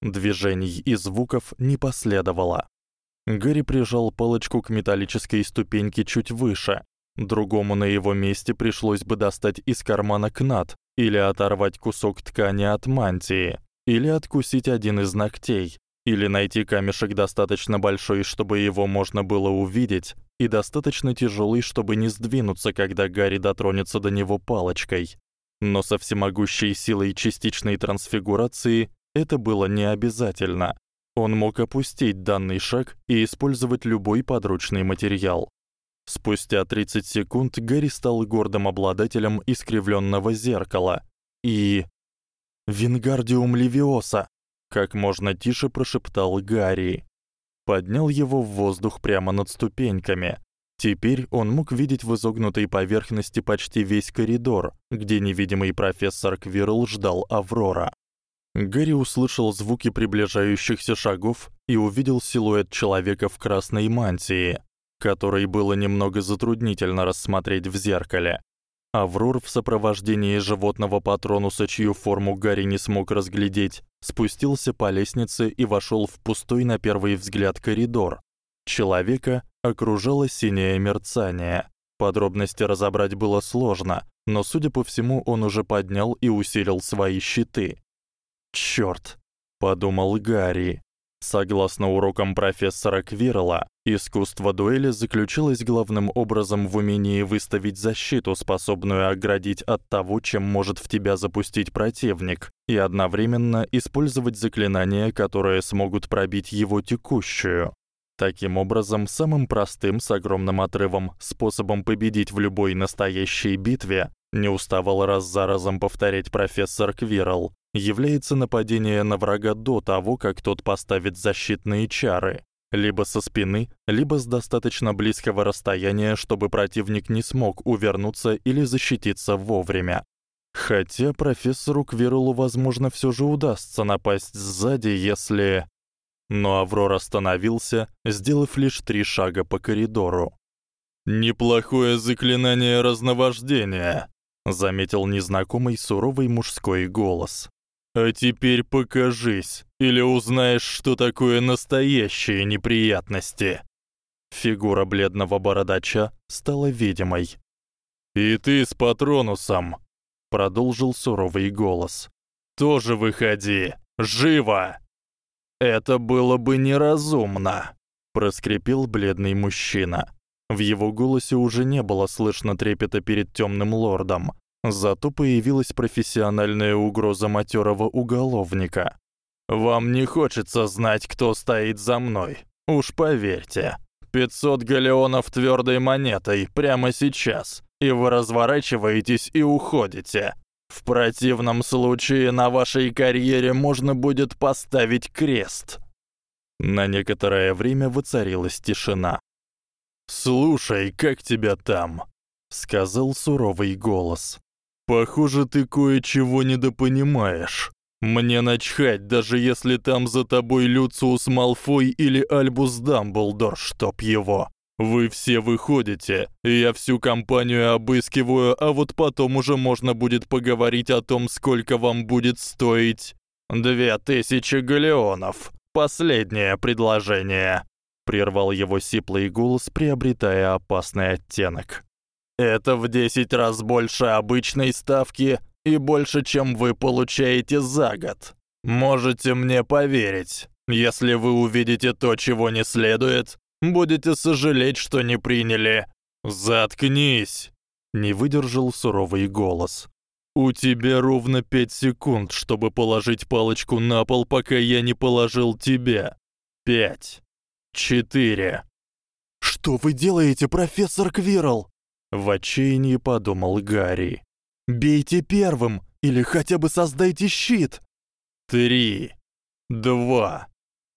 Движений и звуков не последовало. Гарри прижал палочку к металлической ступеньке чуть выше, Другому на его месте пришлось бы достать из кармана кнат или оторвать кусок ткани от мантии, или откусить один из ногтей, или найти камешек достаточно большой, чтобы его можно было увидеть, и достаточно тяжёлый, чтобы не сдвинуться, когда Гарри дотронется до него палочкой. Но со всемогущей силой частичной трансфигурации это было не обязательно. Он мог опустить данный шаг и использовать любой подручный материал. Спустя 30 секунд Гарри стал гордым обладателем искривлённого зеркала и Вингардиум левиоса, как можно тише прошептал Гарри. Поднял его в воздух прямо над ступеньками. Теперь он мог видеть в изогнутой поверхности почти весь коридор, где невидимый профессор Квирл ждал Аврора. Гарри услышал звуки приближающихся шагов и увидел силуэт человека в красной мантии который было немного затруднительно рассмотреть в зеркале. Аврор в сопровождении животного патронуса, чью форму Гарри не смог разглядеть, спустился по лестнице и вошёл в пустой на первый взгляд коридор. Человека окружало синее мерцание. Подробности разобрать было сложно, но, судя по всему, он уже поднял и усилил свои щиты. «Чёрт!» — подумал Гарри. Согласно урокам профессора Квирла, искусство дуэли заключалось главным образом в умении выставить защиту, способную оградить от того, чем может в тебя запустить противник, и одновременно использовать заклинания, которые смогут пробить его текущую. Таким образом, самым простым с огромным отрывом способом победить в любой настоящей битве, не уставал раз за разом повторять профессор Квирл, является нападение на врага до того, как тот поставит защитные чары, либо со спины, либо с достаточно близкого расстояния, чтобы противник не смог увернуться или защититься вовремя. Хотя профессору Квирлу, возможно, всё же удастся напасть сзади, если Но Аврор остановился, сделав лишь три шага по коридору. Неплохое заклинание разновождения, заметил незнакомый суровый мужской голос. А теперь покажись, или узнаешь, что такое настоящие неприятности. Фигура бледного бородача стала видимой. И ты с патронусом, продолжил суровый голос. Тоже выходи, живо. Это было бы неразумно, проскрипел бледный мужчина. В его голосе уже не было слышно трепета перед тёмным лордом, Зато появилась профессиональная угроза матёрого уголовника. Вам не хочется знать, кто стоит за мной. Уж поверьте. 500 галеонов твёрдой монетой прямо сейчас, и вы разворачиваетесь и уходите. В противном случае на вашей карьере можно будет поставить крест. На некоторое время воцарилась тишина. Слушай, как тебя там, сказал суровый голос. Похоже, ты кое-чего недопонимаешь. Мне начхать, даже если там за тобой Люциус Малфой или Альбус Дамблдор, чтоб его. Вы все выходите, я всю компанию обыскиваю, а вот потом уже можно будет поговорить о том, сколько вам будет стоить. Две тысячи галеонов. Последнее предложение. прервал его сиплый голос, приобретая опасный оттенок. Это в 10 раз больше обычной ставки и больше, чем вы получаете за год. Можете мне поверить. Если вы увидите то, чего не следует, будете сожалеть, что не приняли. Заткнись, не выдержал суровый голос. У тебя ровно 5 секунд, чтобы положить палочку на пол, пока я не положил тебя. Пять. Четыре. Что вы делаете, профессор Квирл? В отчаянии подумал Гарри. Бейте первым или хотя бы создайте щит. Три, два,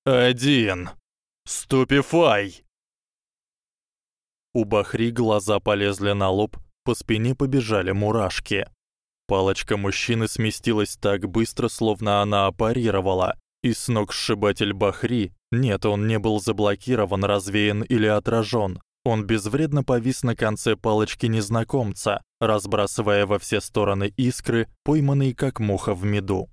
один. Ступифай. У Бахри глаза полезли на лоб, по спине побежали мурашки. Палочка мужчины сместилась так быстро, словно она апарировала, и с ног сшибатель Бахри, нет, он не был заблокирован, развеян или отражён. Он безвредно повис на конце палочки незнакомца, разбрасывая во все стороны искры, пойманные как муха в меду.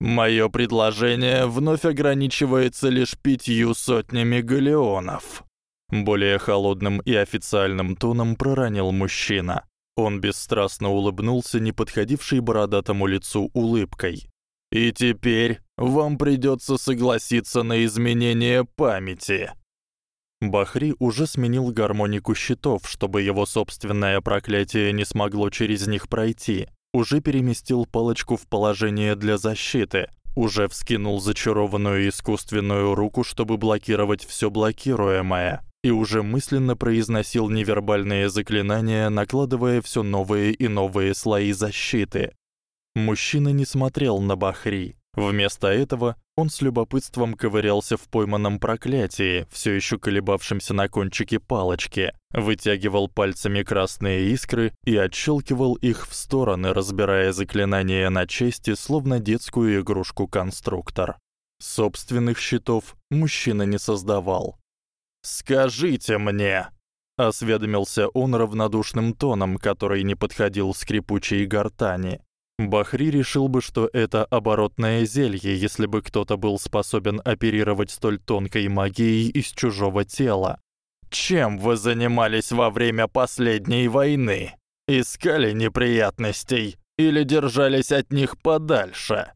Моё предложение вновь ограничивается лишь пятью сотнями галеонов, более холодным и официальным тоном проронил мужчина. Он бесстрастно улыбнулся неподходившей бородатому лицу улыбкой. И теперь вам придётся согласиться на изменение памяти. Бахри уже сменил гармонику щитов, чтобы его собственное проклятие не смогло через них пройти. Уже переместил палочку в положение для защиты, уже вскинул зачарованную искусственную руку, чтобы блокировать всё блокируемое и уже мысленно произносил невербальные заклинания, накладывая всё новые и новые слои защиты. Мужчина не смотрел на Бахри. Вместо этого он с любопытством ковырялся в пойманном проклятии, всё ещё колебавшемся на кончике палочки, вытягивал пальцами красные искры и отщёлкивал их в стороны, разбирая заклинания на части, словно детскую игрушку-конструктор. Собственных щитов мужчина не создавал. «Скажите мне!» — осведомился он равнодушным тоном, который не подходил скрипучей гортани. Бахри решил бы, что это оборотное зелье, если бы кто-то был способен оперировать столь тонкой магией из чужого тела. Чем вы занимались во время последней войны? Искали неприятностей или держались от них подальше?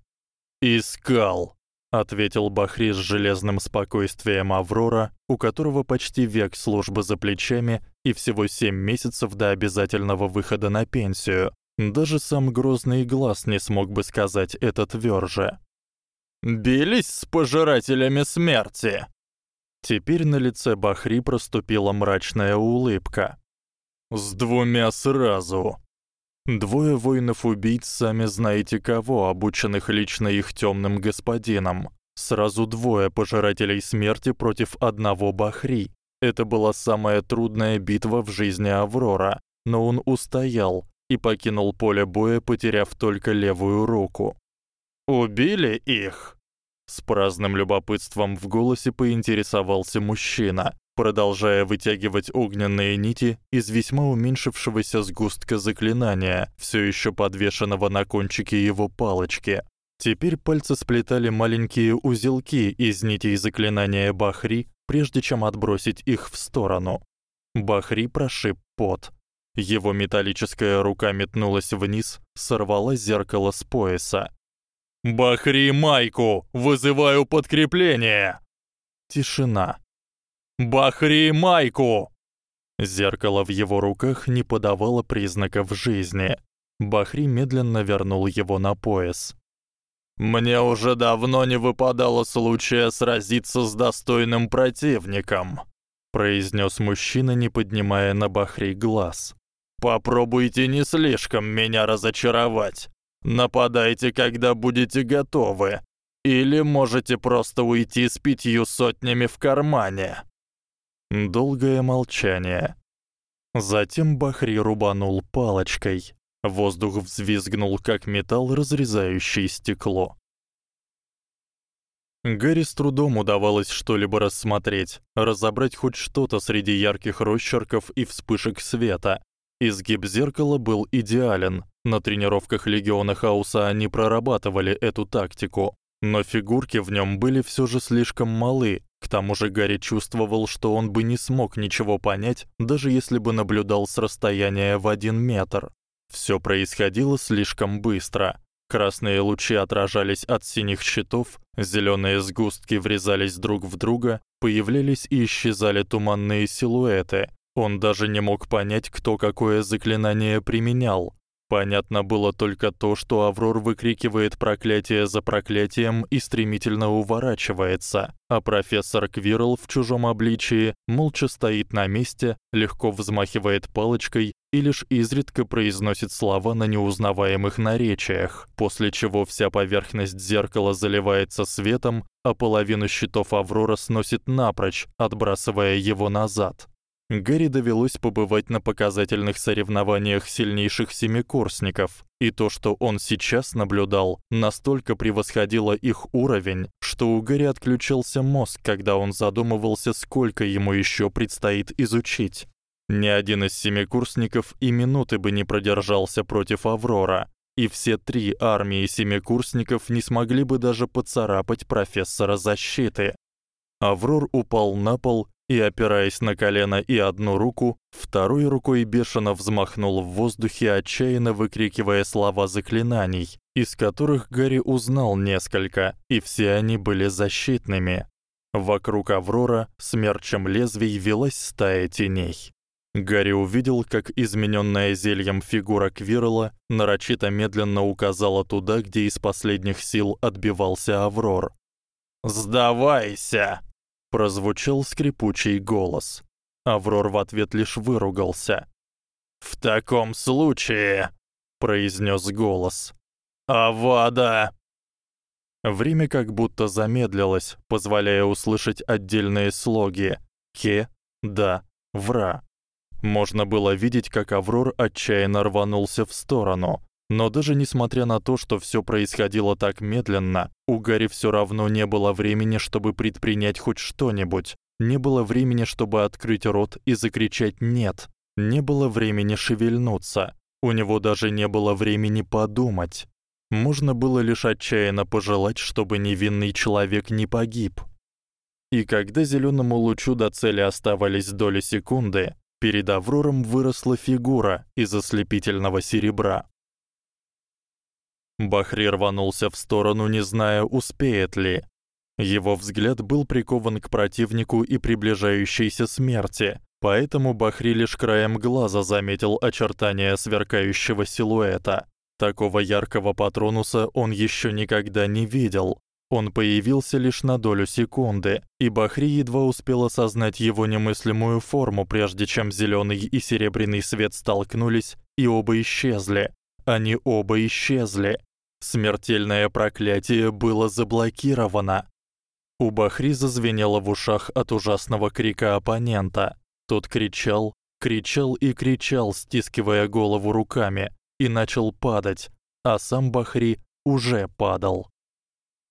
Искал, ответил Бахри с железным спокойствием Аврора, у которого почти век службы за плечами и всего 7 месяцев до обязательного выхода на пенсию. Даже сам грозный глаз не смог бы сказать это твёрже. Бились с пожирателями смерти. Теперь на лице Бахри проступила мрачная улыбка. С двумя сразу. Двое воинов-убийц, сами знаете кого, обученных лично их тёмным господином. Сразу двое пожирателей смерти против одного Бахри. Это была самая трудная битва в жизни Аврора, но он устоял и покинул поле боя, потеряв только левую руку. Убили их. С праздным любопытством в голосе поинтересовался мужчина, продолжая вытягивать огненные нити из весьма уменьшившегося сгустка заклинания, всё ещё подвешенного на кончике его палочки. Теперь пальцы сплетали маленькие узелки из нитей заклинания Бахри, прежде чем отбросить их в сторону. Бахри прошиб пот. Его металлическая рука метнулась вниз, сорвала зеркало с пояса. Бахри Майку, вызываю подкрепление. Тишина. Бахри Майку. Зеркало в его руках не подавало признаков жизни. Бахри медленно вернул его на пояс. Мне уже давно не выпадало случая сразиться с достойным противником, произнёс мужчина, не поднимая на Бахри глаз. Попробуйте не слишком меня разочаровать. Нападайте, когда будете готовы, или можете просто уйти с пятью сотнями в кармане. Долгое молчание. Затем Бахри рубанул палочкой. Воздух взвизгнул, как металл, разрезающий стекло. Гарри с трудом удавалось что-либо рассмотреть, разобрать хоть что-то среди ярких росчерков и вспышек света. Изгиб зеркала был идеален. На тренировках легиона Хаоса они прорабатывали эту тактику, но фигурки в нём были всё же слишком малы, К тому же Гарри чувствовал, что он бы не смог ничего понять, даже если бы наблюдал с расстояния в один метр. Всё происходило слишком быстро. Красные лучи отражались от синих щитов, зелёные сгустки врезались друг в друга, появлялись и исчезали туманные силуэты. Он даже не мог понять, кто какое заклинание применял. Понятно было только то, что Аврор выкрикивает проклятие за проклятием и стремительно уворачивается, а профессор Квирл в чужом обличии молча стоит на месте, легко взмахивает палочкой и лишь изредка произносит слова на неузнаваемых наречиях, после чего вся поверхность зеркала заливается светом, а половину щитов Аврора сносит напрочь, отбрасывая его назад. Гэри довелось побывать на показательных соревнованиях сильнейших семикурсников, и то, что он сейчас наблюдал, настолько превосходило их уровень, что у Гэри отключился мозг, когда он задумывался, сколько ему ещё предстоит изучить. Ни один из семикурсников и минуты бы не продержался против Аврора, и все три армии семикурсников не смогли бы даже поцарапать профессора защиты. Аврор упал на пол и, опираясь на колено и одну руку, второй рукой бешено взмахнул в воздухе, отчаянно выкрикивая слова заклинаний, из которых Гарри узнал несколько, и все они были защитными. Вокруг Аврора смерчем лезвий велась стая теней. Гарри увидел, как изменённая зельем фигура Квирла нарочито медленно указала туда, где из последних сил отбивался Аврор. "Сдавайся!" Прозвучал скрипучий голос. Аврор в ответ лишь выругался. В таком случае, произнёс голос. Авада. Время как будто замедлилось, позволяя услышать отдельные слоги: ке, да, вра. Можно было видеть, как Аврор отчаянно рванулся в сторону, но даже несмотря на то, что всё происходило так медленно, у Гарри всё равно не было времени, чтобы предпринять хоть что-нибудь. Не было времени, чтобы открыть рот и закричать нет. Не было времени шевельнуться. У него даже не было времени подумать. Можно было лишь отчаянно пожелать, чтобы невинный человек не погиб. И когда зелёному лучу до цели оставались доли секунды, перед Аврором выросла фигура из ослепительного серебра. Бахри рванулся в сторону, не зная, успеет ли. Его взгляд был прикован к противнику и приближающейся смерти, поэтому Бахри лишь краем глаза заметил очертания сверкающего силуэта. Такого яркого патронуса он ещё никогда не видел. Он появился лишь на долю секунды, и Бахри едва успел осознать его немыслимую форму, прежде чем зелёный и серебряный свет столкнулись, и оба исчезли. Они оба исчезли. Смертельное проклятие было заблокировано. У Бахри зазвенело в ушах от ужасного крика оппонента. Тот кричал, кричал и кричал, стискивая голову руками, и начал падать, а сам Бахри уже падал.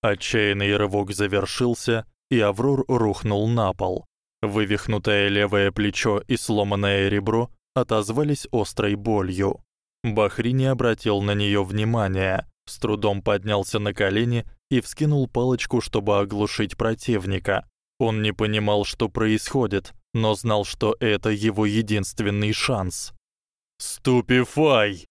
Отчаянный рывок завершился, и Аврор рухнул на пол. Вывихнутое левое плечо и сломанное ребро отозвались острой болью. Бахри не обратил на неё внимания, с трудом поднялся на колени и вскинул палочку, чтобы оглушить противника. Он не понимал, что происходит, но знал, что это его единственный шанс. Ступифай.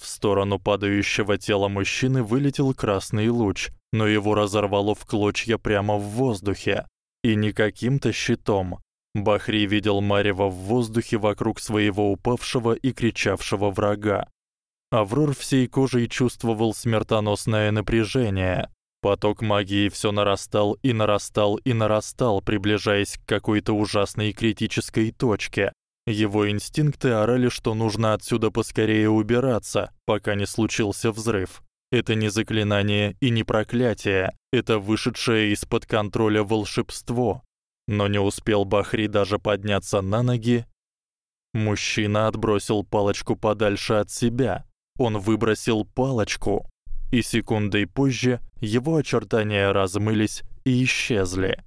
В сторону падающего тела мужчины вылетел красный луч, но его разорвало в клочья прямо в воздухе, и не каким-то щитом. Бахри видел марево в воздухе вокруг своего упавшего и кричавшего врага. Аврор всей кожей чувствовал смертоносное напряжение. Поток магии всё нарастал и нарастал и нарастал, приближаясь к какой-то ужасной критической точке. Его инстинкты орали, что нужно отсюда поскорее убираться, пока не случился взрыв. Это не заклинание и не проклятие, это вышедшее из-под контроля волшебство. Но не успел Бахри даже подняться на ноги, мужчина отбросил палочку подальше от себя. Он выбросил палочку, и секундой позже его очертания размылись и исчезли.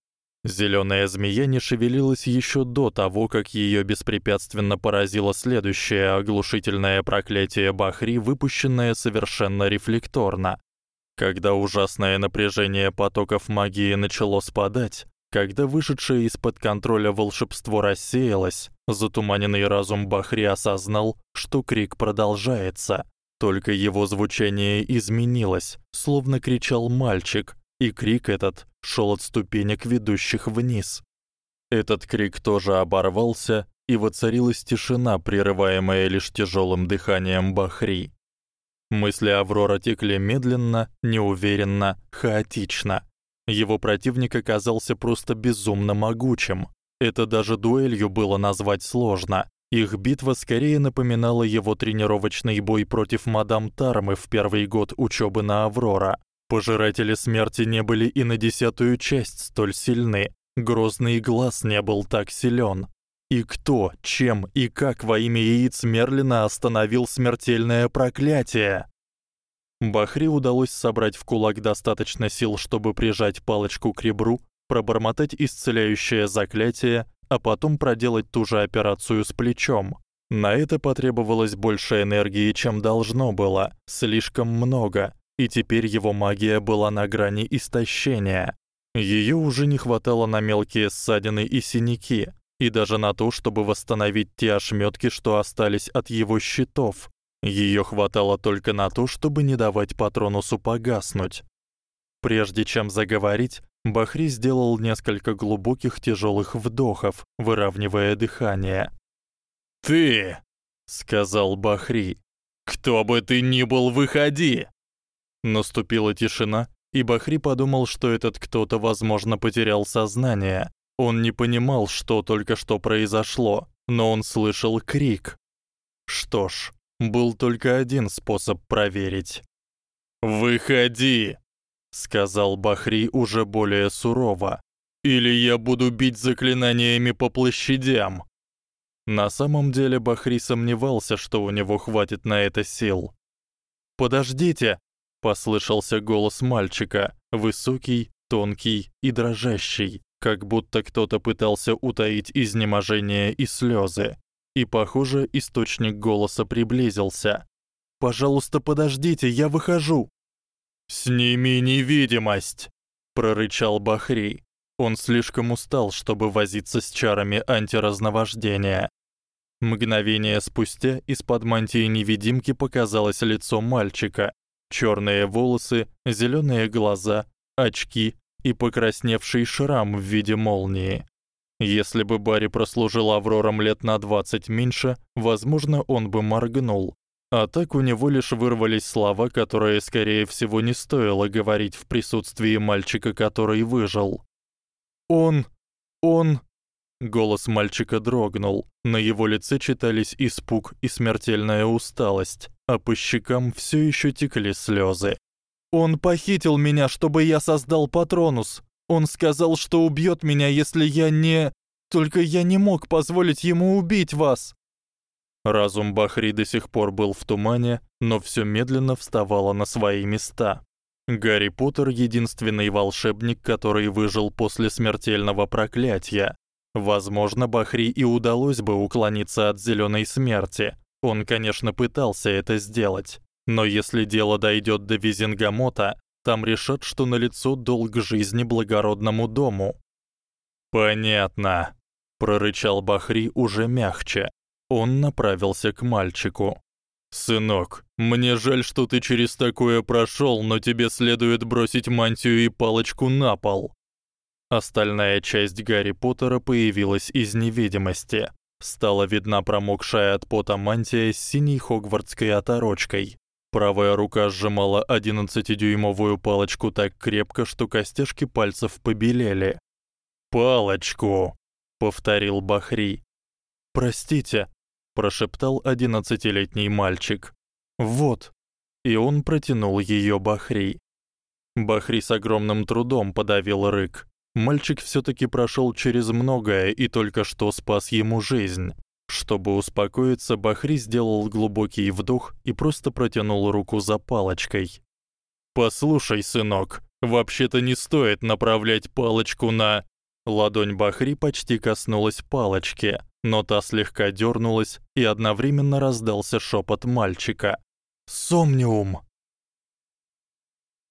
Зелёная змея не шевелилась ещё до того, как её беспрепятственно поразило следующее оглушительное проклятие Бахри, выпущенное совершенно рефлекторно. Когда ужасное напряжение потоков магии начало спадать, Когда вышедшее из-под контроля волшебство рассеялось, затуманенный разум Бахри осознал, что крик продолжается. Только его звучание изменилось, словно кричал мальчик, и крик этот шёл от ступенек, ведущих вниз. Этот крик тоже оборвался, и воцарилась тишина, прерываемая лишь тяжёлым дыханием Бахри. Мысли Аврора текли медленно, неуверенно, хаотично. Его противник оказался просто безумно могучим. Это даже дуэлью было назвать сложно. Их битва скорее напоминала его тренировочный бой против мадам Тармы в первый год учёбы на Аврора. Пожиратели смерти не были и на десятую часть столь сильны. Грозный глаз не был так силён. И кто, чем и как во имя яиц Мерлина остановил смертельное проклятие? Бахри удалось собрать в кулак достаточно сил, чтобы прижать палочку к ребру, пробормотать исцеляющее заклятие, а потом проделать ту же операцию с плечом. На это потребовалось больше энергии, чем должно было, слишком много, и теперь его магия была на грани истощения. Её уже не хватало на мелкие ссадины и синяки, и даже на то, чтобы восстановить те ошмётки, что остались от его щитов. Её хватало только на то, чтобы не давать патронусу погаснуть. Прежде чем заговорить, Бахри сделал несколько глубоких тяжёлых вдохов, выравнивая дыхание. "Ты", сказал Бахри. "Кто бы ты ни был, выходи". Наступила тишина, и Бахри подумал, что этот кто-то, возможно, потерял сознание. Он не понимал, что только что произошло, но он слышал крик. Что ж, был только один способ проверить. «Выходи!» — сказал Бахри уже более сурово. «Или я буду бить заклинаниями по площадям!» На самом деле Бахри сомневался, что у него хватит на это сил. «Подождите!» — послышался голос мальчика, высокий, тонкий и дрожащий, как будто кто-то пытался утаить изнеможение и слёзы. И, похоже, источник голоса приблизился. Пожалуйста, подождите, я выхожу. Сними невидимость, прорычал Бахри. Он слишком устал, чтобы возиться с чарами антиразновождения. Мгновение спустя из-под мантии невидимки показалось лицо мальчика. Чёрные волосы, зелёные глаза, очки и покрасневший шрам в виде молнии. Если бы Барри прослужил Аврором лет на 20 меньше, возможно, он бы моргнул. А так у него лишь вырвались слова, которые, скорее всего, не стоило говорить в присутствии мальчика, который выжил. Он он Голос мальчика дрогнул. На его лице читались испуг и смертельная усталость, а по щекам всё ещё текли слёзы. Он похитил меня, чтобы я создал Патронус. Он сказал, что убьёт меня, если я не... Только я не мог позволить ему убить вас. Разум Бахри до сих пор был в тумане, но всё медленно вставало на свои места. Гарри Поттер единственный волшебник, который выжил после смертельного проклятия. Возможно, Бахри и удалось бы уклониться от зелёной смерти. Он, конечно, пытался это сделать, но если дело дойдёт до Визенгамота, там решат, что налицо долг жизни благородному дому. Понятно, прорычал Бахри уже мягче. Он направился к мальчику. Сынок, мне жаль, что ты через такое прошёл, но тебе следует бросить мантию и палочку на пол. Остальная часть Гарри Поттера появилась из невидимости. Стала видна промокшая от пота мантия с синей хогвартской оторочкой. Правая рука сжимала одиннадцатидюймовую палочку так крепко, что костяшки пальцев побелели. "Палочку", повторил Бахри. "Простите", прошептал одиннадцатилетний мальчик. "Вот". И он протянул её Бахри. Бахри с огромным трудом подавил рык. Мальчик всё-таки прошёл через многое и только что спас ему жизнь. Чтобы успокоиться, Бахри сделал глубокий вдох и просто протянул руку за палочкой. Послушай, сынок, вообще-то не стоит направлять палочку на Ладонь Бахри почти коснулась палочки, но та слегка дёрнулась, и одновременно раздался шёпот мальчика. Сомниум.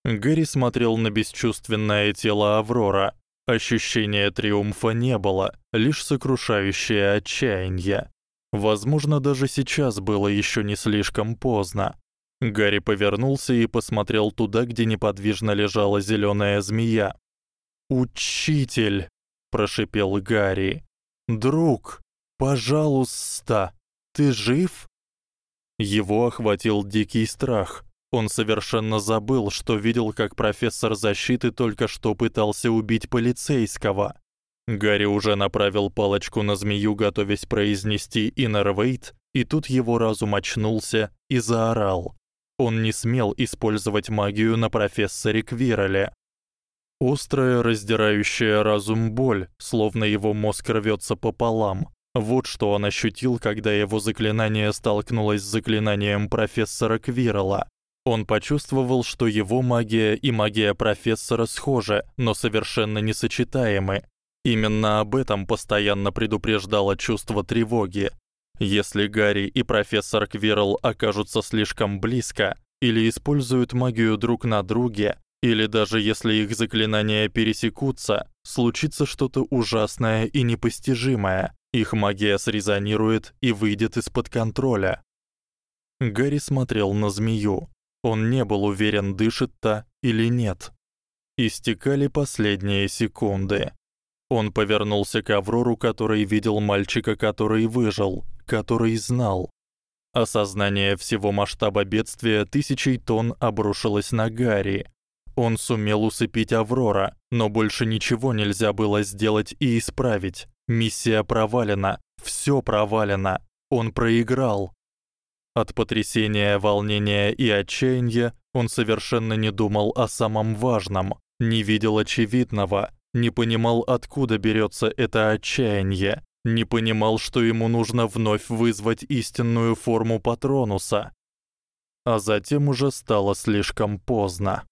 Гэри смотрел на бесчувственное тело Аврора. Ощущения триумфа не было, лишь сокрушающее отчаяние. Возможно, даже сейчас было ещё не слишком поздно. Гарри повернулся и посмотрел туда, где неподвижно лежала зелёная змея. "Учитель", прошипел Гарри. "Друг, пожалуйста, ты жив?" Его охватил дикий страх. Он совершенно забыл, что видел, как профессор защиты только что пытался убить полицейского. Гарри уже направил палочку на змею, готовясь произнести Innervate, и тут его разум очнулся и заорал. Он не смел использовать магию на профессоре Квирале. Острая, раздирающая разум боль, словно его мозг рвётся пополам. Вот что он ощутил, когда его заклинание столкнулось с заклинанием профессора Квирала. Он почувствовал, что его магия и магия профессора схожи, но совершенно несочетаемы. Именно об этом постоянно предупреждало чувство тревоги. Если Гарри и профессор Квирл окажутся слишком близко или используют магию друг на друге, или даже если их заклинания пересекутся, случится что-то ужасное и непостижимое. Их магия срезонирует и выйдет из-под контроля. Гарри смотрел на змею. Он не был уверен, дышит та или нет. Истекали последние секунды. Он повернулся к Аврору, который видел мальчика, который выжил, который знал. Осознание всего масштаба бедствия тысячей тонн обрушилось на Гарри. Он сумел усыпить Аврора, но больше ничего нельзя было сделать и исправить. Миссия провалена, всё провалено. Он проиграл. От потрясения, волнения и отчаяния он совершенно не думал о самом важном, не видел очевидного, не понимал, откуда берётся это отчаяние, не понимал, что ему нужно вновь вызвать истинную форму Патронуса. А затем уже стало слишком поздно.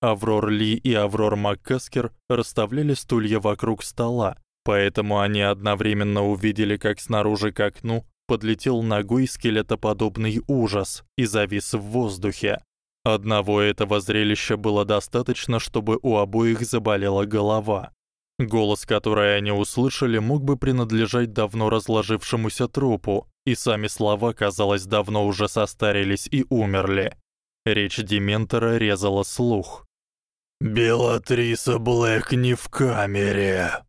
Аврор Ли и Аврор МакКаскер расставляли стулья вокруг стола, поэтому они одновременно увидели, как снаружи к окну подлетел ногой скелетоподобный ужас и завис в воздухе. Одного этого зрелища было достаточно, чтобы у обоих заболела голова. Голос, который они услышали, мог бы принадлежать давно разложившемуся трупу, и сами слова, казалось, давно уже состарились и умерли. Речь дементора резала слух. «Белатриса Блэк не в камере!»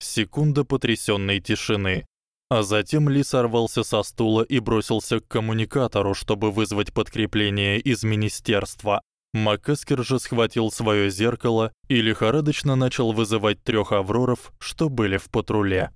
Секунда потрясённой тишины. А затем Ли сорвался со стула и бросился к коммуникатору, чтобы вызвать подкрепление из министерства. Маккескер же схватил своё зеркало и лихорадочно начал вызывать трёх авроров, что были в патруле.